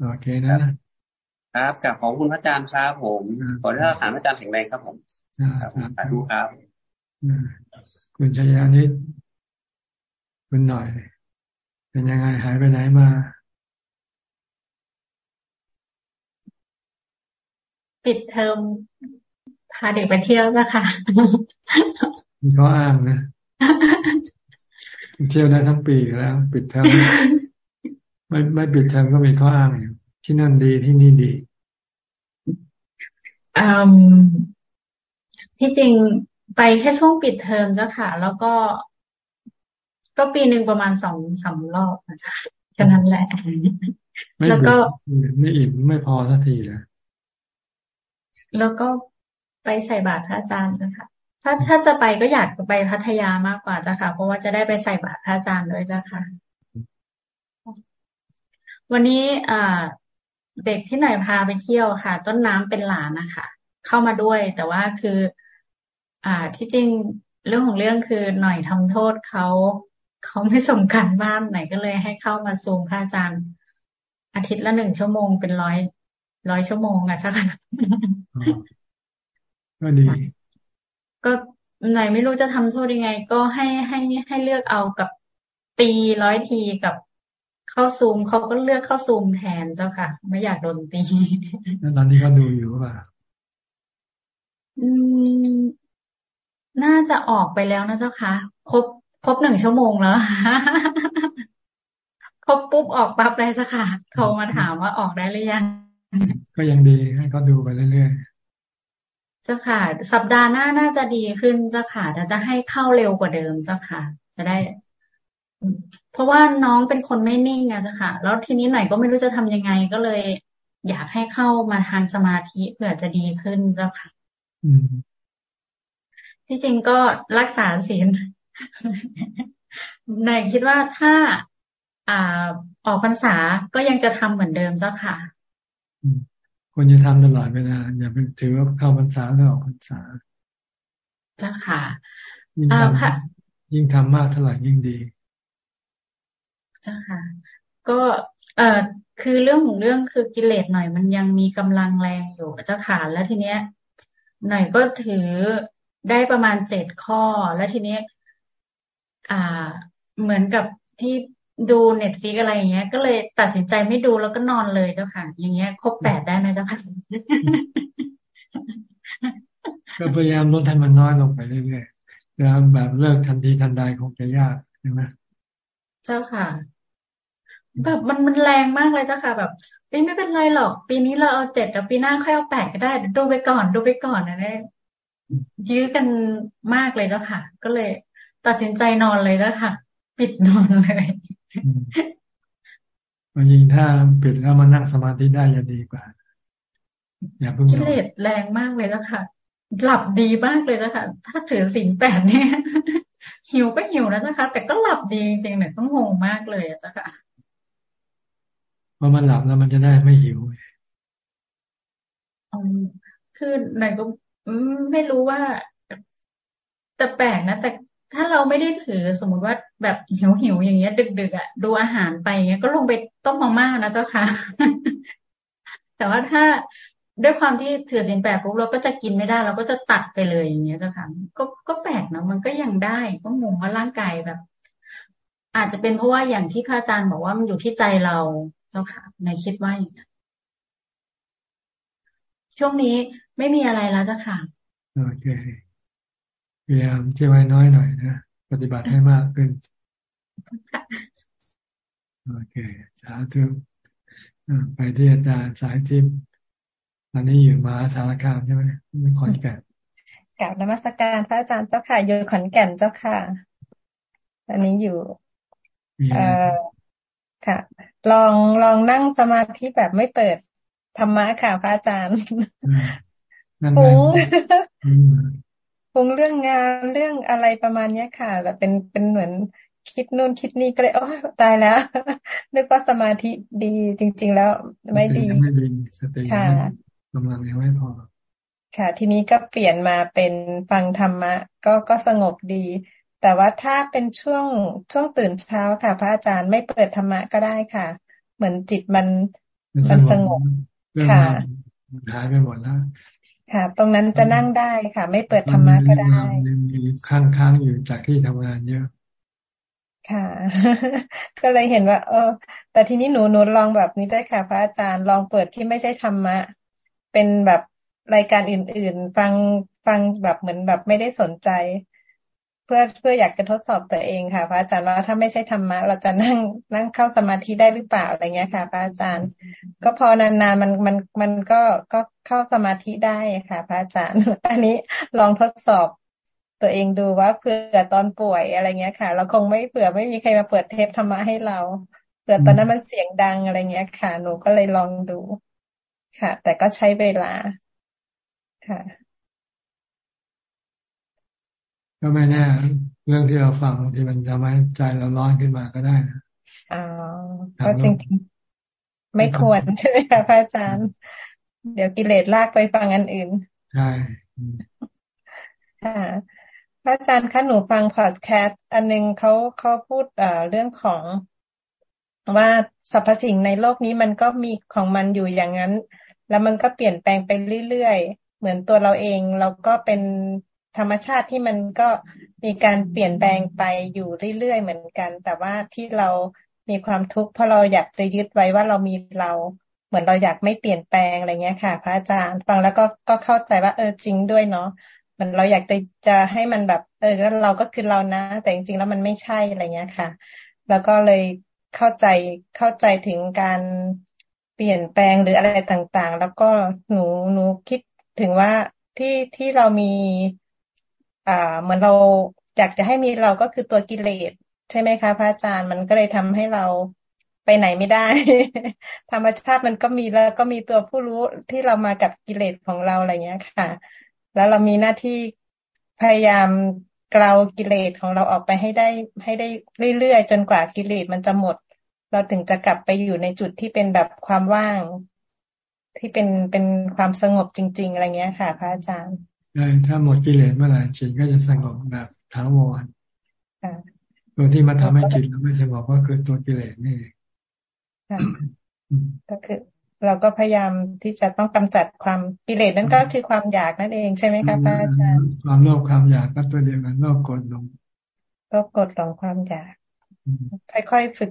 โอเคนะ ครับกับของคุณพระอาจารย์ครับผมขอให้ถามพระอาจารย์แข็งแรงครับผมครับสาธุครับคุณชยานิดคุณหน่อย เป็นยังไงหายไปไหนมาปิดเทอมพาเด็กไปเที่ยวนะคะมีข้ออ้างนะเที่ยวได้ทั้งปีแล้ว ปิดเทอมไม่ไม่ปิดเทอมก็มีข้ออ้างอยู่ที่นั่นดีที่นี่ดี ที่จริงไปแค่ช่วงปิดเทอมเจ้าค่ะ แล้วก็ก็ปีหนึ่งประมาณสองสามรอบนะจ๊ะแค่นั้นแหละ แล้วก็ไม่อิ่มไม่พอสักทีนะแล้วก็ไปใส่บาตรพระอาจารย์นะคะ ถ้าถ้าจะไปก็อยากไปพัทยามากกว่าจ้ะค่ะ เพราะว่าจะได้ไปใส่บาตรพระอาจารย์ด้วยจ้ะค่ะ วันนี้อ่า เด็กที่ไหนพาไปเที่ยวค่ะ ต้นน้ำเป็นหลานนะคะเข้ามาด้วย แต่ว่าคือ อ่าที่จริงเรื่องของเรื่องคือหน่อยทำโทษเขาเขาไม่ส่งกันบ้านไหนก็เลยให้เข้ามาซูมพระอาจารย์อาทิตย์ละหนึ่งชั่วโมงเป็นร้อยร้อยชั่วโมงอะสักก็ดีก็หน่อยไม่รู้จะทำโทษยังไง ก็ให้ให้ให้เลือกเอากับตีร้อยทีกับ เข้าซูมเขาก็เลือกเข้าซูมแทนเจ้าค่ะ ไม่อยากโดนตีแล้วตอนนี้เขาดูอยู่ป่ะอืม น่าจะออกไปแล้วนะเจ้าค่ะ ครบครบหนึ่งชั่วโมงแล้วครบปุ๊บออกปั๊บเลยสักค่ะโทรมาถามว่าออกได้หรือยัง ก็ยังดีให้เขาดูไปเรื่อยๆเจ้าค่ะ สัปดาห์หน้าน่าจะดีขึ้นเจ้าค่ะแต่จะให้เข้าเร็วกว่าเดิมเจ้าค่ะ จะได้ เพราะว่าน้องเป็นคนไม่นิ่งอะเจ้าค่ะ แล้วทีนี้ไหนก็ไม่รู้จะทำยังไงก็เลย อยากให้เข้ามาทางสมาธิเพื่อจะดีขึ้นเจ้าค่ะที่จริงก็รักษาศีลในคิดว่าถ้าอ่าออกพรรษาก็ยังจะทำเหมือนเดิมเจ้าค่ะควรจะทำตลอดเวลาอย่าไปถือว่าเข้าพรรษาแล้วออกพรรษาเจ้าค่ะยิ่งทำยิ่งทำมากเท่าไหร่ยิ่งดีเจ้าค่ะ ก็เอ่อคือเรื่องของเรื่องคือกิเลสหน่อยมันยังมีกำลังแรงอยู่เจ้าค่ะแล้วทีเนี้ย หน่อยก็ถือได้ประมาณเจ็ดข้อ แล้วทีนี้อ่า เหมือนกับที่ดู Netflix อะไรอย่างเงี้ย ก็เลยตัดสินใจไม่ดูแล้วก็นอนเลยเจ้าค่ะ อย่างเงี้ย ครบแปดได้ไหมเจ้าค่ะก็พยายามลดให้มันน้อยลงไปเรื่อยๆแล้วแบบเลิกทันทีทันใดคงจะยากใช่ไหมเจ้าค่ะ แบบมันมันแรงมากเลยเจ้าค่ะ แบบปีไม่เป็นไรหรอก ปีนี้เราเอาเจ็ดแล้วปีหน้าค่อยเอาแปดก็ได้ดูไปก่อนดูไปก่อนนะเนี่ยยื้อกันมากเลยเจ้าค่ะ ก็เลย ตัดสินใจนอนเลยเจ้าค่ะ ปิดนอนเลยวันยิงถ้าปิดแล้วมานั่งสมาธิได้จะดีกว่า อย่าเพิ่งกิเลสแรงมากเลยแล้วค่ะ หลับดีมากเลยแล้วค่ะ ถ้าถือสินแปดเนี่ยหิวก็หิวนะเจ้าค่ะ แต่ก็หลับดีจริงๆเนี่ยต้องงงมากเลยเจ้าค่ะ พอมันหลับแล้วมันจะได้ไม่หิวคือไหนก็ไม่รู้ว่า แต่แปลกนะแต่ถ้าเราไม่ได้ถือสมมติว่าแบบหิวหิวอย่างเงี้ย ดึกๆอะดูอาหารไปเงี้ย ก็ลงไปต้มมาม่านะเจ้าค่ะ แต่ว่าถ้าด้วยความที่ถือสินแปดปุ๊บเราก็จะกินไม่ได้ เราก็จะตัดไปเลยอย่างเงี้ยเจ้าค่ะก็ก็แปลกเนาะมันก็ยังได้ก็งงว่าร่างกายแบบ อาจจะเป็นเพราะว่าอย่างที่พระอาจารย์บอกว่ามันอยู่ที่ใจเราเจ้าค่ะในคิดว่าอย่างนี้ช่วงนี้ไม่มีอะไรแล้วจ้ะค่ะโอเคพยายามเที่ยวให้น้อยหน่อยนะปฏิบัติให้มากขึ้นโอเคสาธุไปที่อาจารย์สายทิพย์ตอนนี้อยู่มาสารคามใช่ไหมไม่ขอนแก่นกล่าวนมัสการพระอาจารย์เจ้าค่ะอยู่ขอนแก่นเจ้าค่ะตอนนี้อยู่ เออ ค่ะ ลองลองนั่งสมาธิแบบไม่เปิดธรรมะค่ะพระอาจารย์ปุงปุงเรื่องงานเรื่องอะไรประมาณเนี้ยค่ะ แต่เป็นเป็นเหมือนคิดนู่นคิดนี่ก็เลยโอ้ตายแล้ว นึกว่าสมาธิดีจริง ๆ แล้วไม่ดีไม่ดีสติค่ะกำลังยังไม่พอ ค่ะ ทีนี้ก็เปลี่ยนมาเป็นฟังธรรมะ ก็ก็สงบดี แต่ว่าถ้าเป็นช่วงช่วงตื่นเช้าค่ะ พระอาจารย์ไม่เปิดธรรมะก็ได้ค่ะ เหมือนจิตมันมันสงบค่ะหายไปหมดแล้วค่ะ ตรงนั้นจะนั่งได้ค่ะ ไม่เปิดธรรมะก็ได้มีข้างค้างอยู่จากที่ทำงานเยอะค่ะ ก็เลยเห็นว่า เออ แต่ทีนี้หนูหนูลองแบบนี้ได้ค่ะ พระอาจารย์ลองเปิดที่ไม่ใช่ธรรมะ เป็นแบบรายการอื่น ๆ ฟังฟังแบบเหมือนแบบไม่ได้สนใจ เพื่อเพื่ออยากจะทดสอบตัวเองค่ะ พระอาจารย์ว่าถ้าไม่ใช่ธรรมะ เราจะนั่งนั่งเข้าสมาธิได้หรือเปล่าอะไรเงี้ยค่ะ พระอาจารย์ ก็พอนานๆมันมันมันก็ก็เข้าสมาธิได้ค่ะ พระอาจารย์ อันนี้ลองทดสอบตัวเองดูว่าเผื่อตอนป่วยอะไรเงี้ยค่ะ เราคงไม่เผื่อไม่มีใครมาเปิดเทปธรรมะให้เราเผื่อตอนนั้นมันเสียงดังอะไรเงี้ยค่ะ หนูก็เลยลองดูค่ะ แต่ก็ใช้เวลาค่ะ ก็ไม่แน่เรื่องที่เราฟังที่มันทำให้ใจเราร้อนขึ้นมาก็ได้นะอ๋อก็จริงๆ ไม่ควรใช่ไหมคะพระอาจารย์ เดี๋ยวกิเลสลากไปฟังอันอื่น ใช่ค่ะพระอาจารย์คะหนูฟังพอดแคสต์อันนึงเขาเขาพูดเอ่อเรื่องของว่าสรรพสิ่งในโลกนี้มันก็มีของมันอยู่อย่างนั้น แล้วมันก็เปลี่ยนแปลงไปเรื่อยๆ เหมือนตัวเราเอง เราก็เป็น ธรรมชาติที่มันก็มีการเปลี่ยนแปลงไปอยู่เรื่อยๆเหมือนกัน แต่ว่าที่เรามีความทุกข์เพราะเราอยากจะยึดไว้ว่าเรามีเราเหมือนเราอยากไม่เปลี่ยนแปลงอะไรเงี้ยค่ะ พระอาจารย์ฟังแล้วก็ก็เข้าใจว่าเออจริงด้วยเนาะเหมันเราอยากจะจะให้มันแบบเออแล้วเราก็คือเรานะ แต่จริงๆแล้วมันไม่ใช่อะไรเงี้ยค่ะ แล้วก็เลยเข้าใจเข้าใจถึงการเปลี่ยนแปลงหรืออะไรต่างๆ แล้วก็หนูหนูคิดถึงว่าที่ที่เรามี เหมือนเราอยากจะให้มีเราก็คือตัวกิเลสใช่ไหมคะพระอาจารย์มันก็เลยทำให้เราไปไหนไม่ได้ ธรรมชาติมันก็มีแล้วก็มีตัวผู้รู้ที่เรามากับกิเลสของเราอะไรเงี้ยค่ะ แล้วเรามีหน้าที่พยายามกลากิเลสของเราออกไปให้ได้ให้ได้เรื่อยๆจนกว่ากิเลสมันจะหมด เราถึงจะกลับไปอยู่ในจุดที่เป็นแบบความว่าง ที่เป็นเป็นความสงบจริง ๆ อะไรเงี้ยค่ะ พระอาจารย์ ถ้าหมดกิเลสเมื่อไหร่จิตก็จะสงบแบบถาวรตัวที่มาทำให้จิตเราไม่สงบก็คือตัวกิเลสนี่ก็คือ เราก็พยายามที่จะต้องกำจัดความกิเลสนั่นก็คือความอยากนั่นเองใช่ไหมคะพระอาจารย์ความโลภความอยากก็ตัวเดียวกันโลภกดลงโลภกดลงความอยากค่อยๆฝึก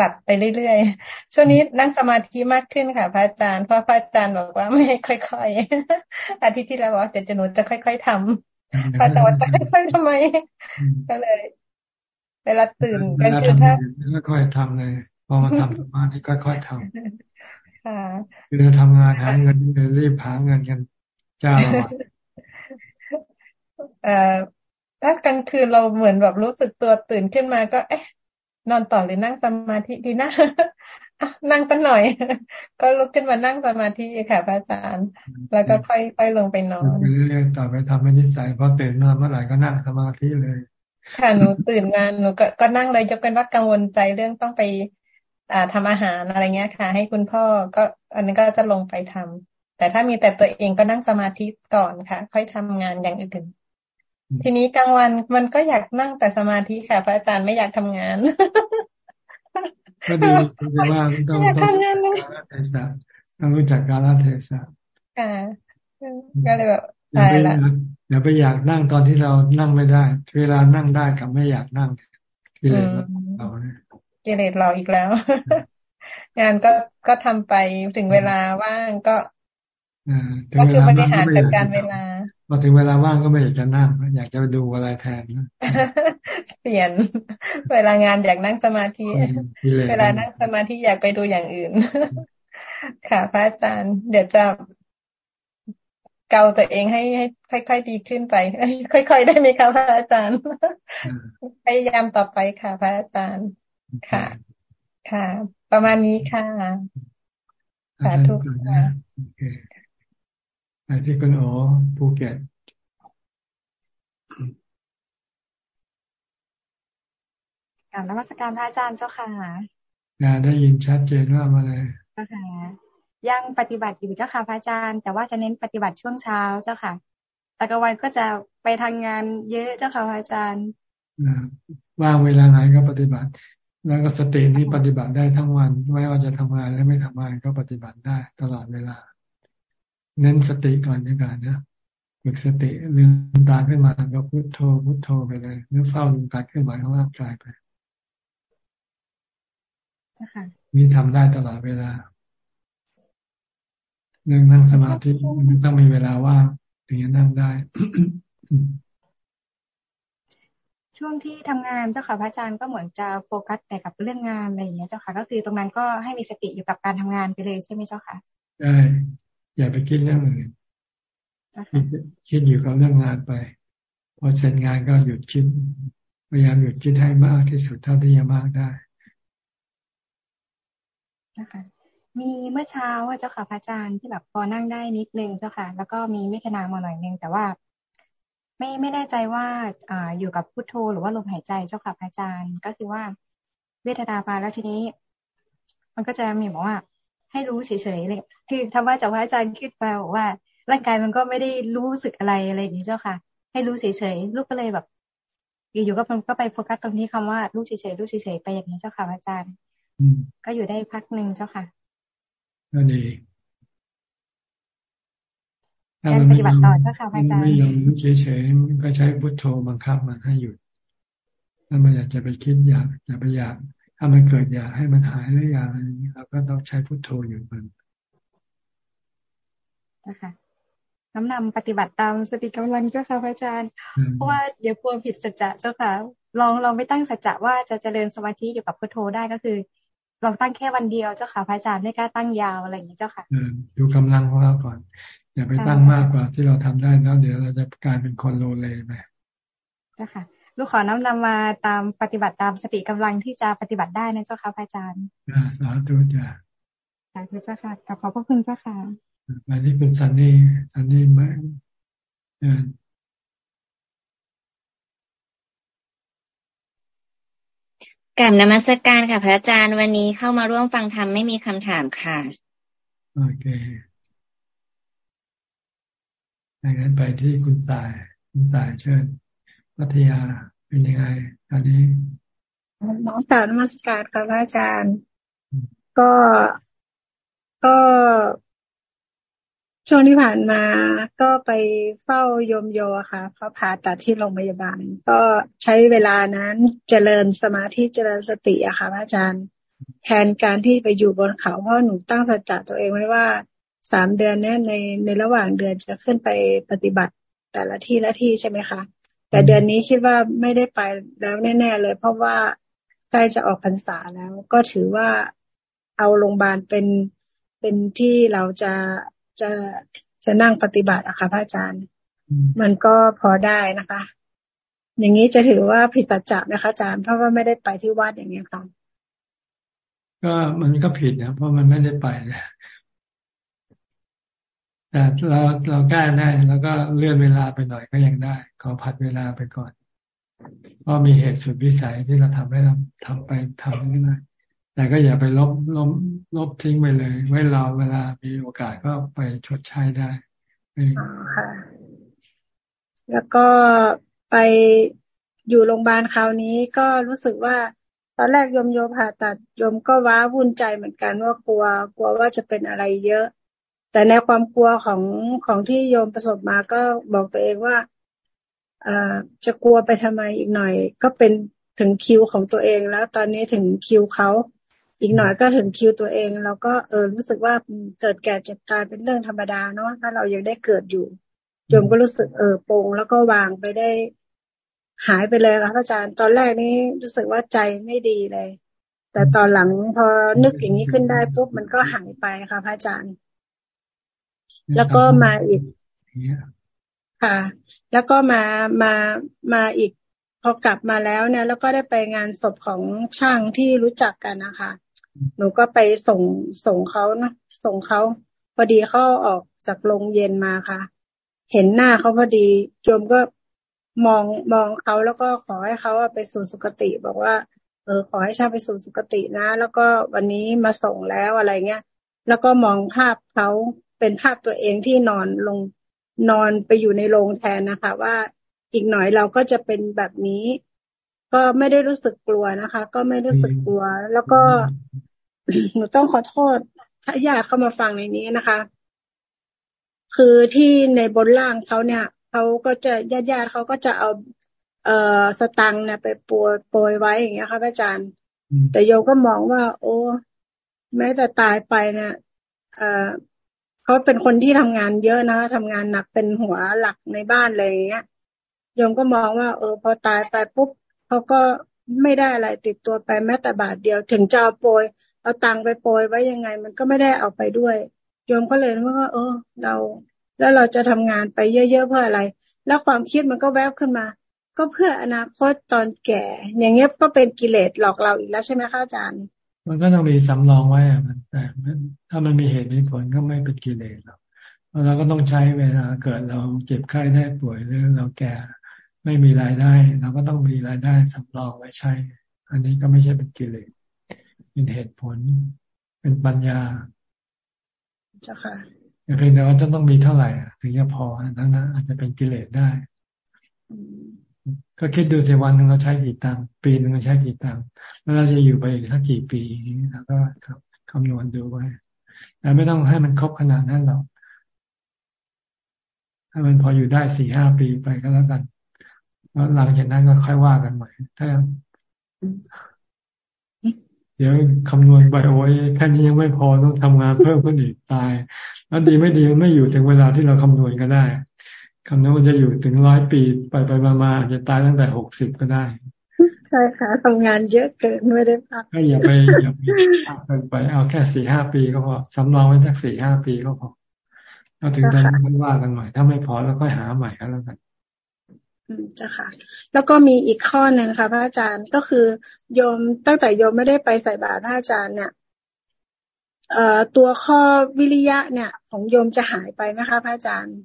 ตัดไปเรื่อยๆ ช่วงนี้นั่งสมาธิมากขึ้นค่ะ พระอาจารย์ เพราะพระอาจารย์บอกว่าไม่ให้ค่อยๆ อาทิตย์ที่แล้วบอกเดี๋ยวจะหนูจะค่อย ๆทำพระอาจารย์จะค่อยๆทำไม ก็เลย เวลาตื่นก็คือถ้าค่อยๆทำเลย พอมาทำสมาธิค่อยๆทำคือเราทำงานหาเงินรีบหาเงินกันเจ้าเอ่อถ้ากลางคืนเราเหมือนแบบรู้สึกตัวตื่นขึ้นมาก็ เอ๊ะ นอนต่อหรือนั่งสมาธิดีนะนั่งสักหน่อย ก็ลุกขึ้นมานั่งสมาธิค่ะพระอาจารย์ แล้วก็ค่อยค่อยลงไปนอนเรื่อยๆต่อไปทำให้นิสัยพอตื่นนอนเมื่อไหร่ก็นั่งสมาธิเลย ค่ะหนูตื่นมาหนูก็ก็นั่งเลยยกเป็นว่ากังวลใจเรื่องต้องไป อ่าทำอาหารอะไรเงี้ยค่ะ ให้คุณพ่อก็ อันนี้ก็จะลงไปทำแต่ถ้ามีแต่ตัวเองก็นั่งสมาธิก่อนค่ะ ค่อยทำงานอย่างอื่น ทีนี้กลางวันมันก็อยากนั่งแต่สมาธิค่ะ พระอาจารย์ไม่อยากทำงานก็ดีแต่ว่าต้องต้องการเทศะต้องรู้จักกาลเทศะค่ะก็เลยแบบตายละอย่าไปอยากนั่งตอนที่เรานั่งไม่ได้ เวลานั่งได้กับไม่อยากนั่งกิเลสเราเนี่ยกิเลสเราอีกแล้ว งานก็ก็ทำไปถึงเวลาว่างก็ก็คือบริหารจัดการเวลา พอถึงเวลาว่างก็ไม่อยากจะนั่ง อยากจะดูอะไรแทนเปลี่ยน เวลางานอยากนั่งสมาธิ เวลานั่งสมาธิอยากไปดูอย่างอื่น ค่ะพระอาจารย์ เดี๋ยวจะเกาตัวเองให้ให้ค่อย ๆ ดีขึ้นไป ค่อย ๆ ได้ไหมคะพระอาจารย์ พยายามต่อไปค่ะ พระอาจารย์ ค่ะ ค่ะ ประมาณนี้ค่ะ สาธุค่ะโอเค ไปที่คุณโอภูเก็ตการนมัสการพระอาจารย์เจ้าค่ะงานได้ยินชัดเจนว่ามาเลยเจ้าค่ะยังปฏิบัติอยู่เจ้าค่ะพระอาจารย์ แต่ว่าจะเน้นปฏิบัติช่วงเช้าเจ้าค่ะตะกวันก็จะไปทางงานเยอะเจ้าค่ะพระอาจารย์ว่างเวลาไหนก็ปฏิบัติ แล้วก็สตินี้ปฏิบัติได้ทั้งวัน ไม่ว่าจะทำงานและไม่ทำงานก็ปฏิบัติได้ตลอดเวลา เน้นสติก่อนดีกว่านะฝึกสติลืมตาขึ้นมาก็พุโทโธพุโทโธไปเลยหรือเฝ้าดูการเคลื่อนไหวของร่างกายไปมีทำได้ตลอดเวลาเรื่องนั่งสมาธิมันต้องมีเวลาว่างถึงจะนั่งได้ ช่วงที่ทำงานเจ้าค่ะพระอาจารย์ก็เหมือนจะโฟกัสแต่กับเรื่องงานอะไรอย่างเงี้ยเจ้าค่ะ ก็คือตรงนั้นก็ให้มีสติอยู่กับการทำงานไปเลยใช่ไหมเจ้าค่ะใช่ อย่าไปคิดเรื่องอื่นคิดอยู่กับเรื่องงานไป พอเสร็จงานก็หยุดคิด พยายามหยุดคิดให้มากที่สุดเท่าที่จะมากได้นะคะมีเมื่อเช้าเจ้าค่ะพระอาจารย์ที่แบบพอนั่งได้นิดนึงเจ้าค่ะ แล้วก็มีเมตนามาหน่อยนึงแต่ว่า ไม่ไม่แน่ใจว่าอ่าอยู่กับพุทโธหรือว่าลมหายใจเจ้าค่ะพระอาจารย์ ก็คือว่าเวทนามาแล้วทีนี้ มันก็จะมีบอกว่า ให้รู้เฉยๆเลยคือทำว่าจากพระอาจารย์คิดมาบอกว่า ร่างกายมันก็ไม่ได้รู้สึกอะไรอะไรอย่างนี้เจ้าค่ะ ให้รู้เฉยๆลูกก็เลยแบบอยู่ๆก็มันก็ไปโฟกัสตรงนี้คำว่ารู้เฉยๆรู้เฉยๆไปอย่างนี้เจ้าค่ะอาจารย์ก็อยู่ได้พักหนึ่งเจ้าค่ะก็ดีถ้ามันไม่ยอมไม่ยอมเฉยๆก็ใช้พุทโธบังคับมันให้หยุดถ้ามันอยากจะไปคิดอยากอยากไปอยาก ถ้ามันเกิดอยากให้มันหายหรืออยากอะไรนี้เราก็ต้องใช้พุทโธอยู่มันนะคะน้ำนำปฏิบัติตามสติกำลังเจ้าค่ะพระอาจารย์ เพราะว่าเดี๋ยวกลัวผิดสัจจะเจ้าค่ะ ลองลองไม่ตั้งสัจจะว่าจะเจริญสมาธิอยู่กับพุทโธได้ก็คือลองตั้งแค่วันเดียวเจ้าค่ะพระอาจารย์ไม่กล้าตั้งยาวอะไรอย่างนี้เจ้าค่ะดูกำลังของเราก่อน อย่าไปตั้งมากกว่าที่เราทำได้แล้วเดี๋ยวเราจะกลายเป็นคนโลเลไปเจ้าค่ะ ลูกขอน้ำนำมาตามปฏิบัติตามสติกำลังที่จะปฏิบัติได้นะเจ้าค่ะพระอาจารย์สาธุจ้ะสาธุเจ้าค่ะขอบพระคุณเจ้าค่ะมาที่คุณซันนี่ซันนี่มากับนมัสการค่ะ พระอาจารย์วันนี้เข้ามาร่วมฟังธรรมไม่มีคำถามค่ะโอเคดังนั้นไปที่คุณตาย คุณตายเชิญ พัทยาเป็นยังไงตอนนี้ น้องสาวนมัสการค่ะพระอาจารย์ ก็ก็ช่วงที่ผ่านมาก็ไปเฝ้ายมโยค่ะเขาผ่าตัดที่โรงพยาบาล ก็ใช้เวลานั้นเจริญสมาธิเจริญสติอะค่ะพระอาจารย์ แทนการที่ไปอยู่บนเขาเพราะหนูตั้งสัจจะตัวเองไว้ว่าสามเดือนเนี้ยในในระหว่างเดือนจะขึ้นไปปฏิบัติแต่ละที่ละที่ใช่ไหมคะ แต่เดือนนี้คิดว่าไม่ได้ไปแล้วแน่ๆเลย เพราะว่าใกล้จะออกพรรษาแล้ว ก็ถือว่าเอาโรงพยาบาลเป็นเป็นที่เราจะจะจะนั่งปฏิบัติอะค่ะพระอาจารย์ มันก็พอได้นะคะ อย่างนี้จะถือว่าผิดสัจจะไหมคะอาจารย์เพราะว่าไม่ได้ไปที่วัดอย่างนี้ค่ะก็มันก็ผิดนะเพราะมันไม่ได้ไป แต่เราเราแก้ได้แล้วก็เลื่อนเวลาไปหน่อยก็ยังได้ ขอผัดเวลาไปก่อน เพราะมีเหตุสุดวิสัยที่เราทำให้เราทำไปทำไม่ได้แต่ก็อย่าไปลบลบลบทิ้งไปเลย ไว้เราเวลามีโอกาสก็ไปชดใช้ได้ค่ะแล้วก็ไปอยู่โรงพยาบาลคราวนี้ก็รู้สึกว่าตอนแรกยมโยผ่าตัดยมก็ว้าวุ่นใจเหมือนกันว่ากลัว กลัวว่าจะเป็นอะไรเยอะ แต่ในความกลัวของของที่โยมประสบมาก็บอกตัวเองว่าอจะกลัวไปทำไมอีกหน่อย ก็เป็นถึงคิวของตัวเองแล้ว ตอนนี้ถึงคิวเขาอีกหน่อยก็ถึงคิวตัวเองเราก็เออรู้สึกว่าเกิดแก่เจ็บตายเป็นเรื่องธรรมดาเนาะถ้าเรายังได้เกิดอยู่โยมก็รู้สึกเออโปร่งแล้วก็วางไปได้ หายไปเลยค่ะพระอาจารย์ตอนแรกนี้รู้สึกว่าใจไม่ดีเลย แต่ตอนหลังพอนึกอย่างนี้ขึ้นได้ปุ๊บมันก็หายไปค่ะพระอาจารย์ แล้วก็มาอีกค่ะ แล้วก็มามามาอีกพอกลับมาแล้วเนี่ย แล้วก็ได้ไปงานศพของช่างที่รู้จักกันนะคะหนูก็ไปส่งส่งเขานะส่งเขาพอดีเขาออกจากโรงเย็นมาค่ะ เห็นหน้าเขาพอดีโยมก็มองมองเขาแล้วก็ขอให้เขาไปสู่สุคติ บอกว่า เออขอให้ช่างไปสู่สุคตินะ แล้วก็วันนี้มาส่งแล้วอะไรเงี้ยแล้วก็มองภาพเขา เป็นภาพตัวเองที่นอนลงนอนไปอยู่ในโรงแทนนะคะ ว่าอีกหน่อยเราก็จะเป็นแบบนี้ ก็ไม่ได้รู้สึกกลัวนะคะ ก็ไม่รู้สึกกลัว แล้วก็หนูต้องขอโทษถ้าญาติเข้ามาฟังในนี้นะคะ คือที่ในบนล่างเขาเนี่ยเขาก็จะญาติญาติเขาก็จะเอา เอ่อสตังเนี่ยไปโปรยโปรยไว้อย่างเงี้ยค่ะพระอาจารย์ แต่โยก็มองว่า โอ้ แม้แต่ตายไปเนี่ยเอ่อ เขาเป็นคนที่ทำงานเยอะนะทำงานหนักเป็นหัวหลักในบ้านเลยอย่างเงี้ยโยมก็มองว่า เออ พอตายไปปุ๊บเขาก็ไม่ได้อะไรติดตัวไปแม้แต่บาทเดียว ถึงจะเอาโปรยเอาตังไปโปรยไว้ยังไง มันก็ไม่ได้เอาไปด้วยโยมก็เลยว่าเออ เรา แล้วเราจะทำงานไปเยอะๆเพื่ออะไร แล้วความคิดมันก็แวบขึ้นมา ก็เพื่ออนาคตตอนแก่ อย่างเงี้ยก็เป็นกิเลสหลอกเราอีกแล้วใช่ไหมคะอาจารย์ มันก็ต้องมีสำรองไว้อะมันแต่ถ้ามันมีเหตุมีผลก็ไม่เป็นกิเลสหรอกเราก็ต้องใช้เวลาเกิดเราเจ็บไข้ได้ป่วยหรือเราแก่ไม่มีรายได้ เราก็ต้องมีรายได้สำรองไว้ใช้ อันนี้ก็ไม่ใช่เป็นกิเลสเป็นเหตุผล เป็นปัญญาจ้าค่ะเพียงแต่ว่าจะต้องมีเท่าไหร่ถึงจะพอนั้นนะอาจจะเป็นกิเลสได้ ก็คิดดูสิวันหนึ่งเราใช้กี่ตังค์ปีหนึ่งเราใช้กี่ตังค์แล้วเราจะอยู่ไปอีกสักกี่ปีนี้แล้วก็คำนวณดูไว้แต่ไม่ต้องให้มันครบขนาดนั้นหรอกให้มันพออยู่ได้สี่ห้าปีไปก็แล้วกันแล้วหลังจากนั้นก็ค่อยว่ากันใหม่ถ้าเดี๋ยวคำนวณไปโอ้ยแค่นี้ยังไม่พอต้องทำงานเพิ่มขึ้นอีกตาย แล้วดีไม่ดีมันไม่อยู่ถึงเวลาที่เราคำนวณก็ได้ คำนวณจะอยู่ถึงร้อยปีไปไปมาอาจจะตายตั้งแต่หกสิบก็ได้ ใช่ค่ะทำงานเยอะเกินไม่ได้พักก็อย่าไปอย่าไปเกินไปเอาแค่สี่ห้าปีก็พอสำรองไว้สักสี่ห้าปีก็พอเราถึงจะไม่ว่ากันใหม่ ถ้าไม่พอแล้วก็หาใหม่ก็แล้วกันจ้ะค่ะ แล้วก็มีอีกข้อหนึ่งค่ะพระอาจารย์ก็คือโยมตั้งแต่โยมไม่ได้ไปใส่บาตรพระอาจารย์เนี่ยเอ่อตัวข้อวิริยะเนี่ย ของโยมจะหายไปไหมคะพระอาจารย์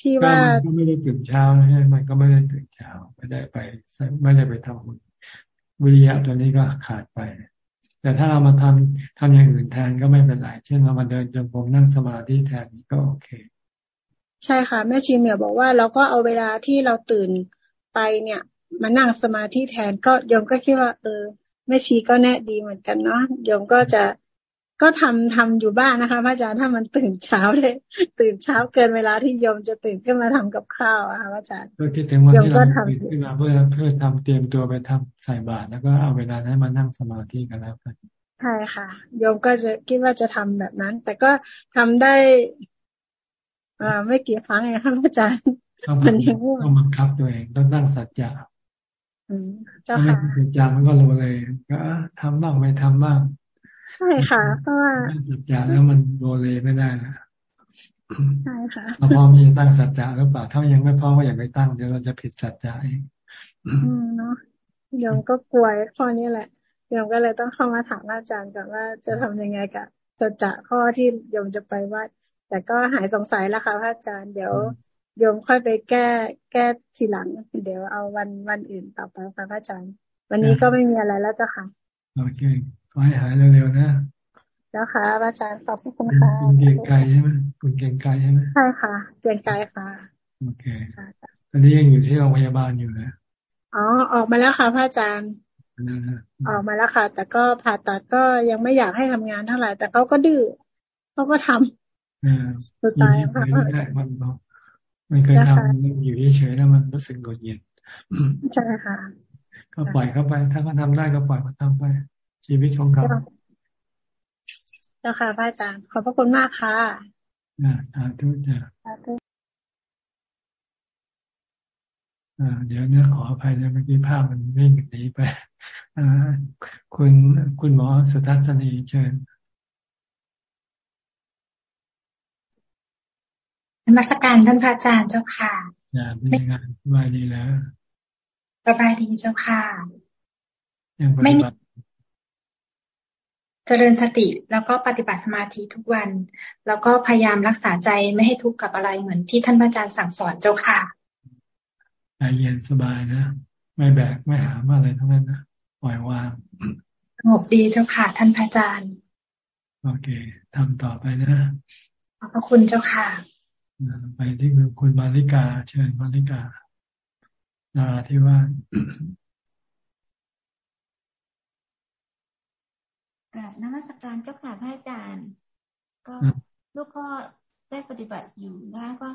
ที่ว่าก็ไม่ได้ตื่นเช้าใช่มันก็ไม่ได้ตื่นเช้าไม่ได้ไปไม่ได้ไปทำบุญวิริยะตัวนี้ก็ขาดไป แต่ถ้าเรามาทำทำอย่างอื่นแทนก็ไม่เป็นไรเช่นเรามาเดินจงกรมนั่งสมาธิแทนก็โอเค ใช่ค่ะ แม่ชีเมียบอกว่าเราก็เอาเวลาที่เราตื่นไปเนี่ย มานั่งสมาธิแทนก็ยมก็คิดว่า เออแม่ชีก็แน่ดีเหมือนกันเนาะยมก็จะ ก็ทำทำอยู่บ้านนะคะพระอาจารย์ถ้ามันตื่นเช้าเลยตื่นเช้าเกินเวลาที่ยมจะตื่นขึ้นมาทำกับข้าวอะค่ะพระอาจารย์ก็คิดถึงวันที่เราตื่นขึ้นมาเพื่อเพื่อทำเตรียมตัวไปทำใส่บาตรแล้วก็เอาเวลานั้นมานั่งสมาธิกันแล้วกันใช่ค่ะโยมก็จะคิดว่าจะทำแบบนั้น แต่ก็ทำได้อ่าไม่กี่ครั้งเองครับอาจารย์มันยังต้องบังคับตัวเองต้องตั้งสัจจะเจ้าค่ะสัจจะมันก็โลเลยก็ทำบ้างไม่ทำบ้าง ใช่ค่ะเพราะว่าสัจจะแล้วมันโลเลไม่ได้นะใช่ค่ะเราพร้อมที่จะตั้งสัจจะหรือเปล่าถ้ายังไม่พร้อมก็อย่าไปตั้งเดี๋ยวเราจะผิดสัจจะเองอืมเนาะโยมก็กลัวข้อนี้แหละโยมก็เลยต้องเข้ามาถามอาจารย์ก่อนว่าจะทำยังไงกับสัจจะข้อที่โยมจะไปวัดแต่ก็หายสงสัยแล้วค่ะพระอาจารย์เดี๋ยวโยมค่อยไปแก้แก้ทีหลัง เดี๋ยวเอาวันวันอื่นต่อไปค่ะพระอาจารย์ วันนี้ก็ไม่มีอะไรแล้วเจ้าค่ะโอเค ก็ให้หายเร็วๆนะเจ้าค่ะพระอาจารย์ขอบคุณค่ะคุณเก่งไกลใช่ไหมคุณเก่งไกลใช่ไหมใช่ค่ะ เก่งไกลค่ะโอเคตอนนี้ยังอยู่ที่โรงพยาบาลอยู่นะอ๋อออกมาแล้วค่ะพระอาจารย์ออกมาแล้วค่ะ แต่ก็ผ่าตัดก็ยังไม่อยากให้ทำงานเท่าไหร่ แต่เขาก็ดื้อเขาก็ทำสุดท้ายค่ะไม่ได้มันมันเคยทำอยู่เฉยๆแล้วมันรู้สึกกดเย็นใช่ค่ะ ก็ปล่อยเข้าไป ถ้าเขาทาได้ก็ปล่อยเขาทาไป ชีวิตของเขาเจ้าค่ะพระอาจารย์ ขอบพระคุณมากค่ะอ่าสาธุจ้ะอ่า เดี๋ยวเนี่ยขออภัยนะเมื่อกี้ภาพมันวิ่งหนีไปอ่าคุณคุณหมอสุทัศนีเชิญนมัสการท่านพระอาจารย์เจ้าค่ะอย่าเป็นงานสบายดีแล้วสบายดีเจ้าค่ะไม่มี เจริญสติแล้วก็ปฏิบัติสมาธิทุกวัน แล้วก็พยายามรักษาใจไม่ให้ทุกข์กับอะไรเหมือนที่ท่านอาจารย์สั่งสอนเจ้าค่ะใจเย็นสบายนะ ไม่แบกไม่หามอะไรทั้งนั้นนะปล่อยวางสงบดีเจ้าค่ะ ท่านพระอาจารย์โอเคทำต่อไปนะขอบพระคุณเจ้าค่ะไปที่คุณมาริกา เชิญมาริกานาที่ว่า กับนมัสการเจ้าค่ะพระอาจารย์ ก็ลูกก็ได้ปฏิบัติอยู่นะก็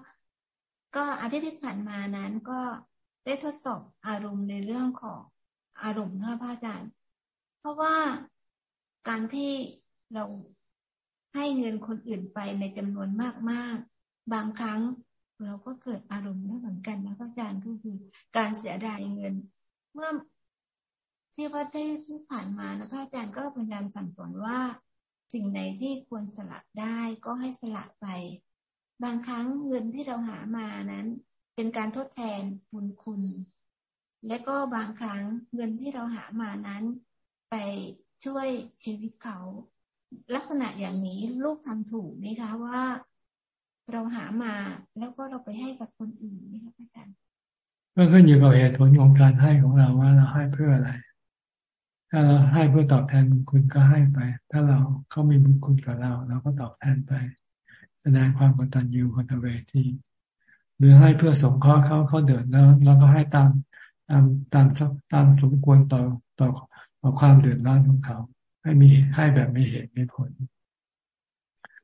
ก็อาทิตย์ที่ผ่านมานั้นก็ได้ทดสอบอารมณ์ในเรื่องของอารมณ์ค่ะพระอาจารย์ เพราะว่าการที่เราให้เงินคนอื่นไปในจำนวนมากๆ บางครั้งเราก็เกิดอารมณ์นี้เหมือนกันนะพระอาจารย์ก็คือการเสียดายเงิน เมื่อ ที่พระได้ที่ผ่านมานะพระอาจารย์ก็พยายามสั่งสอนว่า สิ่งไหนที่ควรสละได้ก็ให้สละไป บางครั้งเงินที่เราหามานั้น เป็นการทดแทนบุญคุณ และก็บางครั้งเงินที่เราหามานั้น ไปช่วยชีวิตเขา ลักษณะอย่างนี้ลูกทำถูกไหมคะว่า เราหามาแล้วก็เราไปให้กับคนอื่นไหมคะอาจารย์ก็ขึ้นอยู่กับเหตุผลของการให้ของเราว่าเราให้เพื่ออะไร ถ้าเราให้เพื่อตอบแทนบุญคุณก็ให้ไป ถ้าเราเขามีบุญคุณกับเรา เราก็ตอบแทนไป แสดงความกตัญญูกตเวทีหรือให้เพื่อสงเคราะห์เขาเขาเดือดแล้วเราก็ให้ตามตามตามตามสมควรต่อต่อต่อความเดือดร้อนของเขา ให้มีให้แบบมีเหตุมีผล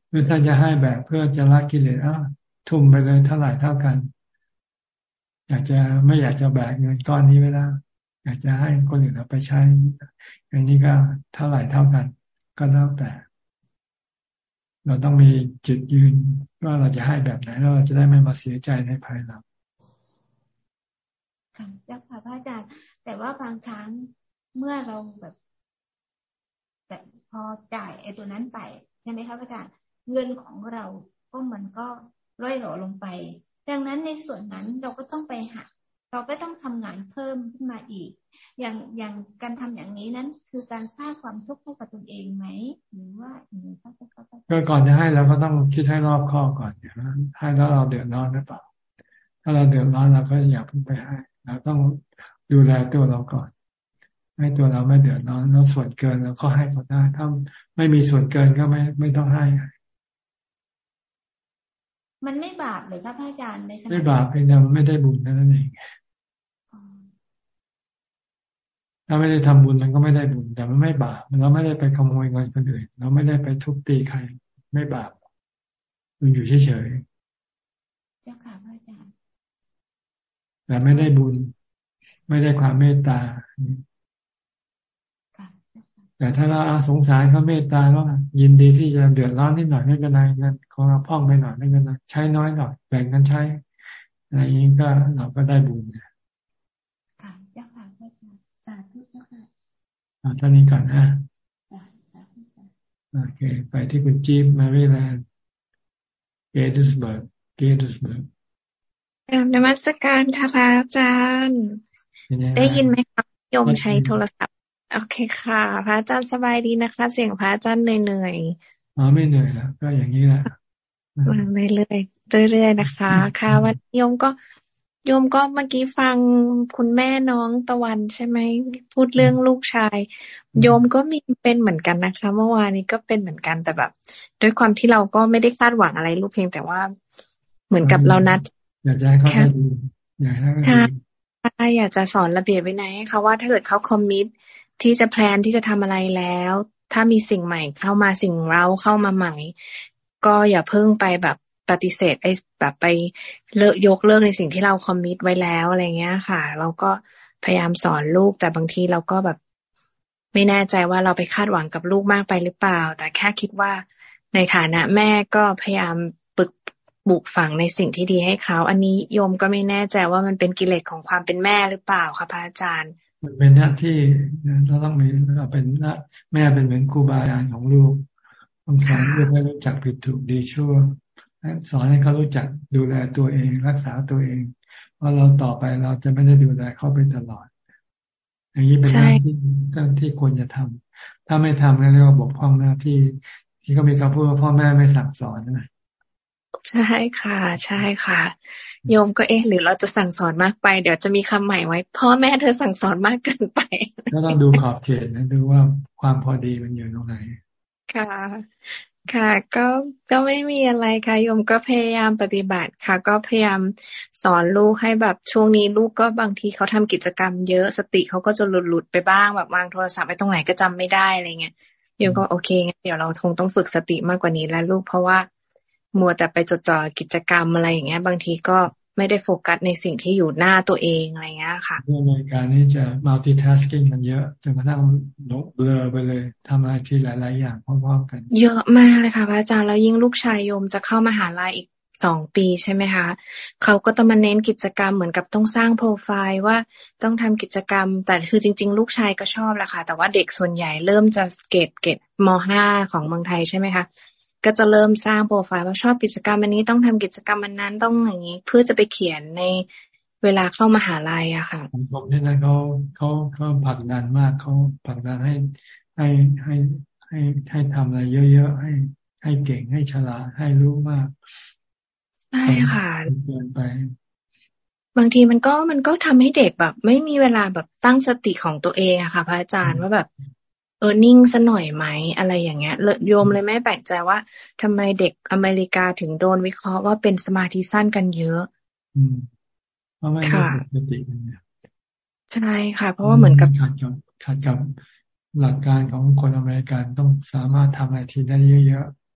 หรือถ้าจะให้แบบเพื่อจะละกิเลสอ้าทุ่มไปเลยเท่าไหร่เท่ากัน อยากจะไม่อยากจะแบกเงินก้อนนี้ไว้แล้ว อยากจะให้คนอื่นเอาไปใช้ อย่างนี้ก็เท่าไหร่เท่ากัน ก็แล้วแต่ เราต้องมีจุดยืนว่าเราจะให้แบบไหนแล้วเราจะได้ไม่มาเสียใจในภายหลังค่ะเจ้าค่ะพระอาจารย์ แต่ว่าบางครั้งเมื่อเราแบบแบบพอจ่ายไอ้ตัวนั้นไปใช่ไหมคะพระอาจารย์เงินของเราก็มันก็ร่อยหล่อลงไป ดังนั้นในส่วนนั้นเราก็ต้องไปหา เราก็ต้องทำงานเพิ่มขึ้นมาอีก อย่างอย่างการทำอย่างนี้นั้น คือการสร้างความทุกข์ให้กับตนเองไหมหรือว่าอย่างนี้ก็ก็ก่อนจะให้เราก็ต้องคิดให้รอบข้อก่อนนะให้แล้วเราเดือดร้อนหรือเปล่า ถ้าเราเดือดร้อนเราก็อย่าเพิ่งไปให้เราต้องดูแลตัวเราก่อน ให้ตัวเราไม่เดือดร้อนแล้วส่วนเกินเราก็ให้ก็ได้ถ้าไม่มีส่วนเกินก็ไม่ไม่ต้องให้มันไม่บาปเลยครับพระอาจารย์ในขณะไม่บาปเพียงแต่มันไม่ได้บุญนั่นเอง ถ้าไม่ได้ทำบุญมันก็ไม่ได้บุญ แต่มันไม่บาปเราไม่ได้ไปขโมยเงินคนอื่นเราไม่ได้ไปทุบตีใคร ไม่บาปมันอยู่เฉยๆเจ้าค่ะพระอาจารย์แต่ไม่ได้บุญ ไม่ได้ความเมตตาแต่ถ้าเราอาสงสารเขาเมตตาก็ยินดีที่จะเดือดร้อนนิดหน่อยไม่เป็นไรเงินของเราพ่องไปหน่อยไม่เป็นไรใช้น้อยหน่อยแบ่งกันใช้อะไรอย่างนี้ก็เราก็ได้บุญค่ะยักค่ะสาธุเจ้าค่ะ ท่านี้ก่อนนะโอเค ไปที่คุณจีบ Maryland Gaithersburg Gaithersburgนมัสการค่ะพระอาจารย์ ได้ยินไหมครับโยมใช้โทรศัพท์ โอเคค่ะ พระอาจารย์สบายดีนะคะ เสียงพระอาจารย์เหนื่อยๆอ๋อไม่เหนื่อยแล้วก็อย่างนี้แหละมาเรื่อยๆเรื่อยๆนะคะ ค่ะวันโยมก็ โยมก็เมื่อกี้ฟังคุณแม่น้องตะวันใช่ไหมพูดเรื่องลูกชาย โยมก็มีเป็นเหมือนกันนะคะ เมื่อวานนี้ก็เป็นเหมือนกันแต่แบบ ด้วยความที่เราก็ไม่ได้คาดหวังอะไรลูกเพียงแต่ว่าเหมือนกับเรานัดอยากจะให้เขาดูอยากให้เขาอยากจะสอนระเบียบไว้ไหนเขาว่าถ้าเกิดเขาคอมมิตที่จะแพลนที่จะทำอะไรแล้ว ถ้ามีสิ่งใหม่เข้ามาสิ่งเราเข้ามาใหม่ ก็อย่าเพิ่งไปแบบ ปฏิเสธไอ้แบบไปเลิกยกเลิกในสิ่งที่เราคอมมิตไว้แล้วอะไรเงี้ยค่ะ เราก็พยายามสอนลูกแต่บางทีเราก็แบบ ไม่แน่ใจว่าเราไปคาดหวังกับลูกมากไปหรือเปล่า แต่แค่คิดว่าในฐานะแม่ก็พยายามปึกบุกฝังในสิ่งที่ดีให้เขา อันนี้โยมก็ไม่แน่ใจว่ามันเป็นกิเลสของความเป็นแม่หรือเปล่าคะพระอาจารย์ มันเป็นหน้าที่เราต้องมีเราเป็นแม่เป็นเหมือนครูบาอาจารย์ของลูกต้องสอนลูกให้รู้จักผิดถูกดีชั่ว สอนให้เขารู้จักดูแลตัวเอง รักษาตัวเองเพราะเราต่อไปเราจะไม่ได้ดูแลเขาไปตลอด อย่างนี้เป็นหน้าที่ที่ควรจะทำถ้าไม่ทำก็เรียกว่าบกพร่องหน้าที่ ที่ก็มีคำพูดว่าพ่อแม่ไม่สั่งสอนนะใช่ค่ะ ใช่ค่ะ โยมก็เอ๊ะหรือเราจะสั่งสอนมากไป เดี๋ยวจะมีคำใหม่ไว้ พ่อแม่เธอสั่งสอนมากเกินไปก็ต้องดูขอบเขตนะดูว่าความพอดีมันอยู่ตรงไหนค่ะ ค่ะก็ก็ไม่มีอะไรค่ะโยมก็พยายามปฏิบัติค่ะ ก็พยายามสอนลูกให้แบบช่วงนี้ลูกก็บางทีเขาทำกิจกรรมเยอะสติเขาก็จะหลุดหลุดไปบ้างแบบวางโทรศัพท์ไปตรงไหนก็จำไม่ได้อะไรเงี้ยโยมก็โอเคเดี๋ยวเราคงต้องฝึกสติมากกว่านี้แล้วลูกเพราะว่ามัวแต่ไปจดจ่อกิจกรรมอะไรอย่างเงี้ย บางทีก็ ไม่ได้โฟกัสในสิ่งที่อยู่หน้าตัวเองอะไรเงี้ยค่ะเรื่องในการนี้จะ multitasking มันเยอะจนกระทั่งเบลอไปเลยทำอะไรที่หลาย ๆ อย่างพร้อมๆกัน เยอะมากเลยค่ะพระอาจารย์แล้วยิ่งลูกชายโยมจะเข้ามาหาลัยอีกสองปีใช่ไหมคะ เขาก็ต้องมาเน้นกิจกรรมเหมือนกับต้องสร้างโปรไฟล์ว่าต้องทำกิจกรรม แต่คือจริง ๆ ลูกชายก็ชอบแหละค่ะ แต่ว่าเด็กส่วนใหญ่เริ่มจะเกตเกตมห้าของเมืองไทยใช่ไหมคะ ก็จะเริ่มสร้างโปรไฟล์ว่าชอบกิจกรรมอันนี้ต้องทำกิจกรรมอันนั้นต้องอย่างนี้ เพื่อจะไปเขียนในเวลาเข้ามาหาลัยอะค่ะผมที่นั่นเขาเขาเขาผลักดันมากเขาผลักดันให้ให้ให้ให้ให้ทำอะไรเยอะๆให้ให้เก่งให้ฉลาดให้รู้มากใช่ค่ะเกินไป บางทีมันก็มันก็ทำให้เด็กแบบ ไม่มีเวลาแบบตั้งสติของตัวเองอะค่ะ พระอาจารย์ว่าแบบ เออนิ่งซะหน่อยไหมอะไรอย่างเงี้ยโยมเลยไม่แปลกใจว่าทำไมเด็กอเมริกาถึงโดนวิเคราะห์ว่าเป็นสมาธิสั้นกันเยอะอืมเพราะไม่ได้สติกันเนี่ยใช่ค่ะ เพราะว่าเหมือนกับขัดกับขัดกับหลักการของคนอเมริกันต้องสามารถทำอะไรทีได้เยอะๆ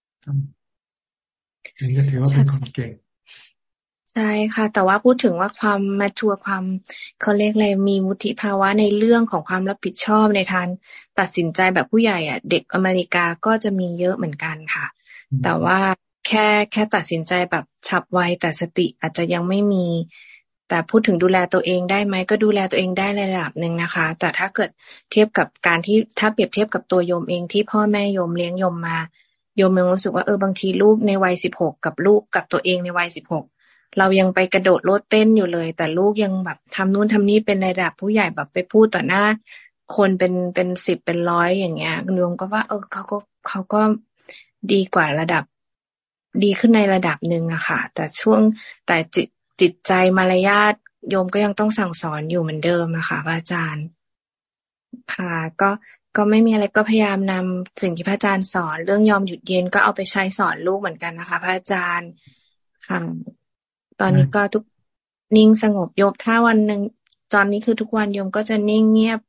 ถึงจะถือว่าเป็นคนเก่ง ใช่ค่ะ แต่ว่าพูดถึงว่าความมาทัวความเขาเรียกอะไรมีมุติภาวะในเรื่องของความรับผิดชอบในทางตัดสินใจแบบผู้ใหญ่อะ เด็กอเมริกาก็จะมีเยอะเหมือนกันค่ะ แต่ว่าแค่แค่ตัดสินใจแบบฉับไวแต่สติอาจจะยังไม่มี แต่พูดถึงดูแลตัวเองได้ไหมก็ดูแลตัวเองได้ระดับหนึ่งนะคะ แต่ถ้าเกิดเทียบกับการที่ถ้าเปรียบเทียบกับตัวโยมเองที่พ่อแม่โยมเลี้ยงโยมมาโยมยังรู้สึกว่าเออบางทีลูกในวัยสิบหกกับลูกกับตัวเองในวัยสิบหก เรายังไปกระโดดโลดเต้นอยู่เลย แต่ลูกยังแบบทำนู่นทำนี่เป็นในระดับผู้ใหญ่แบบไปพูดต่อหน้า คนเป็นเป็นสิบเป็นร้อยอย่างเงี้ยโยมก็ว่า เออเขาก็เขาก็ดีกว่าระดับดีขึ้นในระดับหนึ่งอะค่ะ แต่ช่วงแต่จิตจิตใจมารยาทโยมก็ยังต้องสั่งสอนอยู่เหมือนเดิมอะค่ะพระอาจารย์ค่ะก็ก็ไม่มีอะไรก็พยายามนำสิ่งที่พระอาจารย์สอน เรื่องยอมหยุดเย็นก็เอาไปใช้สอนลูกเหมือนกันนะคะ พระอาจารย์ค่ะ ตอนนี้ก็ทุกนิ่งสงบโยบถ้าวันหนึ่งตอนนี้คือทุกวันโยมก็จะนิ่งเงียบ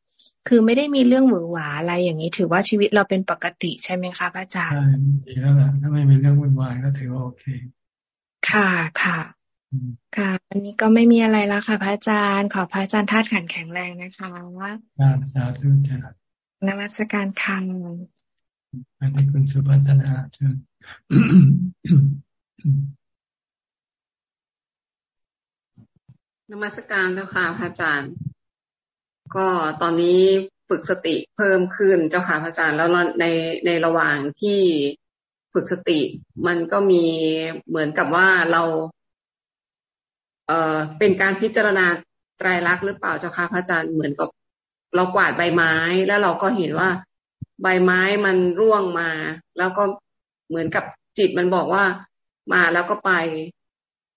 คือไม่ได้มีเรื่องหวือหวาอะไรอย่างนี้ ถือว่าชีวิตเราเป็นปกติใช่ไหมคะพระอาจารย์ใช่ดีแล้วล่ะถ้าไม่มีเรื่องวุ่นวายก็ถือว่าโอเค ค่ะค่ะ ค่ะวันนี้ก็ไม่มีอะไรแล้วค่ะ พระอาจารย์ ขอพระอาจารย์ธาตุขันแข็งแรงนะคะว่าสาธุจ้ะนมัสการคังอันนี้คุณสุภัสนาเชิญ นมัสการเจ้าค่ะพระอาจารย์ ก็ตอนนี้ฝึกสติเพิ่มขึ้นเจ้าค่ะพระอาจารย์ แล้วในในระหว่างที่ฝึกสติ มันก็มีเหมือนกับว่าเรา เอ่อเป็นการพิจารณาไตรลักษณ์หรือเปล่าเจ้าค่ะพระอาจารย์เหมือนกับ เรากวาดใบไม้แล้วเราก็เห็นว่าใบไม้มันร่วงมา แล้วก็เหมือนกับจิตมันบอกว่ามาแล้วก็ไป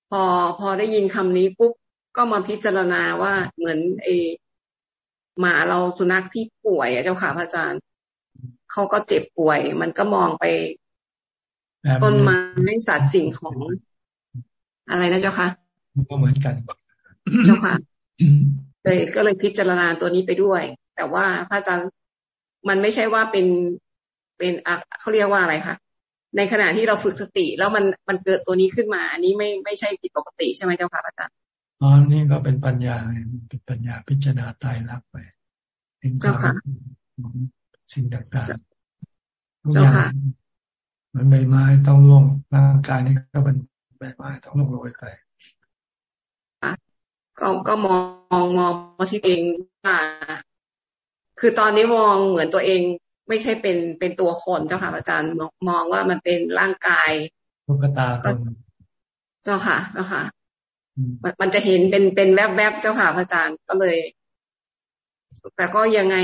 พอพอได้ยินคำนี้ปุ๊บ ก็มาพิจารณาว่าเหมือนเอหมาเราสุนัขที่ป่วยอะเจ้าค่ะพระอาจารย์เขาก็เจ็บป่วย มันก็มองไปต้นไม้สัตว์สิ่งของ อะไรนะเจ้าค่ะก็เหมือนกันเจ้าค่ะเลยก็เลยพิจารณาตัวนี้ไปด้วย แต่ว่าพระอาจารย์มันไม่ใช่ว่าเป็นเป็นเขาเรียกว่าอะไรคะในขณะที่เราฝึกสติ แล้วมันมันเกิดตัวนี้ขึ้นมา อันนี้ไม่ไม่ใช่ผิดปกติใช่ไหมเจ้าค่ะอาจารย์ อ๋อนี่ก็เป็นปัญญาเป็นปัญญาพิจารณาตายรักไปเห็นความของสิ่งต่างๆทุกอย่างเหมือนใบไม้ต้องลงร่างกายนี่ก็เป็นใบไม้ต้องลงโรยไปก็ก็มองมองมาที่เองว่าคือตอนนี้มองเหมือนตัวเองไม่ใช่เป็นเป็นตัวคนเจ้าค่ะอาจารย์มองว่ามันเป็นร่างกายตุ๊กตาก็เจ้าค่ะ เจ้าค่ะ มันจะเห็นเป็นเป็นแวบๆเจ้าค่ะพระอาจารย์ก็เลย แต่ก็ยังไง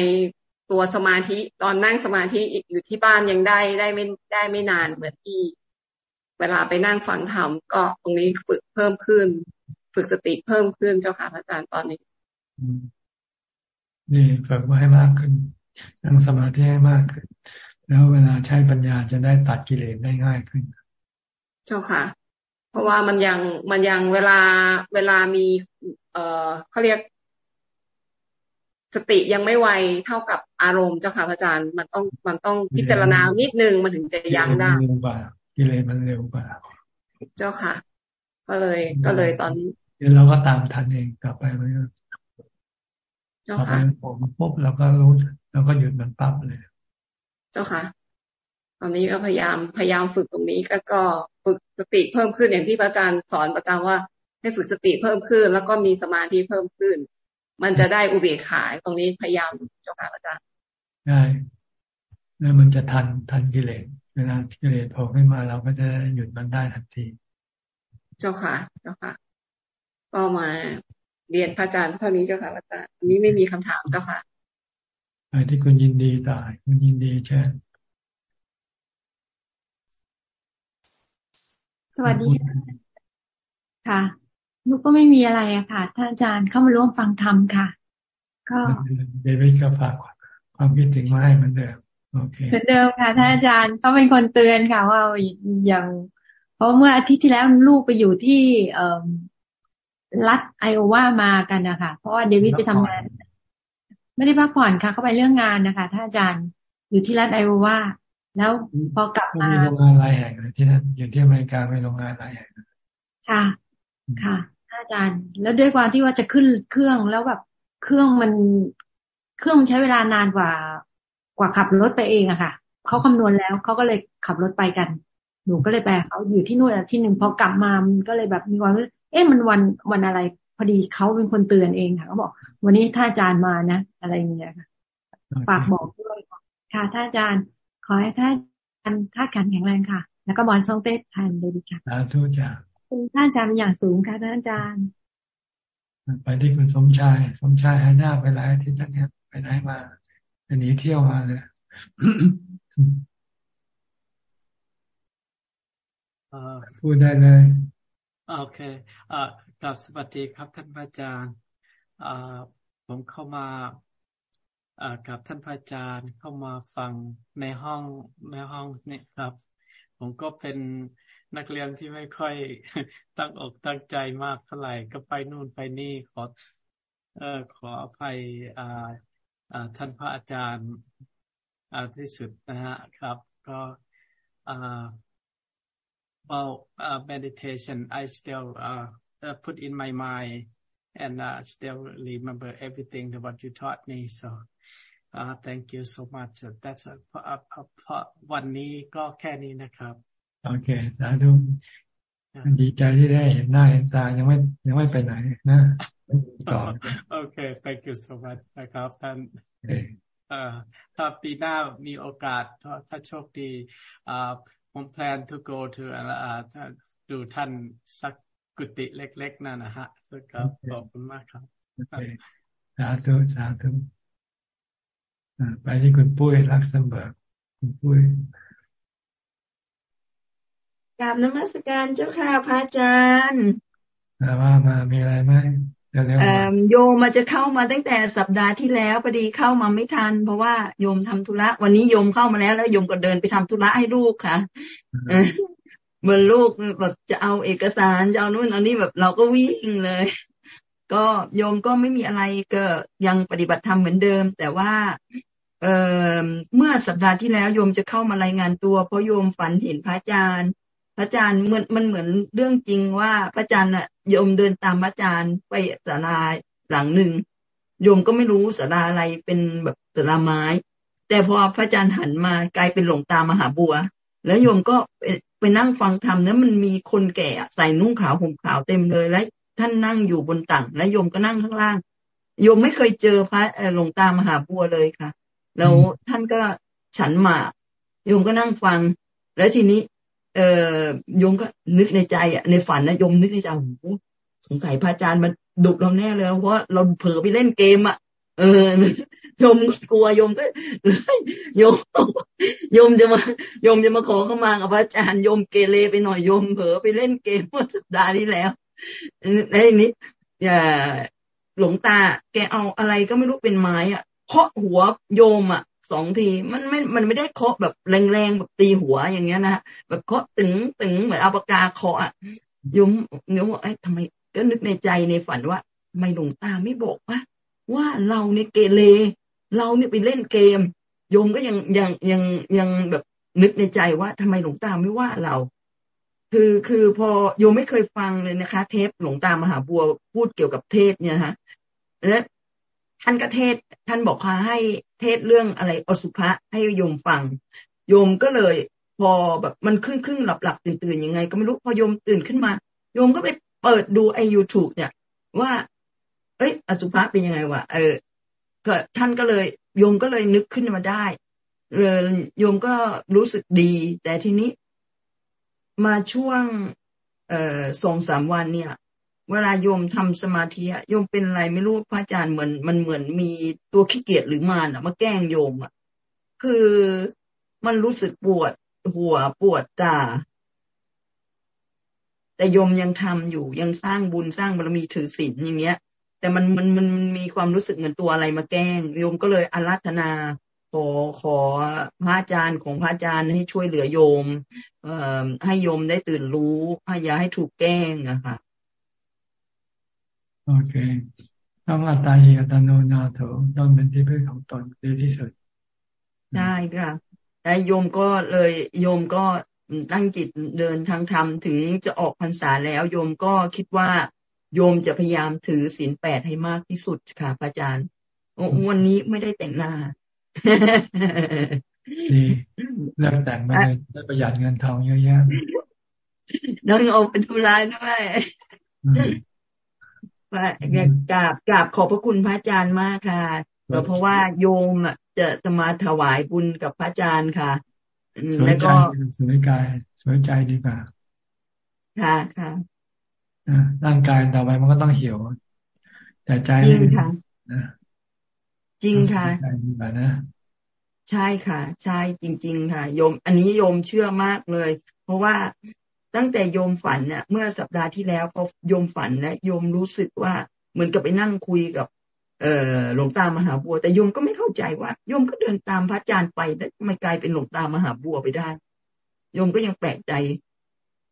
ตัวสมาธิตอนนั่งสมาธิอยู่ที่บ้านยังได้ได้ไม่ได้ไม่นานเหมือนที่ เวลาไปนั่งฟังธรรมก็ตรงนี้ฝึกเพิ่มขึ้น ฝึกสติเพิ่มขึ้นเจ้าค่ะพระอาจารย์ตอนนี้นี่ฝึกไว้ให้มากขึ้น นั่งสมาธิให้มากขึ้น แล้วเวลาใช้ปัญญาจะได้ตัดกิเลสได้ง่ายขึ้น เจ้าค่ะ เพราะว่ามันยังมันยังเวลาเวลามี เอ่อเขาเรียก สติยังไม่ไวเท่ากับอารมณ์เจ้าค่ะพระอาจารย์ มันต้องมันต้องพิจารณานิดนึงมันถึงจะยั้งได้เร็วกว่ากิเลสมันเร็วกว่าเจ้าค่ะ ก็เลย ก็เลยตอนนี้เดี๋ยวเราก็ตามทันเองกลับไปมันก็เจ้าค่ะผมปุ๊บเราก็รู้เราก็หยุดมันปั๊บเลย เจ้าค่ะ ตอนนี้ก็พยายามพยายามฝึกตรงนี้ก็ก็ฝึกสติเพิ่มขึ้นอย่างที่พระอาจารย์สอนประจำว่า ให้ฝึกสติเพิ่มขึ้น แล้วก็มีสมาธิเพิ่มขึ้น มันจะได้อุเบกขาตรงนี้พยายามเจ้าค่ะอาจารย์ได้แล้วมันจะทันทันกิเลสเวลากิเลสโผล่ขึ้นมาเราก็จะหยุดมันได้ทันที เจ้าค่ะ เจ้าค่ะก็มาเรียนพระอาจารย์เท่านี้เจ้าค่ะอาจารย์อันนี้ไม่มีคำถามเจ้าค่ะไปที่คุณยินดีตายคุณยินดีเช่ สวัสดีค่ะลูกก็ไม่มีอะไรอะค่ะท่านอาจารย์เข้ามาร่วมฟังธรรมค่ะ ก็เดวิดก็ฝากความคิดถึงมาให้เหมือนเดิมโอเคเหมือนเดิมค่ะท่านอาจารย์ต้องเป็นคนเตือนค่ะว่าอย่าง เพราะเมื่ออาทิตย์ที่แล้วลูกไปอยู่ที่เอ่อรัฐไอโอวามากันนะคะเพราะว่าเดวิดไปทำงาน ไม่ได้พักผ่อนค่ะ เขาไปเรื่องงานนะคะท่านอาจารย์อยู่ที่รัฐไอโอวา แล้วพอกลับมามีโรงงานหลายแห่งเลยที่นั่นอยู่ที่อเมริกามีโรงงานหลายแห่งค่ะ ค่ะอาจารย์ แล้วด้วยความที่ว่าจะขึ้นเครื่องแล้วแบบเครื่องมันเครื่องมันใช้เวลานานกว่า กว่าขับรถไปเองอะค่ะเขาคำนวณแล้วเขาก็เลยขับรถไปกัน หนูก็เลยไปเขาอยู่ที่นู่นที่หนึ่งพอกลับมามันก็เลยแบบมีความเอ๊ะมันวันวันอะไร พอดีเขาเป็นคนเตือนเองค่ะเขาบอก วันนี้ท่านอาจารย์มานะ อะไรอย่างเงี้ยค่ะฝากบอกด้วยค่ะท่านอาจารย์ข อให้ท่านอาจารย์ท่าขันแข็งแรงค่ะ แล้วก็บอลซองเต้ทานเลยดีค่ะสาธุจ้าคุณท่านอาจารย์เป็นอย่างสูงค่ะท่านอาจารย์ ไปที่คุณสมชาย สมชายหายหน้าไปหลายอาทิตย์แล้วเนี่ยไปไหนมาไปหนีเที่ยวมาเลยพูดได้เลยโอเคอ่ากลับสวัสดีครับท่านพระอาจารย์อ่าผมเข้ามาอ่า กับท่านพระอาจารย์เข้ามาฟังในห้องในห้องนี่ครับ ผมก็เป็นนักเรียนที่ไม่ค่อยตั้งอกตั้งใจมากเท่าไหร่ก็ไปนู่นไปนี่ขอเอ่อขออภัยอ่าอ่าท่านพระอาจารย์อ่าที่สุดนะฮะครับ ก็อ่า well uh, meditation I still uh, uh, put in my mind and uh, still remember everything that what you taught me so uh, thank you so much that's a, a, a, a วันนี้ก็แค่นี้นะครับ โอเคสาธุดีใจที่ได้เห็นหน้าเห็นตายังไม่ยังไม่ไปไหนนะต่อโอเค thank you so much นะครับท่านเอ่อถ้าปีหน้ามีโอกาส ถ้าโชคดีอ่าผม plan to go to อ่าดูท่านสักกุฏิเล็กๆนั่นนะฮะครับขอบคุณมากครับสาธุสาธุ ไปที่คุณปุ้ยรักสมบิร์กคุณปุ้ยกราบนมัสการเจ้าค่ะพระอาจารย์ว่ามามีอะไรไหมโยมมาจะเข้ามาตั้งแต่สัปดาห์ที่แล้วพอดีเข้ามาไม่ทัน เพราะว่าโยมทำธุระ วันนี้โยมเข้ามาแล้วแล้วโยมก็เดินไปทำธุระให้ลูกค่ะเหมือนลูกแบบจะเอาเอกสารจะเอานู่นเอานี่แบบเราก็วิ่งเลย ก็โยมก็ไม่มีอะไรก็ยังปฏิบัติธรรมเหมือนเดิม แต่ว่า เเมื่อสัปดาห์ที่แล้วโยมจะเข้ามารายงานตัว เพราะโยมฝันเห็นพระอาจารย์ พระอาจารย์มันมันเหมือนเรื่องจริงว่าพระอาจารย์อะโยมเดินตามพระอาจารย์ไปศาลาหลังหนึ่งโยมก็ไม่รู้ศาลาอะไรเป็นแบบศาลาไม้ แต่พอพระอาจารย์หันมากลายเป็นหลวงตามหาบัว แล้วโยมก็ไปนั่งฟังธรรมแล้วมันมีคนแก่ใส่นุ่งขาวห่มขาวเต็มเลยและท่านนั่งอยู่บนตังและโยมก็นั่งข้างล่างโยมไม่เคยเจอพระหลวงตามหาบัวเลยค่ะ แล้วท่านก็ฉันมาโยมก็นั่งฟัง แล้วทีนี้ เออโยมก็นึกในใจอะในฝันนะโยมนึกในใจโอ้สงสัยพระอาจารย์มันดุเราแน่เลยเพราะเราเผลอไปเล่นเกมอะเอเออโยมกลัวโยมก็เลยโยมโยมจะมาโยมจะมาขอเข้ามากับพระอาจารย์โยมเกเรไปหน่อยโยมเผลอไปเล่นเกมเมื่อสัปดาห์ที่แล้วในนี้อย่าหลวงตาแกเอาอะไรก็ไม่รู้เป็นไม้อะ เคาะหัวโยมอะสองทีมันไม่ มันไม่ได้เคาะแบบแรงๆแบบตีหัวอย่างเงี้ยนะแบบเคาะตึงตึงเหมือนเอาปากกาเคาะอะโยมโยมว่าไอ้ทำไมก็นึกในใจในฝันว่าไม่หลวงตาไม่บอกว่าว่าเราเนี่ยเกเรเราเนี่ยไปเล่นเกม โยมก็ยังยังยังยังแบบนึกในใจว่าทำไมหลวงตาไม่ว่าเรา คือคือพอโยมไม่เคยฟังเลยนะคะ เทปหลวงตามหาบัวพูดเกี่ยวกับเทศเนี่ยนะคะและ ท่านก็เทศ ท่านบอกว่าให้เทศเรื่องอะไรอสุภะให้โยมฟัง โยมก็เลย พอแบบมันครึ่งครึ่งหลับหลับตื่นตื่นยังไง ก็ไม่รู้พอโยมตื่นขึ้นมา โยมก็ไปเปิดดูไอยูทูบเนี่ย ว่า เอ้ย อสุภะเป็นยังไงวะเออก็ท่านก็เลย โยมก็เลยนึกขึ้นมาได้เออโยมก็รู้สึกดี แต่ทีนี้ มาช่วง เอ่อสองสามวันเนี่ย เวลาโยมทำสมาธิโยมเป็นอะไรไม่รู้พระอาจารย์เหมือนมันเหมือนมีตัวขี้เกียจหรือมารอะมาแกล้งโยมอะคือมันรู้สึกปวดหัวปวดตาแต่โยมยังทำอยู่ยังสร้างบุญสร้างบารมีถือศีลอย่างเงี้ย แต่มันมันมันมีความรู้สึกเหมือนตัวอะไรมาแกล้งโยมก็เลยอารัธนาขอขอพระอาจารย์ของพระอาจารย์ให้ช่วยเหลือโยม เอ่อให้โยมได้ตื่นรู้ให้อย่าให้ถูกแกล้งอะค่ะ โอเค ต้องอัตตาหิอัตโนนาโถต้องเป็นที่พึ่งของตนดีที่สุดใช่ค่ะแต่โยมก็เลยโยมก็ตั้งจิตเดินทางธรรมถึงจะออกพรรษาแล้วโยมก็คิดว่า โยมจะพยายามถือศีลแปดให้มากที่สุดค่ะพระอาจารย์วันนี้ไม่ได้แต่งหน้าดีเลิกแต่งไม่ได้ได้ประหยัดเงินทองเยอะแยะน้องเอาเป็นธุระด้วย ว่ากราบกราบขอบพระคุณพระอาจารย์มากค่ะเพราะว่าโยมจะจะมาถวายบุญกับพระอาจารย์ค่ะแล้วก็สวยกายสวยใจดีกว่าค่ะค่ะร่างกายต่อไปมันก็ต้องเหี่ยว แต่ใจจริงค่ะจริงค่ะนะใช่ค่ะ ใช่จริง ๆ ค่ะโยม อันนี้โยมเชื่อมากเลย เพราะว่า ตั้งแต่โยมฝันเนี่ยเมื่อสัปดาห์ที่แล้วพอโยมฝันนะโยมรู้สึกว่าเหมือนกับไปนั่งคุยกับ เอ่อหลวงตามหาบัว แต่โยมก็ไม่เข้าใจว่าโยมก็เดินตามพระอาจารย์ไปแล้วทำไมกลายเป็นหลวงตามหาบัวไปได้โยมก็ยังแปลกใจ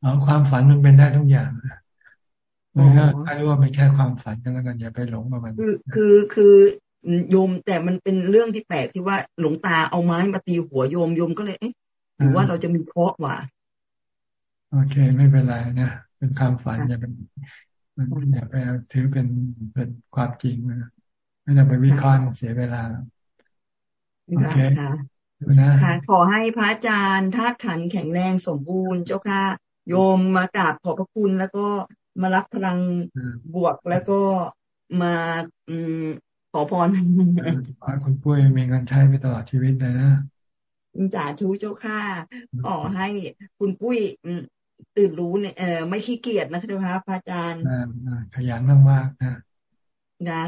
อ๋อความฝันมันเป็นได้ทุกอย่างมันก็ให้รู้ว่าเป็นแค่ความฝันกันแล้วกันอย่าไปหลงกับมัน คือคือคือโยมแต่มันเป็นเรื่องที่แปลกที่ว่าหลวงตาเอาไม้มาตีหัวโยมโยมก็เลยเอ๊ะหรือว่าเราจะมีเคราะห์ว่ะ โอเคไม่เป็นไรนะเป็นความฝันอย่าเป็นมันอย่าไปถือเป็นเป็นความจริงนะไม่ต้องไปวิเคราะห์เสียเวลาโอเคนะค่ะขอให้พระอาจารย์ธาตุขันแข็งแรงสมบูรณ์เจ้าค่ะ โยมมากราบขอบพระคุณแล้วก็มารับพลังบวกแล้วก็มาอืมขอพรขอคุณปุ้ยมีเงินใช้ไปตลอดชีวิตเลยนะจ่าทูเจ้าค่ะขอให้คุณปุ้ย ตื่นรู้เนี่ยเออไม่ขี้เกียจนะคะเจ้าค่ะพระอาจารย์ขยันมากๆนะนะ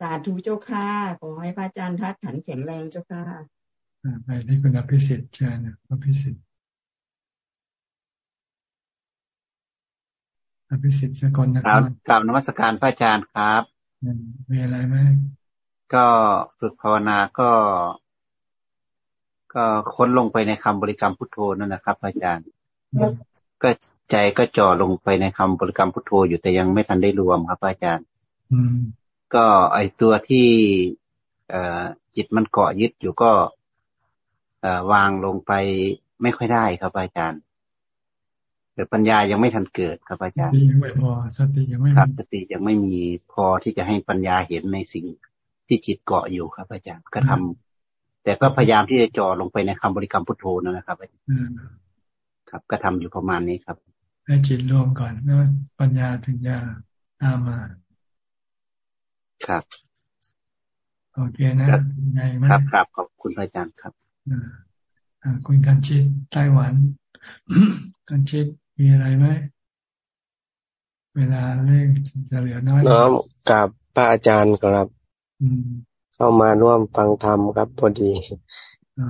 สาธุเจ้าค่ะขอให้พระอาจารย์ทัดขันแข็งแรงเจ้าค่ะไปที่คุณอภิสิทธิ์เชิญอภิสิทธิ์อภิสิทธิ์สกลนะครับกราบนมัสการพระอาจารย์ครับมีอะไรไหมก็ฝึกภาวนาก็ ก็ค้นลงไปในคำบริกรรมพุทโธนั่นนะครับ อาจารย์ ก็ใจก็จ่อลงไปในคำบริกรรมพุทโธอยู่แต่ยังไม่ทันได้รวมครับอาจารย์ก็ไอตัวที่เอ่อจิตมันเกาะยึดอยู่ก็เอ่อวางลงไปไม่ค่อยได้ครับอาจารย์แต่ปัญญายังไม่ทันเกิดครับอาจารย์ยังไม่พอสติยังไม่ครับสติยังไม่มีพอที่จะให้ปัญญาเห็นในสิ่งที่จิตเกาะอยู่ครับอาจารย์ก็ทำแต่ก็พยายามที่จะจ่อลงไปในคำบริกรรมพุทโธนะครับอาจารย์ ครับก็ทำอยู่ประมาณนี้ครับ ให้จิตรวมก่อนแล้วปัญญาถึงจะตามมา ครับ โอเคนะไงไหมครับครับขอบคุณอาจารย์ครับอ่าคุณกันชิตไต้หวัน กันชิตมีอะไรไหมเวลาเร่งจะเหลือน้อยน้อมกับพระอาจารย์ครับ อืมเข้ามาร่วมฟังธรรมครับพอดีมา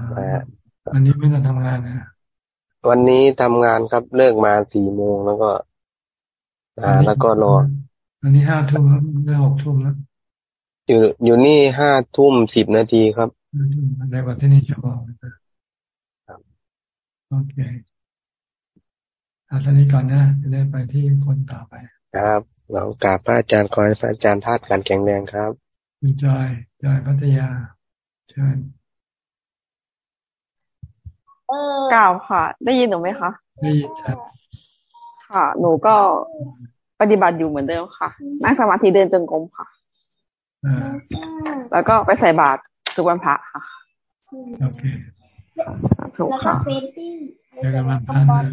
วันนี้ไม่ต้องทำงานนะ วันนี้ทำงานครับเลิกมาสี่โมงแล้วก็อ่าแล้วก็รออันนี้ห้าทุ่มแล้วได้หกทุ่มแล้วอยู่อยู่นี่ห้าทุ่มสิบนาทีครับในวันที่นี่ชั่วโมงครับโอเคอาท่านี้ก่อนนะจะได้ไปที่คนต่อไป ครับเรากราบพระอาจารย์ขอให้พระอาจารย์ธาตุการแข็งแรงครับคุณจอยจอยพัทยาเชิญ กล่าวค่ะ ได้ยินหนูไหมคะได้ยินครับค่ะ หนูก็ปฏิบัติอยู่เหมือนเดิมค่ะนั่งสมาธิเดินจงกรมค่ะแล้วก็ไปใส่บาตรทุกวันพระค่ะโอเคถูกค่ะเดี๋ยวกำลังพัน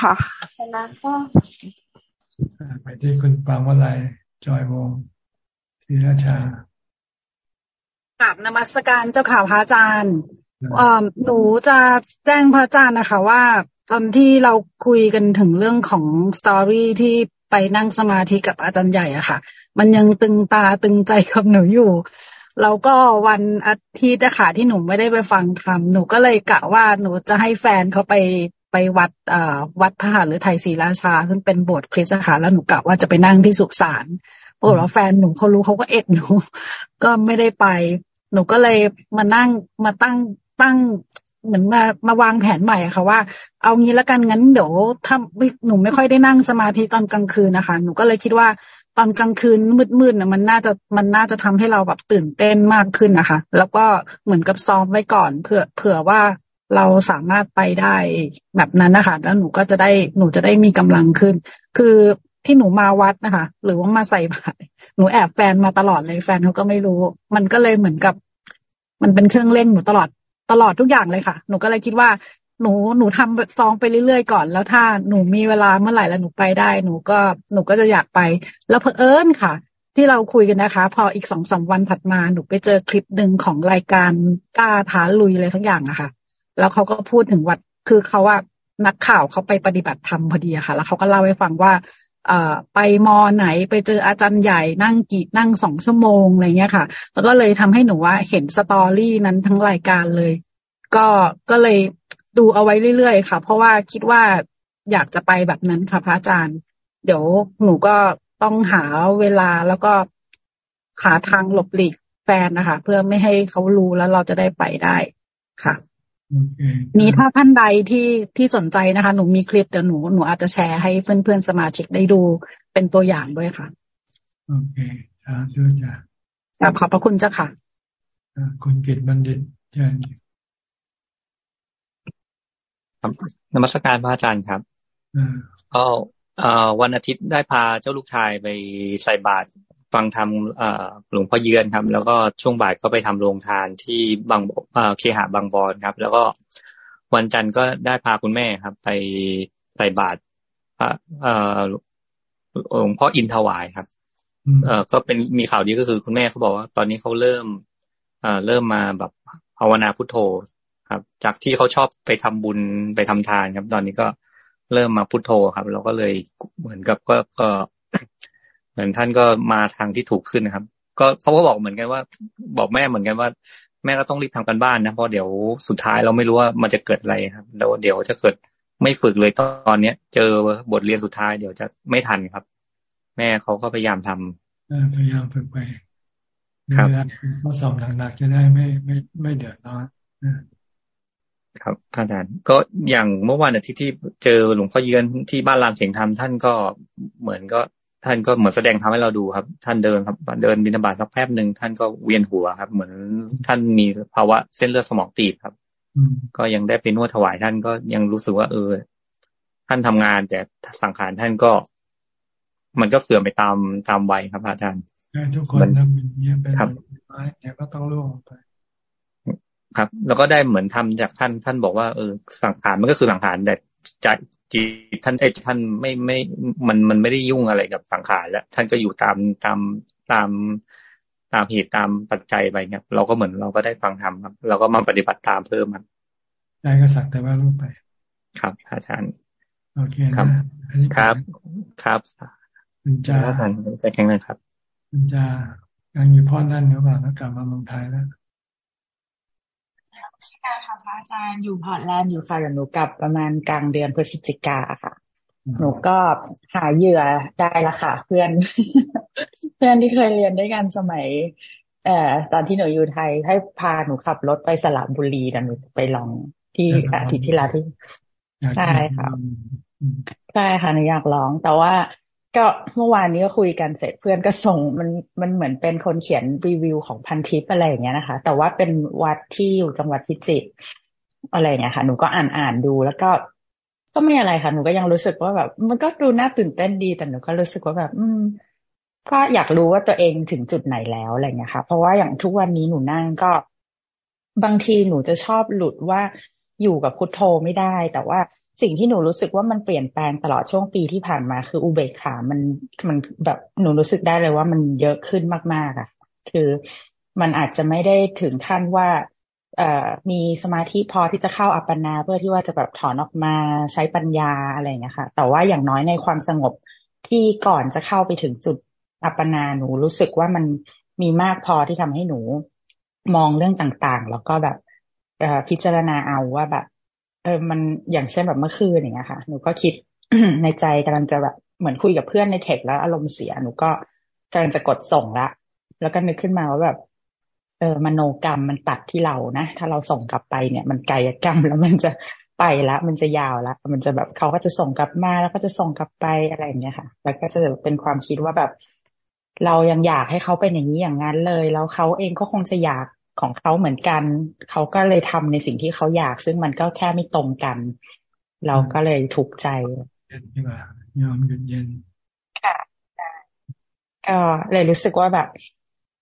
ค่ะแล้วก็ไปที่คุณปางวลัยจอยวงศิราชากราบนมัสการเจ้าข่าวพระอาจารย์ หนูจะแจ้งพระอาจารย์นะคะ ว่า ตอนที่เราคุยกันถึงเรื่องของสตอรี่ที่ไปนั่งสมาธิกับอาจารย์ใหญ่อะค่ะ มันยังตึงตาตึงใจกับหนูอยู่ แล้วก็วันอาทิตย์นะคะที่หนูไม่ได้ไปฟังธรรมหนูก็เลยกะว่าหนูจะให้แฟนเขาไปไปวัดอ่าวัดพระหรือไทยศรีราชา ซึ่งเป็นโบสถ์คริสต์ค่ะแล้วหนูกะว่าจะไปนั่งที่สุสานปรากฏว่าแฟนหนูเขารู้เขาก็เอ็ดหนู ก็ไม่ได้ไป หนูก็เลยมานั่งมาตั้ง ตั้งเหมือนมามาวางแผนใหม่ค่ะว่า เอางี้ล้วกันงั้นเดี๋ยวถ้าหนูไม่ค่อยได้นั่งสมาธิตอนกลางคืนนะคะ หนูก็เลยคิดว่าตอนกลางคืนมืดๆน่ะมันน่าจะมันน่าจะทำให้เราแบบตื่นเต้นมากขึ้นนะคะ แล้วก็เหมือนกับซ้อมไว้ก่อนเผื่อเผื่อว่าเราสามารถไปได้แบบนั้นนะคะ แล้วหนูก็จะได้หนูจะได้มีกำลังขึ้น คือที่หนูมาวัดนะคะ หรือว่ามาใส่บาตรหนูแอบแฟนมาตลอดเลยแฟนเขาก็ไม่รู้ มันก็เลยเหมือนกับ มันเป็นเครื่องเล่งหนูตลอด ตลอดทุกอย่างเลยค่ะ หนูก็เลยคิดว่า หนูหนูทำซองไปเรื่อยๆก่อน แล้วถ้าหนูมีเวลาเมื่อไหร่แล้วหนูไปได้ หนูก็หนูก็จะอยากไป แล้วเพอเอิญค่ะ ที่เราคุยกันนะคะ พออีกสองสาวันถัดมาหนูไปเจอคลิปหนึ่งของรายการกล้าท้าลุยอะไรสักอย่างอะค่ะ แล้วเขาก็พูดถึงวัดคือเขาว่านักข่าวเขาไปปฏิบัติธรรมพอดีอะค่ะ แล้วเขาก็เล่าให้ฟังว่า ไปมอไหนไปเจออาจารย์ใหญ่นั่งกี่นั่งสองชั่วโมงอะไรเงี้ยค่ะ แล้วก็เลยทำให้หนูว่าเห็นสตอรี่นั้นทั้งรายการเลย ก็ก็เลยดูเอาไว้เรื่อยๆค่ะ เพราะว่าคิดว่าอยากจะไปแบบนั้นค่ะพระอาจารย์ เดี๋ยวหนูก็ต้องหาเวลาแล้วก็หาทางหลบหลีกแฟนนะคะ เพื่อไม่ให้เขารู้แล้วเราจะได้ไปได้ค่ะ มีถ้าท่านใดที่ที่สนใจนะคะ หนูมีคลิปเดี๋ยวหนูหนูอาจจะแชร์ให้เพื่อนๆสมาชิกได้ดูเป็นตัวอย่างด้วยค่ะ โอเคสาธุจ้ะขอบพระคุณเจ้าค่ะคุณกิตบัณฑิตเชิญนมัสการพระอาจารย์ครับก็วันอาทิตย์ได้พาเจ้าลูกชายไปใส่บาตร ฟังธรรมหลวงพ่อเยือนครับ แล้วก็ช่วงบ่ายก็ไปทำโรงทานที่บางเคหะบางบอนครับ แล้วก็วันจันทร์ก็ได้พาคุณแม่ครับ ไปใส่บาตรหลวงพ่ออินทวายครับเออก็เป็นมีข่าวดีก็คือคุณแม่เขาบอกว่า ตอนนี้เขาเริ่มเอเริ่มมาแบบภาวนาพุทโธครับ จากที่เขาชอบไปทำบุญไปทำทานครับ ตอนนี้ก็เริ่มมาพุทโธครับ เราก็เลยเหมือนกับก็ก็ เหมือนท่านก็มาทางที่ถูกขึ้นนะครับ ก็เขาก็บอกเหมือนกันว่า บอกแม่เหมือนกันว่า แม่ก็ต้องรีบทำกันบ้านนะเพราะเดี๋ยวสุดท้ายเราไม่รู้ว่ามันจะเกิดอะไรครับแล้วเดี๋ยวจะเกิดไม่ฝึกเลยตอนเนี้ย เจอบทเรียนสุดท้ายเดี๋ยวจะไม่ทันครับ แม่เขาก็พยายามทำพยายามฝึกไปครับข้อสอบหนักๆจะได้ไม่ไม่ไม่เดือดร้อนครับอาจารย์ก็อย่างเมื่อวานอาทิตย์ที่เจอหลวงพ่อเยือนที่บ้านรามเสียงธรรมท่านก็เหมือนก็ ท่านก็เหมือนแสดงทำให้เราดูครับ ท่านเดินครับเดินบินบาตสักแป๊บหนึ่งท่านก็เวียนหัวครับ เหมือนท่านมีภาวะเส้นเลือดสมองตีบครับก็ยังได้ไปนวดถวายท่านก็ยังรู้สึกว่าเออ ท่านทำงานแต่สังขารท่านก็ มันก็เสื่อมไปตามตามวัยครับอาจารย์ทุกคนทำอย่างนี้เป็นไม้แต่ก็ต้องล่วงไป ครับ แล้วก็ได้เหมือนทำจากท่านท่านบอกว่าเออสังขารมันก็คือสังขารแต่ใจ จิตท่านเอท่านไม่ไม่มันมันไม่ได้ยุ่งอะไรกับสังขารแล้ว ท่านก็อยู่ตามตามตามตามเหตุตามปัจจัยไปเนี่ยเราก็เหมือนเราก็ได้ฟังธรรมครับ เราก็มาปฏิบัติตามเพิ่มครับได้ก็สักแต่ว่ารู้ไป ครับ อาจารย์โอเคครับครับ ครับคุณจ้าอาจารย์จะแข็งเลยครับคุณจ้ายังอยู่พ่อนั่นหรือเปล่าแล้วกลับมาเมืองไทยแล้ว ใช่ค่ะพระอาจารย์อยู่พอร์ตแลนด์อยู่ค่ะเดี๋ยวหนูกลับประมาณกลางเดือนพฤศจิกาค่ะ หนูก็หาเหยื่อได้ละค่ะ เพื่อน เพื่อนที่เคยเรียนด้วยกันสมัย เอ่อตอนที่หนูอยู่ไทยให้พาหนูขับรถไปสระบุรีแต่หนูไปลองที่อาทิตย์ที่แล้วที่ใช่ค่ะใช่ค่ะหนูอยากลอง แต่ว่า ก็เมื่อวานนี้ก็คุยกันเสร็จเพื่อนก็ส่งมันมันเหมือนเป็นคนเขียนรีวิวของพันทิปอะไรอย่างเงี้ยนะคะ แต่ว่าเป็นวัดที่อยู่จังหวัดพิจิตรอะไรเงี้ยค่ะ หนูก็อ่านอ่านดูแล้วก็ก็ไม่อะไรค่ะ หนูก็ยังรู้สึกว่าแบบ มันก็ดูน่าตื่นเต้นดีแต่หนูก็รู้สึกว่าแบบ อืม ก็อยากรู้ว่าตัวเองถึงจุดไหนแล้วอะไรเงี้ยค่ะ เพราะว่าอย่างทุกวันนี้หนูนั่งก็ บางทีหนูจะชอบหลุดว่าอยู่กับพุทโธไม่ได้ แต่ว่า สิ่งที่หนูรู้สึกว่ามันเปลี่ยนแปลงตลอดช่วงปีที่ผ่านมา คืออุเบกขา มันมันแบบหนูรู้สึกได้เลยว่ามันเยอะขึ้นมากๆอะ คือมันอาจจะไม่ได้ถึงขั้นว่าเอ่อมีสมาธิพอที่จะเข้าอัปปนา เพื่อที่ว่าจะแบบถอนออกมาใช้ปัญญาอะไรอย่างเงี้ยค่ะ แต่ว่าอย่างน้อยในความสงบที่ก่อนจะเข้าไปถึงจุดอัปปนาหนูรู้สึกว่ามันมีมากพอที่ทำให้หนูมองเรื่องต่างๆ แล้วก็แบบพิจารณาเอาว่าแบบ เออมันอย่างเช่นแบบเมื่อคืนอย่างเงี้ยค่ะ หนูก็คิดในใจกำลังจะแบบเหมือนคุยกับเพื่อนในเทคแล้วอารมณ์เสียหนูก็กำลังจะกดส่งละ แล้วก็นึกขึ้นมาว่าแบบเออมโนกรรมมันตัดที่เรานะ ถ้าเราส่งกลับไปเนี่ย มันกายกรรมแล้วมันจะไปละมันจะยาวละมันจะแบบเขาก็จะส่งกลับมาแล้วก็จะส่งกลับไปอะไรอย่างเงี้ยค่ะ แล้วก็จะเป็นความคิดว่าแบบ เรายังอยากให้เขาเป็นอย่างนี้อย่างนั้นเลย แล้วเขาเองก็คงจะอยาก ของเขาเหมือนกัน เขาก็เลยทำในสิ่งที่เขาอยาก ซึ่งมันก็แค่ไม่ตรงกัน เราก็เลยถูกใจเย็นดีกว่ายอมหยุดเย็นค่ะก็เลยรู้สึกว่าแบบ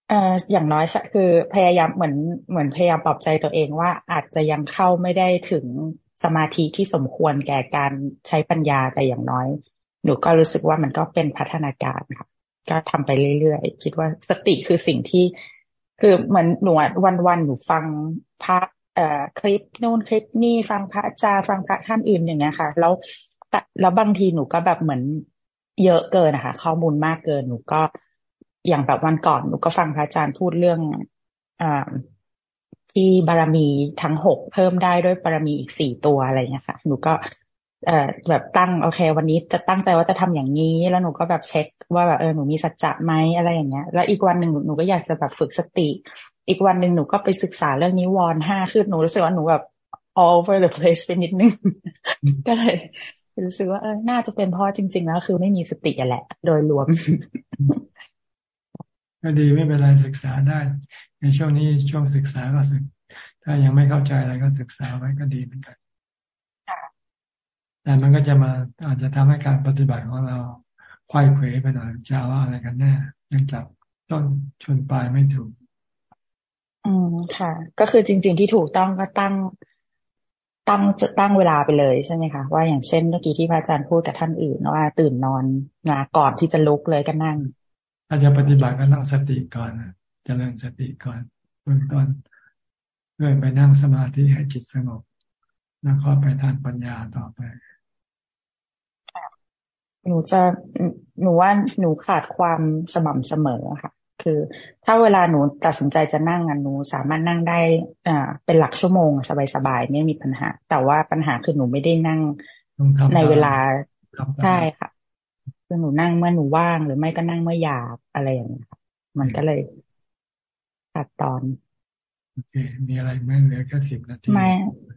เอออย่างน้อยคือพยายามเหมือนเหมือนพยายามปรับใจตัวเองว่าอาจจะยังเข้าไม่ได้ถึงสมาธิที่สมควรแก่การใช้ปัญญาแต่อย่างน้อย หนูก็รู้สึกว่ามันก็เป็นพัฒนาการค่ะก็ทำไปเรื่อยๆ คิดว่าสติคือสิ่งที่ คือเหมือนหนูวันวันหนูฟังพระเอ่อคลิปนู่นคลิปนี่ฟังพระอาจารย์ฟังพระท่านอื่นอย่างเงี้ยค่ะ แล้วแล้วบางทีหนูก็แบบเหมือนเยอะเกินนะคะข้อมูลมากเกินหนูก็อย่างแบบวันก่อนหนูก็ฟังพระอาจารย์พูดเรื่องอ่าที่บารมีทั้งหกเพิ่มได้ด้วยบารมีอีกสี่ตัวอะไรเงี้ยค่ะ หนูก็ เอ่อแบบตั้งโอเค วันนี้จะตั้งใจว่าจะทำอย่างนี้ แล้วหนูก็แบบเช็คว่าแบบเออหนูมีสัจจะไหมอะไรอย่างเงี้ย แล้วอีกวันหนึ่งหนูก็อยากจะแบบฝึกสติ อีกวันหนึ่งหนูก็ไปศึกษาเรื่องนิวรณ์ห้าคือหนูรู้สึกว่าหนูแบบ all over the place ไปนิดนึงก็เลยรู้สึกว่าเออน่าจะเป็นเพราะจริง ๆ แล้วคือไม่มีสติแหละ โดยรวม ก็ดีไม่เป็นไรศึกษาได้ ในช่วงนี้ช่วงศึกษาก็ศึก ถ้ายังไม่เข้าใจอะไรก็ศึกษาไว้ก็ดีเหมือนกัน แต่มันก็จะมาอาจจะทำให้การปฏิบัติของเราควายเขวไปหน่อยจะว่าอะไรกันแน่ยังจับต้นชนปลายไม่ถูก อืมค่ะ ก็คือจริง ๆที่ถูกต้องก็ตั้งตั้งจะตั้งเวลาไปเลยใช่ไหมคะว่าอย่างเช่นเมื่อกี้ที่พระอาจารย์พูดกับท่านอื่นว่าตื่นนอนมาก่อนที่จะลุกเลยก็นั่งถ้าจะปฏิบัติก็นั่งสติก่อนเจริญสติก่อนเบื้องต้นเพื่อไปนั่งสมาธิให้จิตสงบ แล้วก็ไปทานปัญญาต่อไป หนูจะหนูว่าหนูขาดความสม่ำเสมอค่ะ คือถ้าเวลาหนูตัดสินใจจะนั่งหนูสามารถนั่งได้อ่าเป็นหลักชั่วโมงสบายๆไม่มีปัญหา แต่ว่าปัญหาคือหนูไม่ได้นั่งในเวลาใช่ค่ะคือหนูนั่งเมื่อหนูว่างหรือไม่ก็นั่งเมื่ออยากอะไรอย่างเงี้ยค่ะมันก็เลยขาดตอนโอเคมีอะไรไหมเหลือแค่สิบนาทีไม่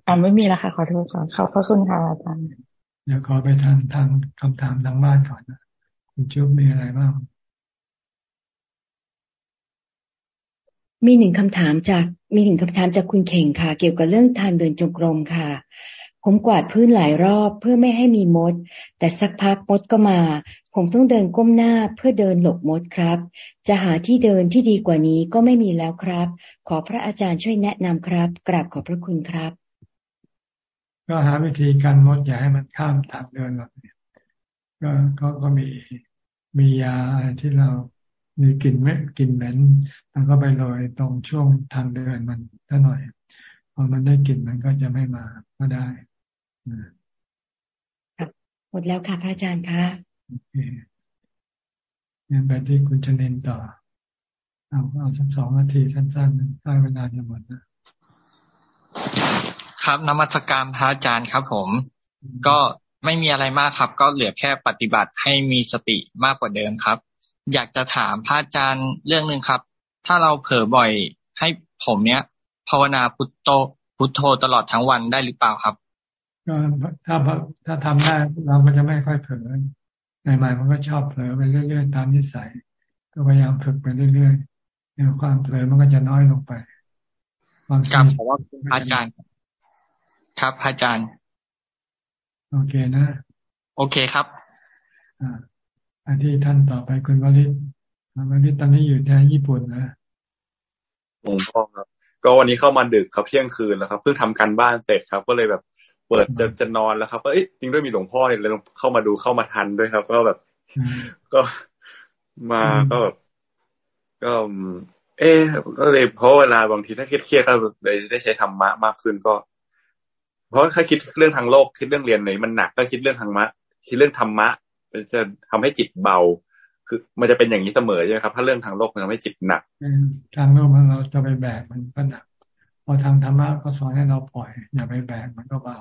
อ่าไม่มีแล้วค่ะขอโทษค่ะขอบคุณค่ะอาจารย์ เดี๋ยวขอไปทางทางคำถามทางบ้านก่อนนะคุณจุ๊บมีอะไรบ้างมีหนึ่งคำถามจากมีหนึ่งคำถามจากคุณเข่งค่ะ เกี่ยวกับเรื่องทางเดินจงกรมค่ะ ผมกวาดพื้นหลายรอบเพื่อไม่ให้มีมด แต่สักพักมดก็มา ผมต้องเดินก้มหน้าเพื่อเดินหลบมดครับ จะหาที่เดินที่ดีกว่านี้ก็ไม่มีแล้วครับ ขอพระอาจารย์ช่วยแนะนำครับ กราบขอบพระคุณครับ ก็หาวิธีการมดอย่าให้มันข้ามทางเดินหรอกก็ก็ก็มีมียาอะไรที่เรามีกลิ่นไม่กลิ่นเหม็นแล้วก็ไปโรยตรงช่วงทางเดินมันถ้าหน่อยพอมันได้กลิ่นมันก็จะไม่มาก็ได้หมดแล้วค่ะพระอาจารย์คะโอเคงั้นไปที่คุณชนินต่อ เอาเอาสักสองนาทีสั้นๆใกล้เวลาจะหมดนะ ครับนมัสการพระอาจารย์ครับ ผมก็ไม่มีอะไรมากครับ ก็เหลือแค่ปฏิบัติให้มีสติมากกว่าเดิมครับ อยากจะถามพระอาจารย์เรื่องหนึ่งครับ ถ้าเราเผลอบ่อยให้ผมเนี้ยภาวนาพุทโธพุทโธตลอดทั้งวันได้หรือเปล่าครับก็ถ้าถ้าทำได้เราก็จะไม่ค่อยเผลอใหม่ๆมันก็ชอบเผลอไปเรื่อยๆตามนิสัย ก็พยายามฝึกไปเรื่อยๆแนวความเผลอมันก็จะน้อยลงไปความจำของว่าอาจารย์ ครับอาจารย์ โอเคนะ โอเคครับอ่าอันที่ท่านต่อไปคุณวริศวริศตอนนี้อยู่ที่ญี่ปุ่นนะหลวงพ่อครับก็วันนี้เข้ามาดึกครับเที่ยงคืนแล้วครับ เพิ่งทำการบ้านเสร็จครับ ก็เลยแบบเปิดจะจะนอนแล้วครับก็เอ้ยจริงด้วยมีหลวงพ่อเนี่ยเลยเข้ามาดูเข้ามาทันด้วยครับ ก็แบบ ก็มาก็แบบก็ เอ๊ก็เลยเพราะเวลาบางทีถ้าเครียดๆก็เลยได้ใช้ธรรมะมากขึ้นก็ เพราะถ้าคิดเรื่องทางโลกคิดเรื่องเรียนไหนมันหนักก็คิดเรื่องธรรมะ คิดเรื่องธรรมะมันจะทำให้จิตเบา คือมันจะเป็นอย่างนี้เสมอใช่ไหมครับ ถ้าเรื่องทางโลกมันทำให้จิตหนักทางโลกเราจะไปแบกมันก็หนักพอทางธรรมะก็สอนให้เราปล่อย อย่าไปแบกมันก็เบา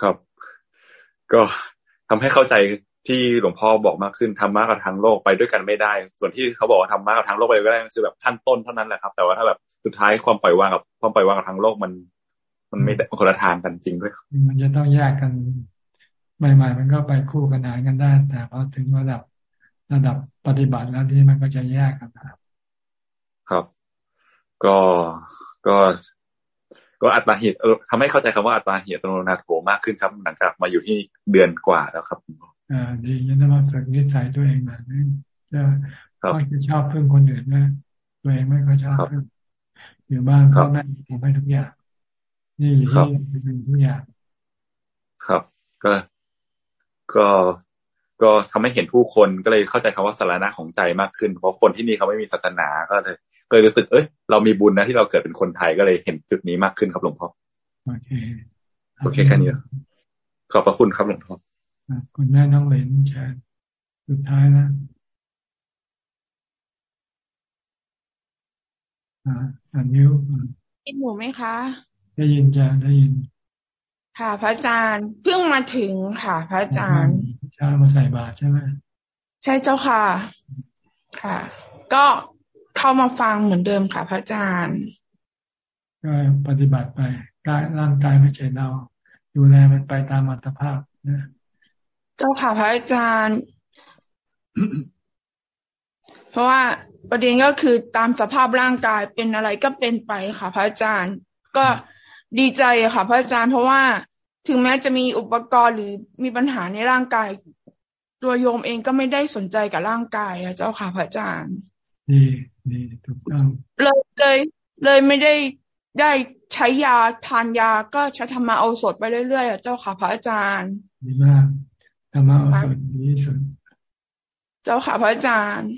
ครับ ก็ทำให้เข้าใจที่หลวงพ่อบอกมากขึ้นธรรมะกับทางโลกไปด้วยกันไม่ได้ ส่วนที่เขาบอกว่าธรรมะกับทางโลกไปก็ได้คือแบบขั้นต้นเท่านั้นแหละครับ แต่ว่าถ้าแบบสุดท้ายความปล่อยวางกับความปล่อยวางกับทางโลกมัน มันไม่คนละทางกันจริงด้วยมันจะต้องแยกกันใหม่ๆมันก็ไปคู่กันหานกันได้ แต่พอถึงระดับระดับปฏิบัติแล้วที่มันก็จะแยกกันครับ ครับ ก็ก็ก็อัตราเหตุเออทำให้เข้าใจคำว่าอัตราเหตุตโนนาโถมากขึ้นครับ หลังจากมาอยู่ที่เดือนกว่าแล้วครับอ่าดียันมาฝึกนิสัยตัวเองนะจะก็จะชอบพึ่งคนอื่นนะตัวเองไม่ค่อยชอบพึ่งอยู่บ้านพ่อแม่ทำให้ทุกอย่าง นี่อยู่ที่เป็นทุกอย่างครับ ก็ ก็ ก็ทำให้เห็นผู้คนก็เลยเข้าใจคำว่าสารณะของใจมากขึ้น เพราะคนที่นี่เขาไม่มีศาสนาก็เลยก็เลยรู้สึก เอ้ย เรามีบุญนะที่เราเกิดเป็นคนไทยก็เลยเห็นจุดนี้มากขึ้นครับหลวงพ่อ โอเค โอเคแค่นี้ขอบพระคุณครับหลวงพ่อคุณแม่น้องเหลนแชร์สุดท้ายนะอ่าอันนิ้วได้ยินหนูไหมคะ ได้ยินจ้ะได้ยิน ค่ะ พระอาจารย์เพิ่งมาถึงค่ะ พระอาจารย์ช้ามาใส่บาตรใช่ไหมใช่เจ้าค่ะ ค่ะ ก็เข้ามาฟังเหมือนเดิมค่ะ พระอาจารย์ก็ปฏิบัติไปกายร่างกายไม่ใช่เรา ดูแลมันไปตามอัตภาพนะเจ้าค่ะพระอาจารย์ เพราะว่าประเด็นก็คือตามสภาพร่างกายเป็นอะไรก็เป็นไปค่ะ พระอาจารย์ ก็ ดีใจค่ะ พระอาจารย์เพราะว่าถึงแม้จะมีอุปกรณ์หรือมีปัญหาในร่างกาย ตัวโยมเองก็ไม่ได้สนใจกับร่างกายอะเจ้าค่ะพระอาจารย์ดีดีถูกต้องเลยเลยเลยไม่ได้ได้ใช้ยาทานยาก็ใช้ธรรมะเอาสดไปเรื่อยๆอะเจ้าค่ะพระอาจารย์ดีมากธรรมะเอาสดดีสุดเจ้าค่ะพระอาจารย์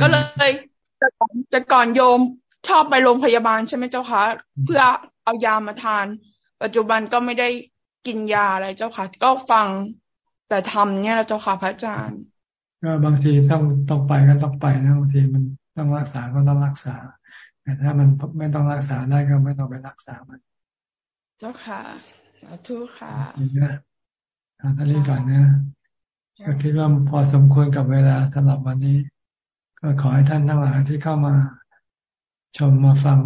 ก็เลยจะก่อนจะก่อนโยมชอบไปโรงพยาบาลใช่ไหมเจ้าคะเพื่อ เอายามาทาน ปัจจุบันก็ไม่ได้กินยาอะไรเจ้าค่ะ ก็ฟังแต่ทำเนี่ยเจ้าค่ะพระอาจารย์ ก็บางทีต้องต้องไปก็ต้องไปนะบางทีมันต้องรักษาก็ต้องรักษา แต่ถ้ามันไม่ต้องรักษาได้ก็ไม่ต้องไปรักษามัน เจ้าค่ะสาธุค่ะนะทางท่านนี้ก่อนนะก็คิดว่าพอสมควรกับเวลาสำหรับวันนี้ ก็ขอให้ท่านทั้งหลายที่เข้ามาชมมาฟัง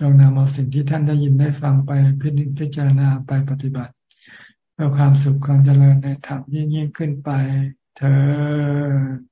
จงนำเอาสิ่งที่ท่านได้ยินได้ฟังไปพิจารณาไปปฏิบัติเพื่อความสุขความเจริญในธรรมยิ่งยิ่งขึ้นไป เธอ